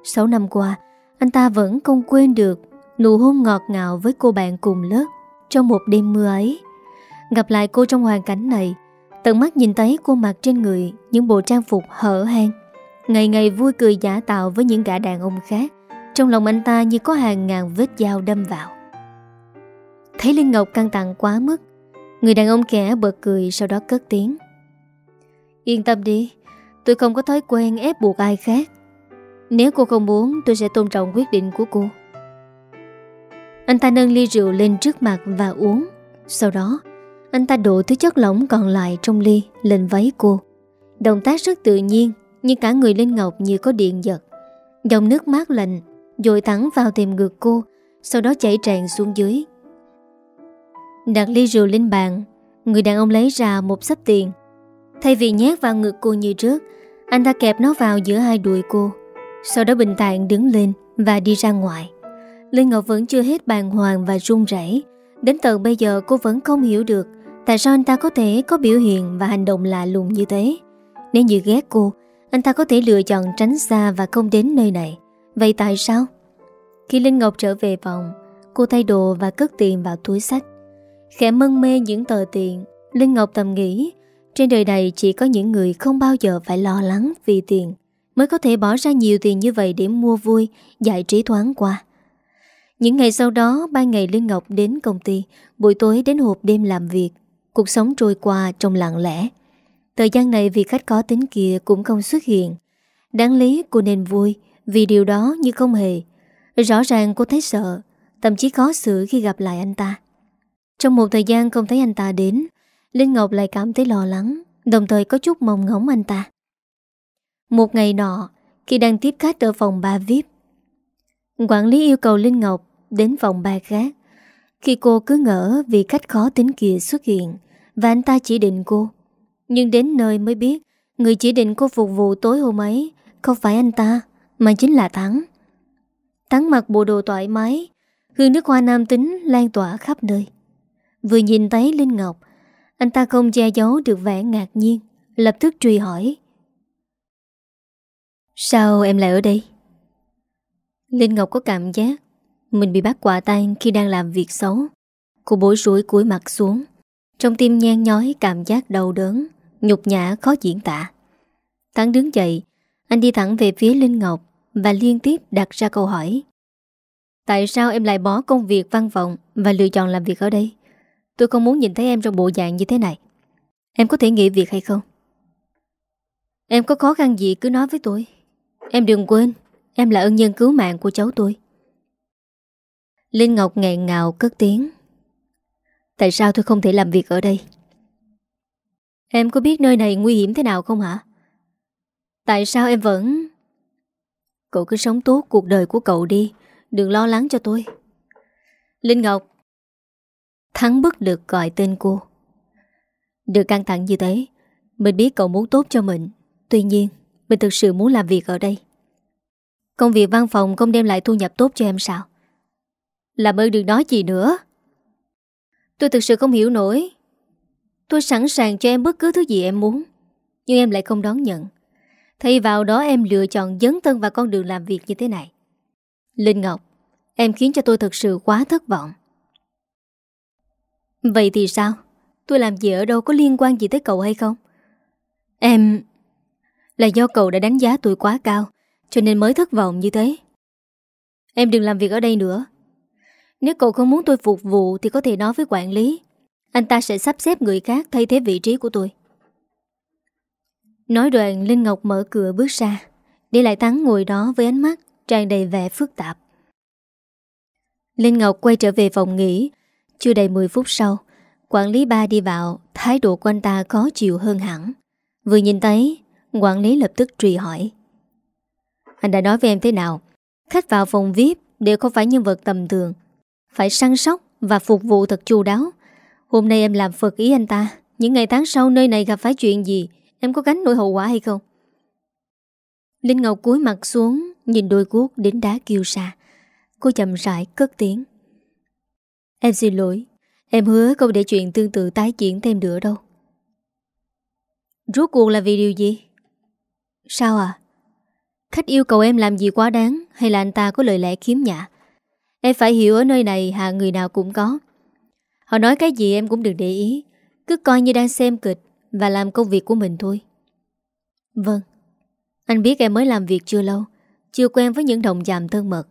6 năm qua, Anh ta vẫn không quên được Nụ hôn ngọt ngào với cô bạn cùng lớp Trong một đêm mưa ấy. Gặp lại cô trong hoàn cảnh này, Tận mắt nhìn thấy cô mặc trên người Những bộ trang phục hở hang, Ngày ngày vui cười giả tạo với những gã đàn ông khác. Trong lòng anh ta như có hàng ngàn vết dao đâm vào. Thấy Linh Ngọc căng thẳng quá mức, Người đàn ông kẻ bật cười Sau đó cất tiếng. Yên tâm đi, Tôi không có thói quen ép buộc ai khác. Nếu cô không muốn, tôi sẽ tôn trọng quyết định của cô. Anh ta nâng ly rượu lên trước mặt và uống. Sau đó, anh ta đổ thứ chất lỏng còn lại trong ly lên váy cô. Động tác rất tự nhiên, Nhưng cả người Linh Ngọc như có điện giật. Dòng nước mát lạnh Dội thẳng vào tìm ngực cô, Sau đó chảy tràn xuống dưới. Đặt ly rượu lên bàn, Người đàn ông lấy ra một sắp tiền. Thay vì nhét vào ngực cô như trước, Anh ta kẹp nó vào giữa hai đùi cô, Sau đó bình tạng đứng lên Và đi ra ngoài. Linh Ngọc vẫn chưa hết bàng hoàng và run rẩy. Đến tận bây giờ cô vẫn không hiểu được Tại sao anh ta có thể có biểu hiện Và hành động lạ lùng như thế. Nếu như ghét cô, Anh ta có thể lựa chọn tránh xa và không đến nơi này. Vậy tại sao? Khi Linh Ngọc trở về phòng, Cô thay đồ và cất tiền vào túi sách. Khẽ mân mê những tờ tiền, Linh Ngọc tầm nghĩ, Trên đời này chỉ có những người không bao giờ phải lo lắng vì tiền Mới có thể bỏ ra nhiều tiền như vậy để mua vui, Giải trí thoáng qua. Những ngày sau đó, Ban ngày Linh Ngọc đến công ty, Buổi tối đến hộp đêm làm việc. Cuộc sống trôi qua trong lặng lẽ. Thời gian này vì khách có tính kia cũng không xuất hiện. Đáng lý cô nên vui vì điều đó như không hề. Rõ ràng cô thấy sợ, Thậm chí khó xử khi gặp lại anh ta. Trong một thời gian không thấy anh ta đến, Linh Ngọc lại cảm thấy lo lắng, Đồng thời có chút mong ngóng anh ta. Một ngày nọ, Khi đang tiếp khách ở phòng ba VIP, Quản lý yêu cầu Linh Ngọc Đến phòng ba khác. Khi cô cứ ngỡ vì khách khó tính kia xuất hiện Và anh ta chỉ định cô, Nhưng đến nơi mới biết Người chỉ định cô phục vụ tối hôm ấy Không phải anh ta. Mà chính là Thắng Thắng mặc bộ đồ thoải mái, Hương nước hoa nam tính lan tỏa khắp nơi. Vừa nhìn thấy Linh Ngọc, Anh ta không che giấu được vẻ ngạc nhiên, Lập tức truy hỏi. Sao em lại ở đây? Linh Ngọc có cảm giác Mình bị bắt quả tang khi đang làm việc xấu. Cô bối rối cúi mặt xuống, Trong tim nhan nhói cảm giác đau đớn, Nhục nhã khó diễn tả. Thắng đứng dậy, Anh đi thẳng về phía Linh Ngọc. Và liên tiếp đặt ra câu hỏi. Tại sao em lại bỏ công việc văn phòng Và lựa chọn làm việc ở đây? Tôi không muốn nhìn thấy em trong bộ dạng như thế này. Em có thể nghỉ việc hay không? Em có khó khăn gì cứ nói với tôi. Em đừng quên, Em là ân nhân cứu mạng của cháu tôi. Linh Ngọc nghẹn ngào cất tiếng. Tại sao tôi không thể làm việc ở đây? Em có biết nơi này nguy hiểm thế nào không hả? Tại sao em vẫn Cậu cứ sống tốt cuộc đời của cậu đi. Đừng lo lắng cho tôi. Linh Ngọc Thắng bất được gọi tên cô. Được căng thẳng như thế, Mình biết cậu muốn tốt cho mình. Tuy nhiên, Mình thực sự muốn làm việc ở đây. Công việc văn phòng không đem lại thu nhập tốt cho em sao? Làm ơn đừng nói gì nữa. Tôi thực sự không hiểu nổi. Tôi sẵn sàng cho em bất cứ thứ gì em muốn, Nhưng em lại không đón nhận. Thay vào đó em lựa chọn dấn thân vào con đường làm việc như thế này. Linh Ngọc, Em khiến cho tôi thật sự quá thất vọng. Vậy thì sao? Tôi làm gì ở đâu, có liên quan gì tới cậu hay không? Em Là do cậu đã đánh giá tôi quá cao, Cho nên mới thất vọng như thế. Em đừng làm việc ở đây nữa. Nếu cậu không muốn tôi phục vụ Thì có thể nói với quản lý. Anh ta sẽ sắp xếp người khác thay thế vị trí của tôi. Nói đoạn Linh Ngọc mở cửa bước ra Để lại Thắng ngồi đó với ánh mắt tràn đầy vẻ phức tạp. Linh Ngọc quay trở về phòng nghỉ. Chưa đầy 10 phút sau, quản lý ba đi vào, thái độ của anh ta khó chịu hơn hẳn. Vừa nhìn thấy, quản lý lập tức truy hỏi. Anh đã nói với em thế nào? Khách vào phòng VIP đều không phải nhân vật tầm thường. Phải săn sóc và phục vụ thật chu đáo. Hôm nay em làm phật ý anh ta. Những ngày tháng sau nơi này gặp phải chuyện gì, em có gánh nổi hậu quả hay không? Linh Ngọc cúi mặt xuống, Nhìn đôi guốc đến đá kêu xa Cô chậm rãi cất tiếng Em xin lỗi, Em hứa không để chuyện tương tự tái diễn thêm nữa đâu Rốt cuộc là vì điều gì? Sao à? Khách yêu cầu em làm gì quá đáng Hay là anh ta có lời lẽ khiếm nhã Em phải hiểu ở nơi này hạ người nào cũng có Họ nói cái gì em cũng đừng để ý, Cứ coi như đang xem kịch và làm công việc của mình thôi. Vâng Anh biết em mới làm việc chưa lâu, chưa quen với những đồng chàm thân mật.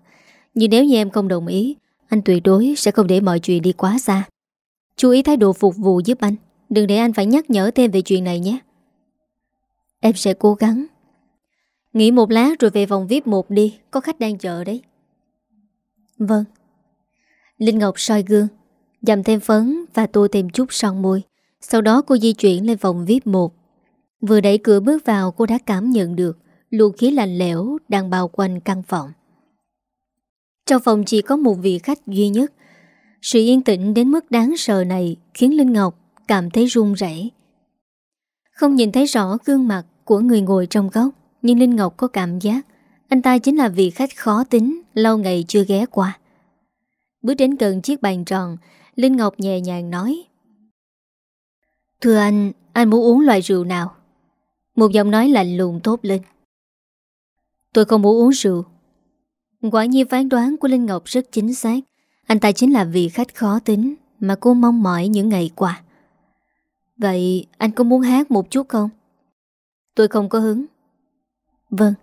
Nhưng nếu như em không đồng ý, Anh tuyệt đối sẽ không để mọi chuyện đi quá xa. Chú ý thái độ phục vụ giúp anh, Đừng để anh phải nhắc nhở thêm về chuyện này nhé. Em sẽ cố gắng. Nghỉ một lát rồi về phòng VIP một đi, Có khách đang chờ đấy. Vâng. Linh Ngọc soi gương, Dầm thêm phấn và tô thêm chút son môi. Sau đó cô di chuyển lên phòng VIP 1 Vừa đẩy cửa bước vào cô đã cảm nhận được luồng khí lạnh lẽo đang bao quanh căn phòng. Trong phòng chỉ có một vị khách duy nhất. Sự yên tĩnh đến mức đáng sợ này khiến Linh Ngọc cảm thấy run rẩy. Không nhìn thấy rõ gương mặt của người ngồi trong góc, nhưng Linh Ngọc có cảm giác anh ta chính là vị khách khó tính lâu ngày chưa ghé qua. Bước đến gần chiếc bàn tròn, Linh Ngọc nhẹ nhàng nói Thưa anh, anh muốn uống loại rượu nào? Một giọng nói lạnh lùng tốt lên. Tôi không muốn uống rượu. Quả nhiên phán đoán của Linh Ngọc rất chính xác. Anh ta chính là vị khách khó tính Mà cô mong mỏi những ngày qua. Vậy anh có muốn hát một chút không? Tôi không có hứng. Vâng.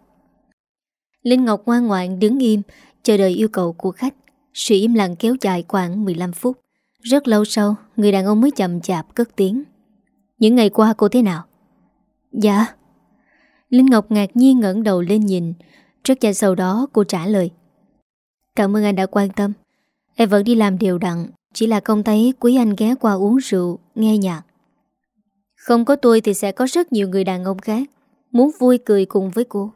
Linh Ngọc ngoan ngoạn đứng im Chờ đợi yêu cầu của khách. Sự im lặng kéo dài khoảng 15 phút. Rất lâu sau Người đàn ông mới chậm chạp cất tiếng. Những ngày qua cô thế nào? Dạ. Linh Ngọc ngạc nhiên ngẩng đầu lên nhìn. Rất nhanh sau đó cô trả lời. Cảm ơn anh đã quan tâm. Em vẫn đi làm đều đặn Chỉ là không thấy quý anh ghé qua uống rượu Nghe nhạc. Không có tôi thì sẽ có rất nhiều người đàn ông khác Muốn vui cười cùng với cô.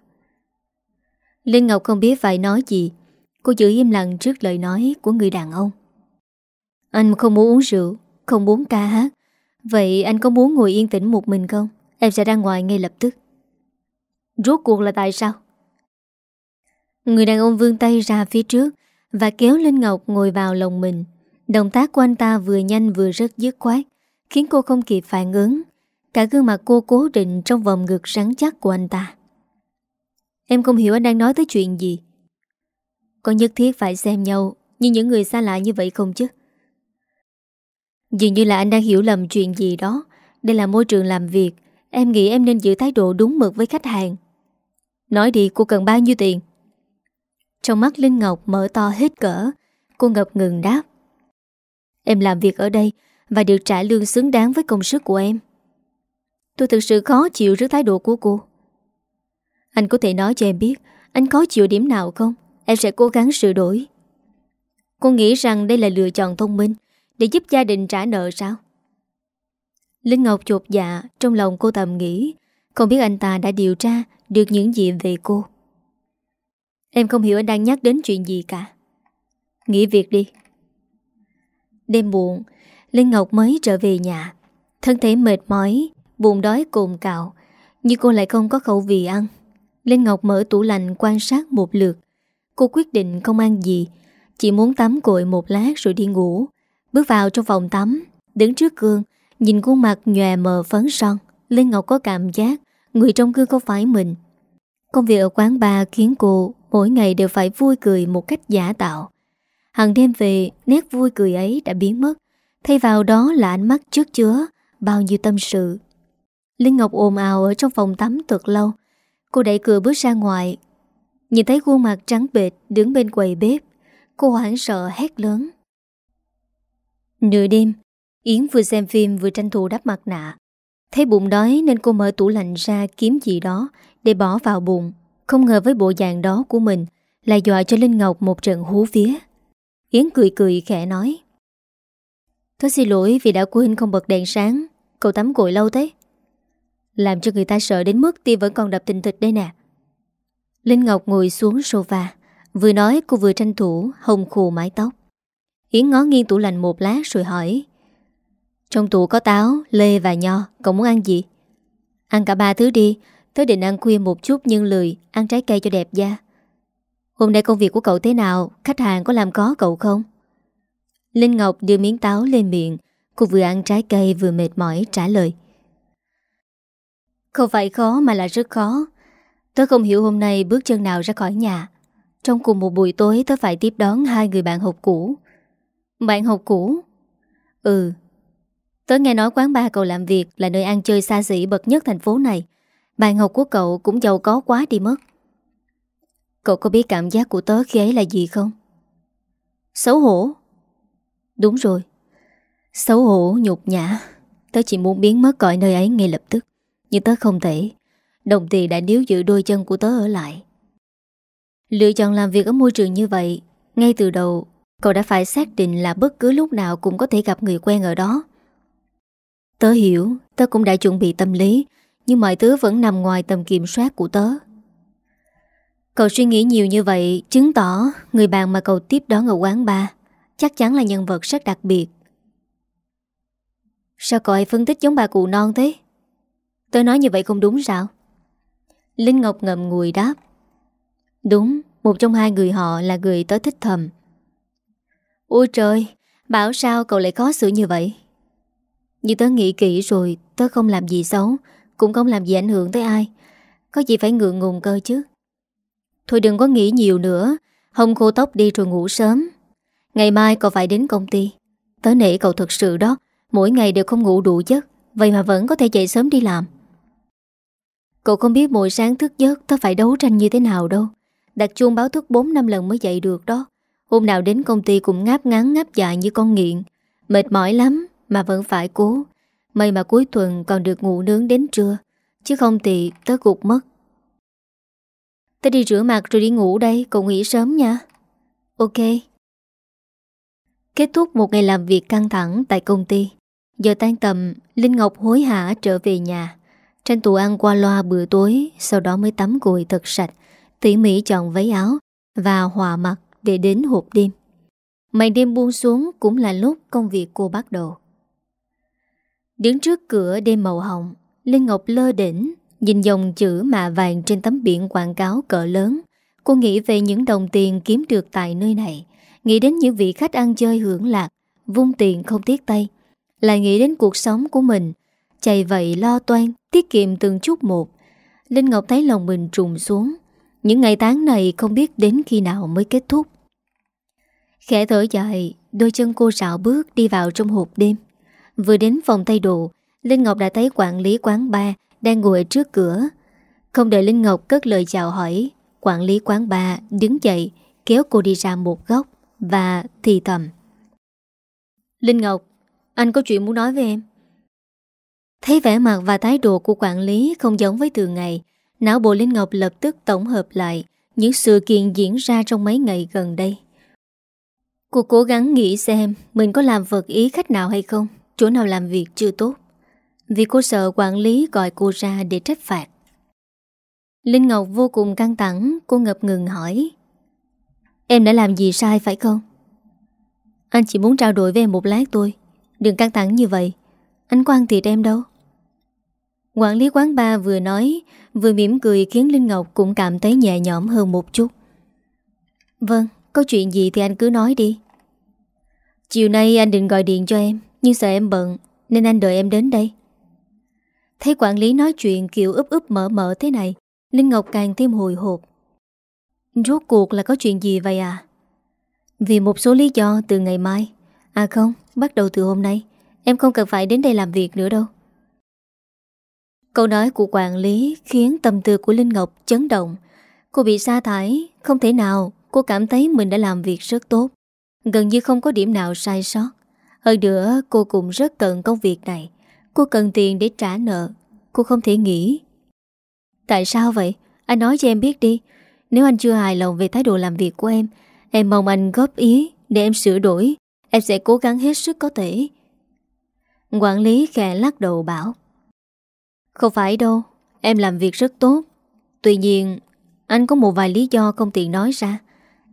Linh Ngọc không biết phải nói gì. Cô giữ im lặng trước lời nói của người đàn ông. Anh không muốn uống rượu Không muốn ca hát Vậy anh có muốn ngồi yên tĩnh một mình không? Em sẽ ra ngoài ngay lập tức. Rốt cuộc là tại sao? Người đàn ông vươn tay ra phía trước Và kéo Linh Ngọc ngồi vào lòng mình. Động tác của anh ta vừa nhanh vừa rất dứt khoát, Khiến cô không kịp phản ứng. Cả gương mặt cô cố định trong vòng ngực rắn chắc của anh ta. Em không hiểu anh đang nói tới chuyện gì. Có nhất thiết phải xem nhau Như những người xa lạ như vậy không chứ? Dường như là anh đang hiểu lầm chuyện gì đó. Đây là môi trường làm việc. Em nghĩ em nên giữ thái độ đúng mực với khách hàng. Nói đi, cô cần bao nhiêu tiền? Trong mắt Linh Ngọc mở to hết cỡ. Cô ngập ngừng đáp. Em làm việc ở đây Và được trả lương xứng đáng với công sức của em. Tôi thực sự khó chịu trước thái độ của cô. Anh có thể nói cho em biết, Anh khó chịu điểm nào không? Em sẽ cố gắng sửa đổi. Cô nghĩ rằng đây là lựa chọn thông minh. Để giúp gia đình trả nợ sao? Linh Ngọc chột dạ Trong lòng cô tầm nghĩ, Không biết anh ta đã điều tra Được những gì về cô. Em không hiểu anh đang nhắc đến chuyện gì cả. Nghỉ việc đi. Đêm muộn, Linh Ngọc mới trở về nhà. Thân thể mệt mỏi Bụng đói cồn cạo Nhưng cô lại không có khẩu vị ăn. Linh Ngọc mở tủ lạnh quan sát một lượt. Cô quyết định không ăn gì, Chỉ muốn tắm cội một lát rồi đi ngủ. Bước vào trong phòng tắm, Đứng trước gương, Nhìn khuôn mặt nhòe mờ phấn son. Linh Ngọc có cảm giác Người trong gương không phải mình. Công việc ở quán bar khiến cô Mỗi ngày đều phải vui cười một cách giả tạo. Hằng đêm về, Nét vui cười ấy đã biến mất. Thay vào đó là ánh mắt trước chứa Bao nhiêu tâm sự. Linh Ngọc ồn ào ở trong phòng tắm thật lâu. Cô đẩy cửa bước ra ngoài. Nhìn thấy khuôn mặt trắng bệt Đứng bên quầy bếp, Cô hoảng sợ hét lớn. Nửa đêm, Yến vừa xem phim vừa tranh thủ đắp mặt nạ. Thấy bụng đói nên cô mở tủ lạnh ra kiếm gì đó Để bỏ vào bụng. Không ngờ với bộ dạng đó của mình Lại dọa cho Linh Ngọc một trận hú vía. Yến cười cười khẽ nói, Tôi xin lỗi vì đã quên không bật đèn sáng. Cậu tắm gội lâu thế. Làm cho người ta sợ đến mức tim vẫn còn đập tình thịt đây nè. Linh Ngọc ngồi xuống sofa. Vừa nói, cô vừa tranh thủ Hồng khù mái tóc. Yến ngó nghiêng tủ lạnh một lát rồi hỏi Trong tủ có táo, lê và nho Cậu muốn ăn gì? Ăn cả ba thứ đi Tớ định ăn khuya một chút nhưng lười Ăn trái cây cho đẹp da Hôm nay công việc của cậu thế nào? Khách hàng có làm có cậu không? Linh Ngọc đưa miếng táo lên miệng Cô vừa ăn trái cây vừa mệt mỏi trả lời Không phải khó mà là rất khó Tớ không hiểu hôm nay bước chân nào ra khỏi nhà Trong cùng một buổi tối tớ phải tiếp đón hai người bạn học cũ bạn học cũ? Ừ. Tớ nghe nói quán ba cậu làm việc là nơi ăn chơi xa xỉ bậc nhất thành phố này. Bạn học của cậu cũng giàu có quá đi mất. Cậu có biết cảm giác của tớ khi ấy là gì không? Xấu hổ. Đúng rồi. Xấu hổ, nhục nhã. Tớ chỉ muốn biến mất cõi nơi ấy ngay lập tức. Nhưng tớ không thể. Đồng tiền đã níu giữ đôi chân của tớ ở lại. Lựa chọn làm việc ở môi trường như vậy, Ngay từ đầu Cậu đã phải xác định là bất cứ lúc nào Cũng có thể gặp người quen ở đó. Tớ hiểu, Tớ cũng đã chuẩn bị tâm lý, Nhưng mọi thứ vẫn nằm ngoài tầm kiểm soát của tớ. Cậu suy nghĩ nhiều như vậy, Chứng tỏ người bạn mà cậu tiếp đón ở quán bar Chắc chắn là nhân vật rất đặc biệt. Sao cậu ấy phân tích giống bà cụ non thế? Tớ nói như vậy không đúng sao? Linh Ngọc ngậm ngùi đáp. Đúng, Một trong hai người họ là người tớ thích thầm. Ôi trời, Bảo sao cậu lại khó xử như vậy? Như tớ nghĩ kỹ rồi, Tớ không làm gì xấu, Cũng không làm gì ảnh hưởng tới ai. Có gì phải ngượng ngùng cơ chứ? Thôi đừng có nghĩ nhiều nữa Hông khô tóc đi rồi ngủ sớm. Ngày mai cậu phải đến công ty. Tớ nể cậu thật sự đó, Mỗi ngày đều không ngủ đủ giấc, Vậy mà vẫn có thể dậy sớm đi làm. Cậu không biết mỗi sáng thức giấc Tớ phải đấu tranh như thế nào đâu. Đặt chuông báo thức 4 năm lần mới dậy được đó. Hôm nào đến công ty cũng ngáp ngắn ngáp dài như con nghiện. Mệt mỏi lắm Mà vẫn phải cố. May mà cuối tuần còn được ngủ nướng đến trưa, Chứ không thì tớ gục mất. Tớ đi rửa mặt rồi đi ngủ đây, Cậu nghỉ sớm nha. Ok. Kết thúc một ngày làm việc căng thẳng tại công ty. Giờ tan tầm, Linh Ngọc hối hả trở về nhà. Tranh tủ ăn qua loa bữa tối, Sau đó mới tắm gội thật sạch, Tỉ mỉ chọn váy áo Và hòa mặt để đến hộp đêm. Màn đêm buông xuống Cũng là lúc công việc cô bắt đầu. Đứng trước cửa đêm màu hồng, Linh Ngọc lơ đỉnh, Nhìn dòng chữ mạ vàng trên tấm biển quảng cáo cỡ lớn. Cô nghĩ về những đồng tiền kiếm được tại nơi này, Nghĩ đến những vị khách ăn chơi hưởng lạc, Vung tiền không tiếc tay. Lại nghĩ đến cuộc sống của mình Chạy vậy lo toan, Tiết kiệm từng chút một. Linh Ngọc thấy lòng mình trùng xuống những ngày tháng này không biết đến khi nào mới kết thúc. Khẽ thở dài, Đôi chân cô rạo bước đi vào trong hộp đêm. Vừa đến phòng tay đồ, Linh Ngọc đã thấy quản lý quán bar Đang ngồi trước cửa. Không đợi Linh Ngọc cất lời chào hỏi, Quản lý quán bar đứng dậy, Kéo cô đi ra một góc Và thì thầm. Linh Ngọc, Anh có chuyện muốn nói với em? Thấy vẻ mặt và thái độ của quản lý Không giống với thường ngày Não bộ Linh Ngọc lập tức tổng hợp lại Những sự kiện diễn ra trong mấy ngày gần đây. Cô cố gắng nghĩ xem Mình có làm vật ý khách nào hay không, Chỗ nào làm việc chưa tốt. Vì cô sợ quản lý gọi cô ra để trách phạt. Linh Ngọc vô cùng căng thẳng, Cô ngập ngừng hỏi, Em đã làm gì sai phải không? Anh chỉ muốn trao đổi với em một lát thôi, Đừng căng thẳng như vậy. Anh quan thiệt em đâu. Quản lý quán ba vừa nói Vừa mỉm cười khiến Linh Ngọc cũng cảm thấy nhẹ nhõm hơn một chút. Vâng, có chuyện gì thì anh cứ nói đi. Chiều nay anh định gọi điện cho em Nhưng sợ em bận Nên anh đợi em đến đây. Thấy quản lý nói chuyện kiểu úp úp mở mở thế này Linh Ngọc càng thêm hồi hộp. Rốt cuộc là có chuyện gì vậy à? Vì một số lý do từ ngày mai. À không, bắt đầu từ hôm nay. Em không cần phải đến đây làm việc nữa đâu. Câu nói của quản lý khiến tâm tư của Linh Ngọc chấn động. Cô bị sa thải, không thể nào cô cảm thấy mình đã làm việc rất tốt. Gần như không có điểm nào sai sót. Hơn nữa cô cũng rất cần công việc này. Cô cần tiền để trả nợ. Cô không thể nghĩ. Tại sao vậy? Anh nói cho em biết đi. Nếu anh chưa hài lòng về thái độ làm việc của em, em mong anh góp ý để em sửa đổi. Em sẽ cố gắng hết sức có thể. Quản lý khẽ lắc đầu bảo. Không phải đâu, em làm việc rất tốt. Tuy nhiên, anh có một vài lý do không tiện nói ra.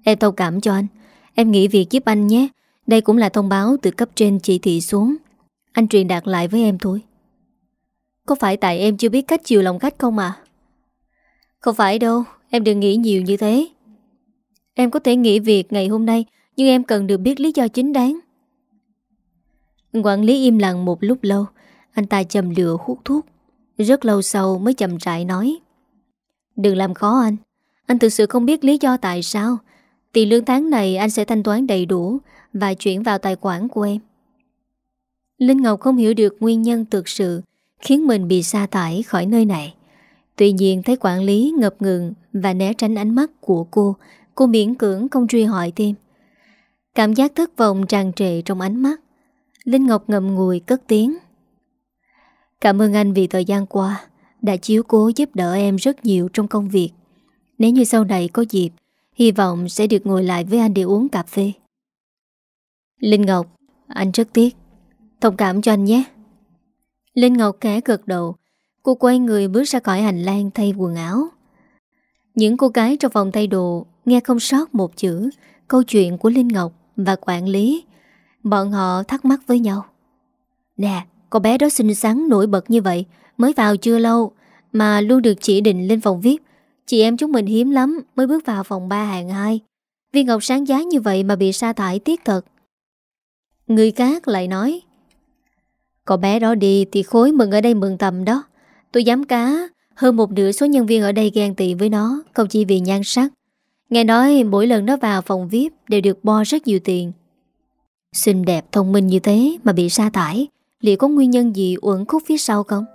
Em thông cảm cho anh. Em nghĩ việc giúp anh nhé. Đây cũng là thông báo từ cấp trên chỉ thị xuống. Anh truyền đạt lại với em thôi. Có phải tại em chưa biết cách chiều lòng khách không à? Không phải đâu, em đừng nghĩ nhiều như thế. Em có thể nghỉ việc ngày hôm nay, nhưng em cần được biết lý do chính đáng. Quản lý im lặng một lúc lâu, anh ta chầm lửa hút thuốc. Rất lâu sau mới chậm rãi nói. Đừng làm khó anh. Anh thực sự không biết lý do tại sao. Tiền lương tháng này anh sẽ thanh toán đầy đủ Và chuyển vào tài khoản của em. Linh Ngọc không hiểu được nguyên nhân thực sự Khiến mình bị sa tải khỏi nơi này. Tuy nhiên thấy quản lý ngập ngừng Và né tránh ánh mắt của cô Cô miễn cưỡng không truy hỏi thêm. Cảm giác thất vọng tràn trề trong ánh mắt. Linh Ngọc ngậm ngùi cất tiếng. Cảm ơn anh vì thời gian qua đã chiếu cố giúp đỡ em rất nhiều trong công việc. Nếu như sau này có dịp, hy vọng sẽ được ngồi lại với anh để uống cà phê. Linh Ngọc, anh rất tiếc. Thông cảm cho anh nhé. Linh Ngọc khẽ gật đầu. Cô quay người bước ra khỏi hành lang thay quần áo. Những cô gái trong phòng thay đồ nghe không sót một chữ câu chuyện của Linh Ngọc và quản lý. Bọn họ thắc mắc với nhau. Nè, Cô bé đó xinh xắn, nổi bật như vậy, Mới vào chưa lâu Mà luôn được chỉ định lên phòng viết. Chị em chúng mình hiếm lắm Mới bước vào phòng 3 hạng 2 Viên ngọc sáng giá như vậy mà bị sa thải tiếc thật. Người khác lại nói, Cô bé đó đi thì khối mừng ở đây mừng tầm đó. Tôi dám cá, Hơn một nửa số nhân viên ở đây ghen tị với nó, Không chỉ vì nhan sắc. Nghe nói mỗi lần nó vào phòng VIP đều được bo rất nhiều tiền. Xinh đẹp, thông minh như thế mà bị sa thải liệu có nguyên nhân gì uẩn khúc phía sau không?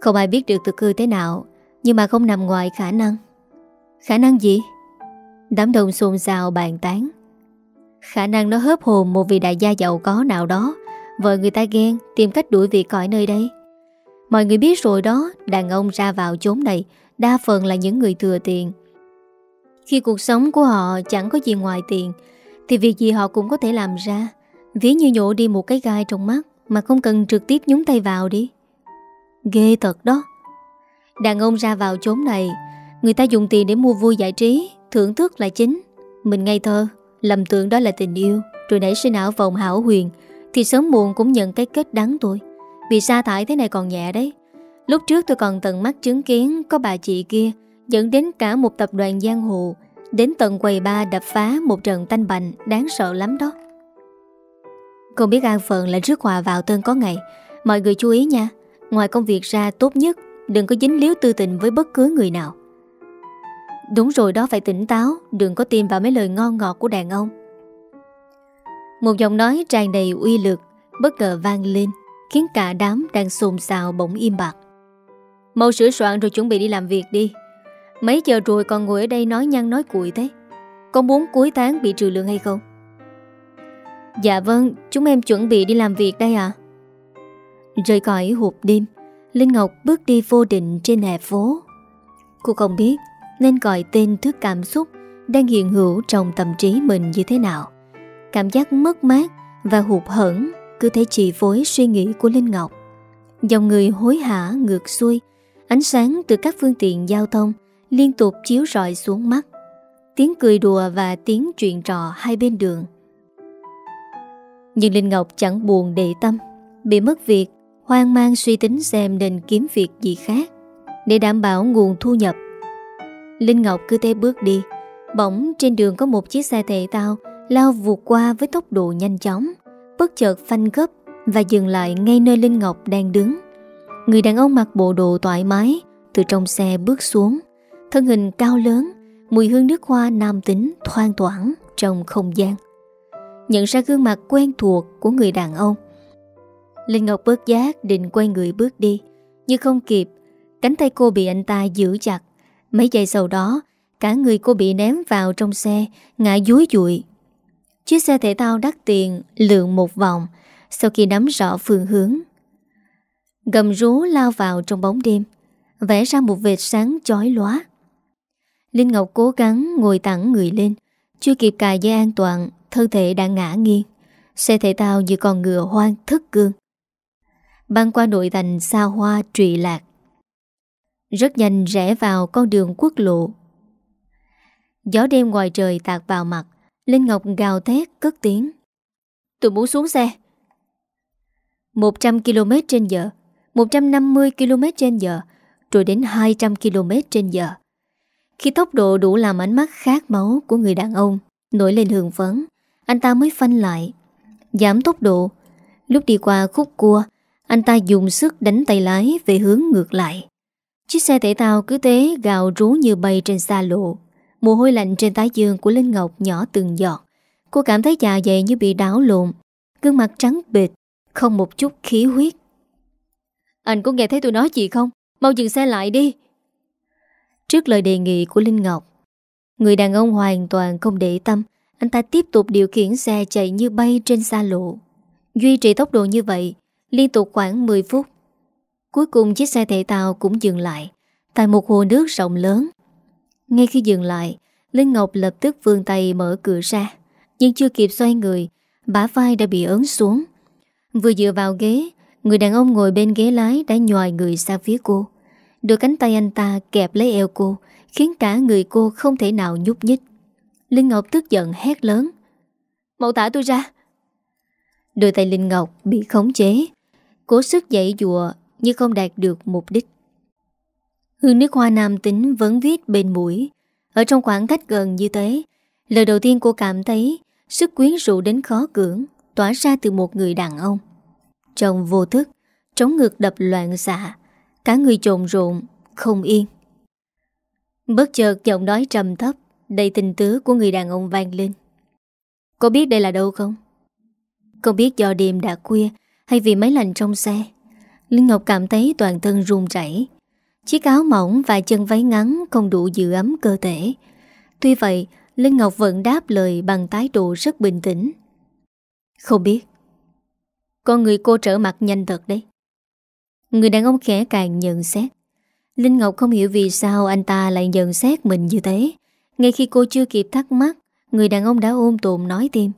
Không ai biết được thực hư thế nào, nhưng mà không nằm ngoài khả năng. Khả năng gì? Đám đông xôn xao bàn tán. Khả năng nó hớp hồn một vị đại gia giàu có nào đó, vợ người ta ghen tìm cách đuổi việc khỏi nơi đây. Mọi người biết rồi đó, đàn ông ra vào chốn này đa phần là những người thừa tiền. Khi cuộc sống của họ chẳng có gì ngoài tiền, thì việc gì họ cũng có thể làm ra. Ví như nhổ đi một cái gai trong mắt mà không cần trực tiếp nhúng tay vào đi. Ghê thật đó. Đàn ông ra vào chốn này, người ta dùng tiền để mua vui giải trí, thưởng thức là chính. Mình ngây thơ, lầm tưởng đó là tình yêu, rồi nảy sinh ảo vòng hảo huyền, thì sớm muộn cũng nhận cái kết đắng tôi. Vì sa thải thế này còn nhẹ đấy Lúc trước tôi còn tận mắt chứng kiến Có bà chị kia Dẫn đến cả một tập đoàn giang hồ Đến tận quầy ba đập phá một trận tanh bành Đáng sợ lắm đó không biết an phận là rước hòa vào tên có ngày. Mọi người chú ý nha. Ngoài công việc ra, tốt nhất Đừng có dính líu tư tình với bất cứ người nào. Đúng rồi đó, phải tỉnh táo. Đừng có tin vào mấy lời ngon ngọt của đàn ông. Một giọng nói tràn đầy uy lực, Bất ngờ vang lên, Khiến cả đám đang xôn xào bỗng im bặt. Mau sửa soạn rồi chuẩn bị đi làm việc đi. Mấy giờ rồi còn ngồi ở đây nói nhăn nói cuội thế? Con muốn cuối tháng bị trừ lượng hay không? Dạ vâng, chúng em chuẩn bị đi làm việc đây à Rời khỏi hộp đêm Linh Ngọc bước đi vô định trên hè phố Cô không biết Nên gọi tên thức cảm xúc Đang hiện hữu trong tâm trí mình như thế nào Cảm giác mất mát Và hụt hẫng cứ thế chi phối suy nghĩ của Linh Ngọc. Dòng người hối hả ngược xuôi, ánh sáng từ các phương tiện giao thông liên tục chiếu rọi xuống mắt. Tiếng cười đùa và tiếng chuyện trò hai bên đường. Nhưng Linh Ngọc chẳng buồn để tâm, bị mất việc, hoang mang suy tính xem nên kiếm việc gì khác để đảm bảo nguồn thu nhập. Linh Ngọc cứ thế bước đi, bỗng trên đường có một chiếc xe thể tao lao vụt qua với tốc độ nhanh chóng bất chợt phanh gấp và dừng lại ngay nơi Linh Ngọc đang đứng. Người đàn ông mặc bộ đồ thoải mái từ trong xe bước xuống. Thân hình cao lớn, mùi hương nước hoa nam tính thoang thoảng trong không gian. Nhận ra gương mặt quen thuộc của người đàn ông. Linh Ngọc bớt giác định quay người bước đi, nhưng không kịp. Cánh tay cô bị anh ta giữ chặt. Mấy giây sau đó, cả người cô bị ném vào trong xe, ngã dúi dụi Chiếc xe thể thao đắt tiền lượn một vòng sau khi nắm rõ phương hướng. Gầm rú lao vào trong bóng đêm, vẽ ra một vệt sáng chói lóa. Linh Ngọc cố gắng ngồi thẳng người lên, chưa kịp cài dây an toàn, thân thể đã ngã nghiêng. Xe thể thao như con ngựa hoang thất cương. Băng qua nội thành xa hoa trụy lạc. Rất nhanh rẽ vào con đường quốc lộ. Gió đêm ngoài trời tạt vào mặt, Linh Ngọc gào thét cất tiếng Tôi muốn xuống xe 100 km trên giờ 150 km trên giờ Rồi đến 200 km trên giờ Khi tốc độ đủ làm ánh mắt khát máu của người đàn ông Nổi lên hường phấn anh ta mới phanh lại. Giảm tốc độ. Lúc đi qua khúc cua, Anh ta dùng sức đánh tay lái về hướng ngược lại. Chiếc xe thể thao cứ thế gào rú như bay trên xa lộ. Mồ hôi lạnh trên tái dương của Linh Ngọc nhỏ từng giọt. Cô cảm thấy dạ dày như bị đảo lộn. Gương mặt trắng bệt Không một chút khí huyết. Anh có nghe thấy tôi nói gì không? Mau dừng xe lại đi. Trước lời đề nghị của Linh Ngọc, Người đàn ông hoàn toàn không để tâm. Anh ta tiếp tục điều khiển xe chạy như bay trên xa lộ. Duy trì tốc độ như vậy, Liên tục khoảng 10 phút. Cuối cùng chiếc xe thể thao cũng dừng lại Tại một hồ nước rộng lớn. Ngay khi dừng lại, Linh Ngọc lập tức vươn tay mở cửa ra, Nhưng chưa kịp xoay người, Bả vai đã bị ấn xuống. Vừa dựa vào ghế, Người đàn ông ngồi bên ghế lái đã nhòi người sang phía cô. Đôi cánh tay anh ta kẹp lấy eo cô, Khiến cả người cô không thể nào nhúc nhích. Linh Ngọc tức giận hét lớn. Mậu tả tôi ra. Đôi tay Linh Ngọc bị khống chế. Cố sức dậy dùa Nhưng không đạt được mục đích. Hương nước hoa nam tính vẫn viết bên mũi. Ở trong khoảng cách gần như thế, Lời đầu tiên cô cảm thấy Sức quyến rũ đến khó cưỡng, Tỏa ra từ một người đàn ông. Trong vô thức, Trống ngược đập loạn xạ, Cả người trộn rộn, Không yên. Bất chợt giọng nói trầm thấp. Đầy tình tứ của người đàn ông vang lên. Có biết đây là đâu không? Không biết do đêm đã khuya Hay vì máy lạnh trong xe. Linh Ngọc cảm thấy toàn thân run rẩy. Chiếc áo mỏng và chân váy ngắn Không đủ giữ ấm cơ thể. Tuy vậy, Linh Ngọc vẫn đáp lời bằng thái độ rất bình tĩnh. Không biết. Con người cô trở mặt nhanh thật đấy. Người đàn ông khẽ càng nhận xét. Linh Ngọc không hiểu vì sao anh ta lại nhận xét mình như thế. Ngay khi cô chưa kịp thắc mắc, Người đàn ông đã ôm tồn nói thêm.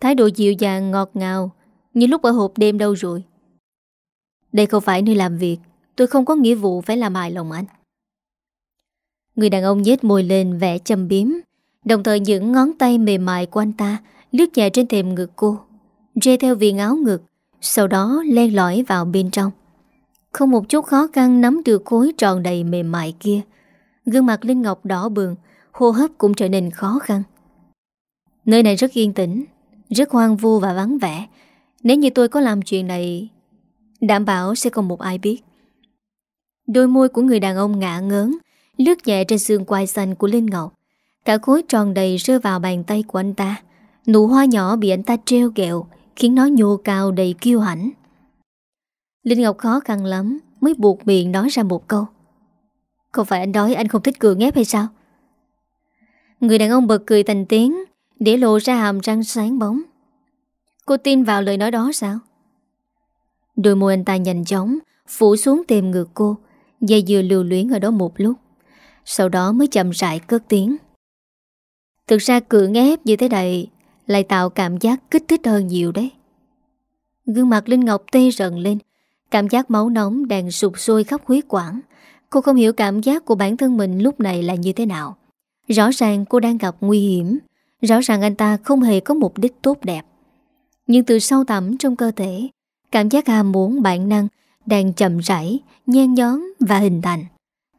Thái độ dịu dàng, ngọt ngào, Như lúc ở hộp đêm đâu rồi. Đây không phải nơi làm việc, Tôi không có nghĩa vụ phải làm hài lòng anh. Người đàn ông nhếch môi lên vẽ châm biếm, Đồng thời những ngón tay mềm mại của anh ta Lướt nhẹ trên thềm ngực cô, Rê theo viền áo ngực, Sau đó len lõi vào bên trong. Không một chút khó khăn nắm được khối tròn đầy mềm mại kia, Gương mặt Linh Ngọc đỏ bừng Hô hấp cũng trở nên khó khăn. Nơi này rất yên tĩnh, Rất hoang vu và vắng vẻ. Nếu như tôi có làm chuyện này, Đảm bảo sẽ không một ai biết. Đôi môi của người đàn ông ngã ngớn, Lướt nhẹ trên xương quai xanh của Linh Ngọc. Cả khối tròn đầy rơi vào bàn tay của anh ta. Nụ hoa nhỏ bị anh ta treo kẹo, Khiến nó nhô cao đầy kiêu hãnh. Linh Ngọc khó khăn lắm Mới buộc miệng nói ra một câu. Không phải anh đói, anh không thích cười ép hay sao? Người đàn ông bật cười thành tiếng, Để lộ ra hàm răng sáng bóng. Cô tin vào lời nói đó sao? Đôi môi anh ta nhanh chóng Phủ xuống tìm ngược cô, Dây dừa lưu luyến ở đó một lúc, Sau đó mới chậm rãi cất tiếng. Thực ra cưỡng ép như thế này Lại tạo cảm giác kích thích hơn nhiều đấy. Gương mặt Linh Ngọc tê rần lên, Cảm giác máu nóng đang sụp sôi khắp huyết quản. Cô không hiểu cảm giác của bản thân mình lúc này là như thế nào. Rõ ràng cô đang gặp nguy hiểm. Rõ ràng anh ta không hề có mục đích tốt đẹp. Nhưng từ sâu tẩm trong cơ thể Cảm giác ham muốn bản năng Đang chậm rãi, nhen nhón và hình thành.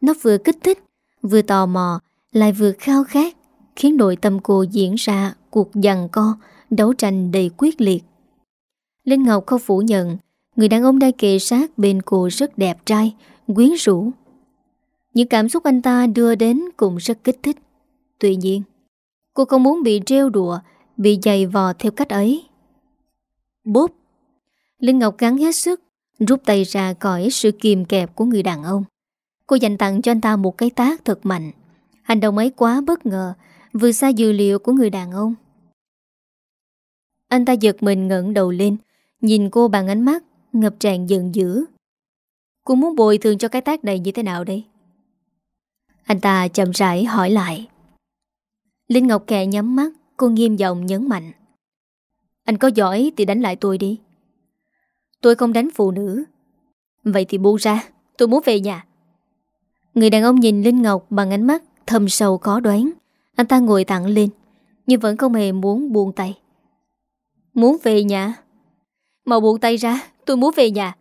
Nó vừa kích thích Vừa tò mò Lại vừa khao khát Khiến nội tâm cô diễn ra cuộc giằng co Đấu tranh đầy quyết liệt. Linh Ngọc không phủ nhận Người đàn ông đang kề sát bên cô rất đẹp trai Quyến rũ. Những cảm xúc anh ta đưa đến cũng rất kích thích. Tuy nhiên, Cô không muốn bị treo đùa, Bị dày vò theo cách ấy. Bốp Linh Ngọc gắn hết sức, Rút tay ra khỏi sự kìm kẹp của người đàn ông. Cô dành tặng cho anh ta một cái tác thật mạnh. Hành động ấy quá bất ngờ Vừa xa dữ liệu của người đàn ông. Anh ta giật mình ngẩng đầu lên, Nhìn cô bằng ánh mắt Ngập tràn giận dữ. Cô muốn bồi thường cho cái tác này như thế nào đây? Anh ta chậm rãi hỏi lại. Linh Ngọc kè nhắm mắt, Cô nghiêm giọng nhấn mạnh. Anh có giỏi thì đánh lại tôi đi. Tôi không đánh phụ nữ. Vậy thì buông ra, Tôi muốn về nhà. Người đàn ông nhìn Linh Ngọc bằng ánh mắt Thầm sâu khó đoán. Anh ta ngồi thẳng lên, Nhưng vẫn không hề muốn buông tay. Muốn về nhà? Mau buông tay ra, Tôi muốn về nhà.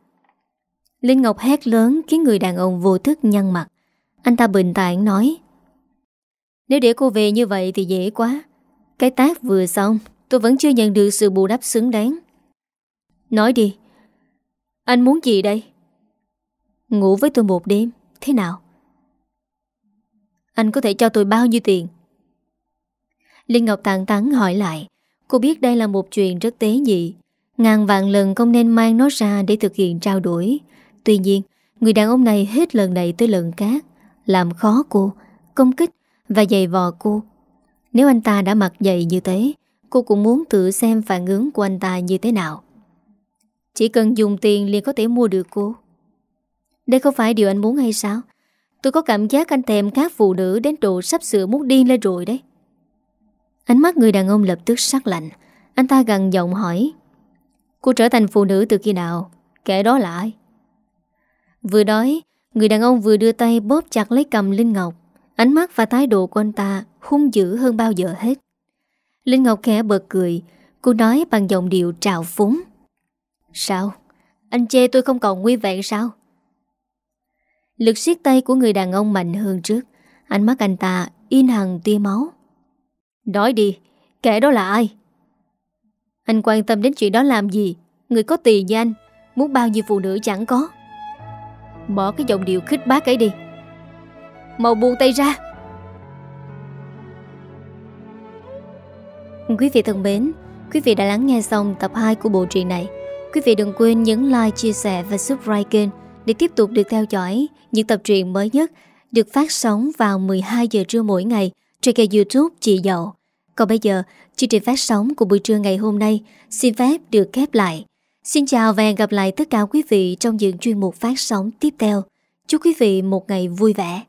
Linh Ngọc hét lớn, khiến người đàn ông vô thức nhăn mặt. Anh ta bình tản nói. Nếu để cô về như vậy thì dễ quá. Cái tác vừa xong, Tôi vẫn chưa nhận được sự bù đắp xứng đáng. Nói đi, Anh muốn gì đây? Ngủ với tôi một đêm, Thế nào? Anh có thể cho tôi bao nhiêu tiền? Linh Ngọc tàn tắn hỏi lại, Cô biết đây là một chuyện rất tế nhị. Ngàn vạn lần không nên mang nó ra Để thực hiện trao đổi. Tuy nhiên, Người đàn ông này hết lần này tới lần khác, Làm khó cô, Công kích và giày vò cô. Nếu anh ta đã mặc giày như thế, Cô cũng muốn tự xem phản ứng của anh ta như thế nào. Chỉ cần dùng tiền liền có thể mua được cô. Đây không phải điều anh muốn hay sao? Tôi có cảm giác anh thèm các phụ nữ Đến độ sắp sửa muốn điên lên rồi đấy. Ánh mắt người đàn ông lập tức sắc lạnh. Anh ta gần giọng hỏi, Cô trở thành phụ nữ từ khi nào? Kẻ đó là ai? Vừa nói, Người đàn ông vừa đưa tay bóp chặt lấy cầm Linh Ngọc. Ánh mắt và thái độ của anh ta Hung dữ hơn bao giờ hết. Linh Ngọc khẽ bật cười. Cô nói bằng giọng điệu trào phúng. Sao? Anh chê tôi không còn nguyên vẹn sao? Lực siết tay của người đàn ông mạnh hơn trước. Ánh mắt anh ta in hằng tia máu. Nói đi, Kẻ đó là ai? Anh quan tâm đến chuyện đó làm gì? Người có tiền như anh, Muốn bao nhiêu phụ nữ chẳng có? Bỏ cái giọng điệu khích bác ấy đi. Mau buông tay ra Quý vị thân mến Quý vị đã lắng nghe xong tập 2 của bộ truyện này Quý vị đừng quên nhấn like, chia sẻ và subscribe kênh Để tiếp tục được theo dõi những tập truyện mới nhất Được phát sóng vào 12 giờ trưa mỗi ngày Trên kênh youtube Chị Dậu Còn bây giờ, chương trình phát sóng của buổi trưa ngày hôm nay Xin phép được khép lại Xin chào và hẹn gặp lại tất cả quý vị trong những chuyên mục phát sóng tiếp theo. Chúc quý vị một ngày vui vẻ.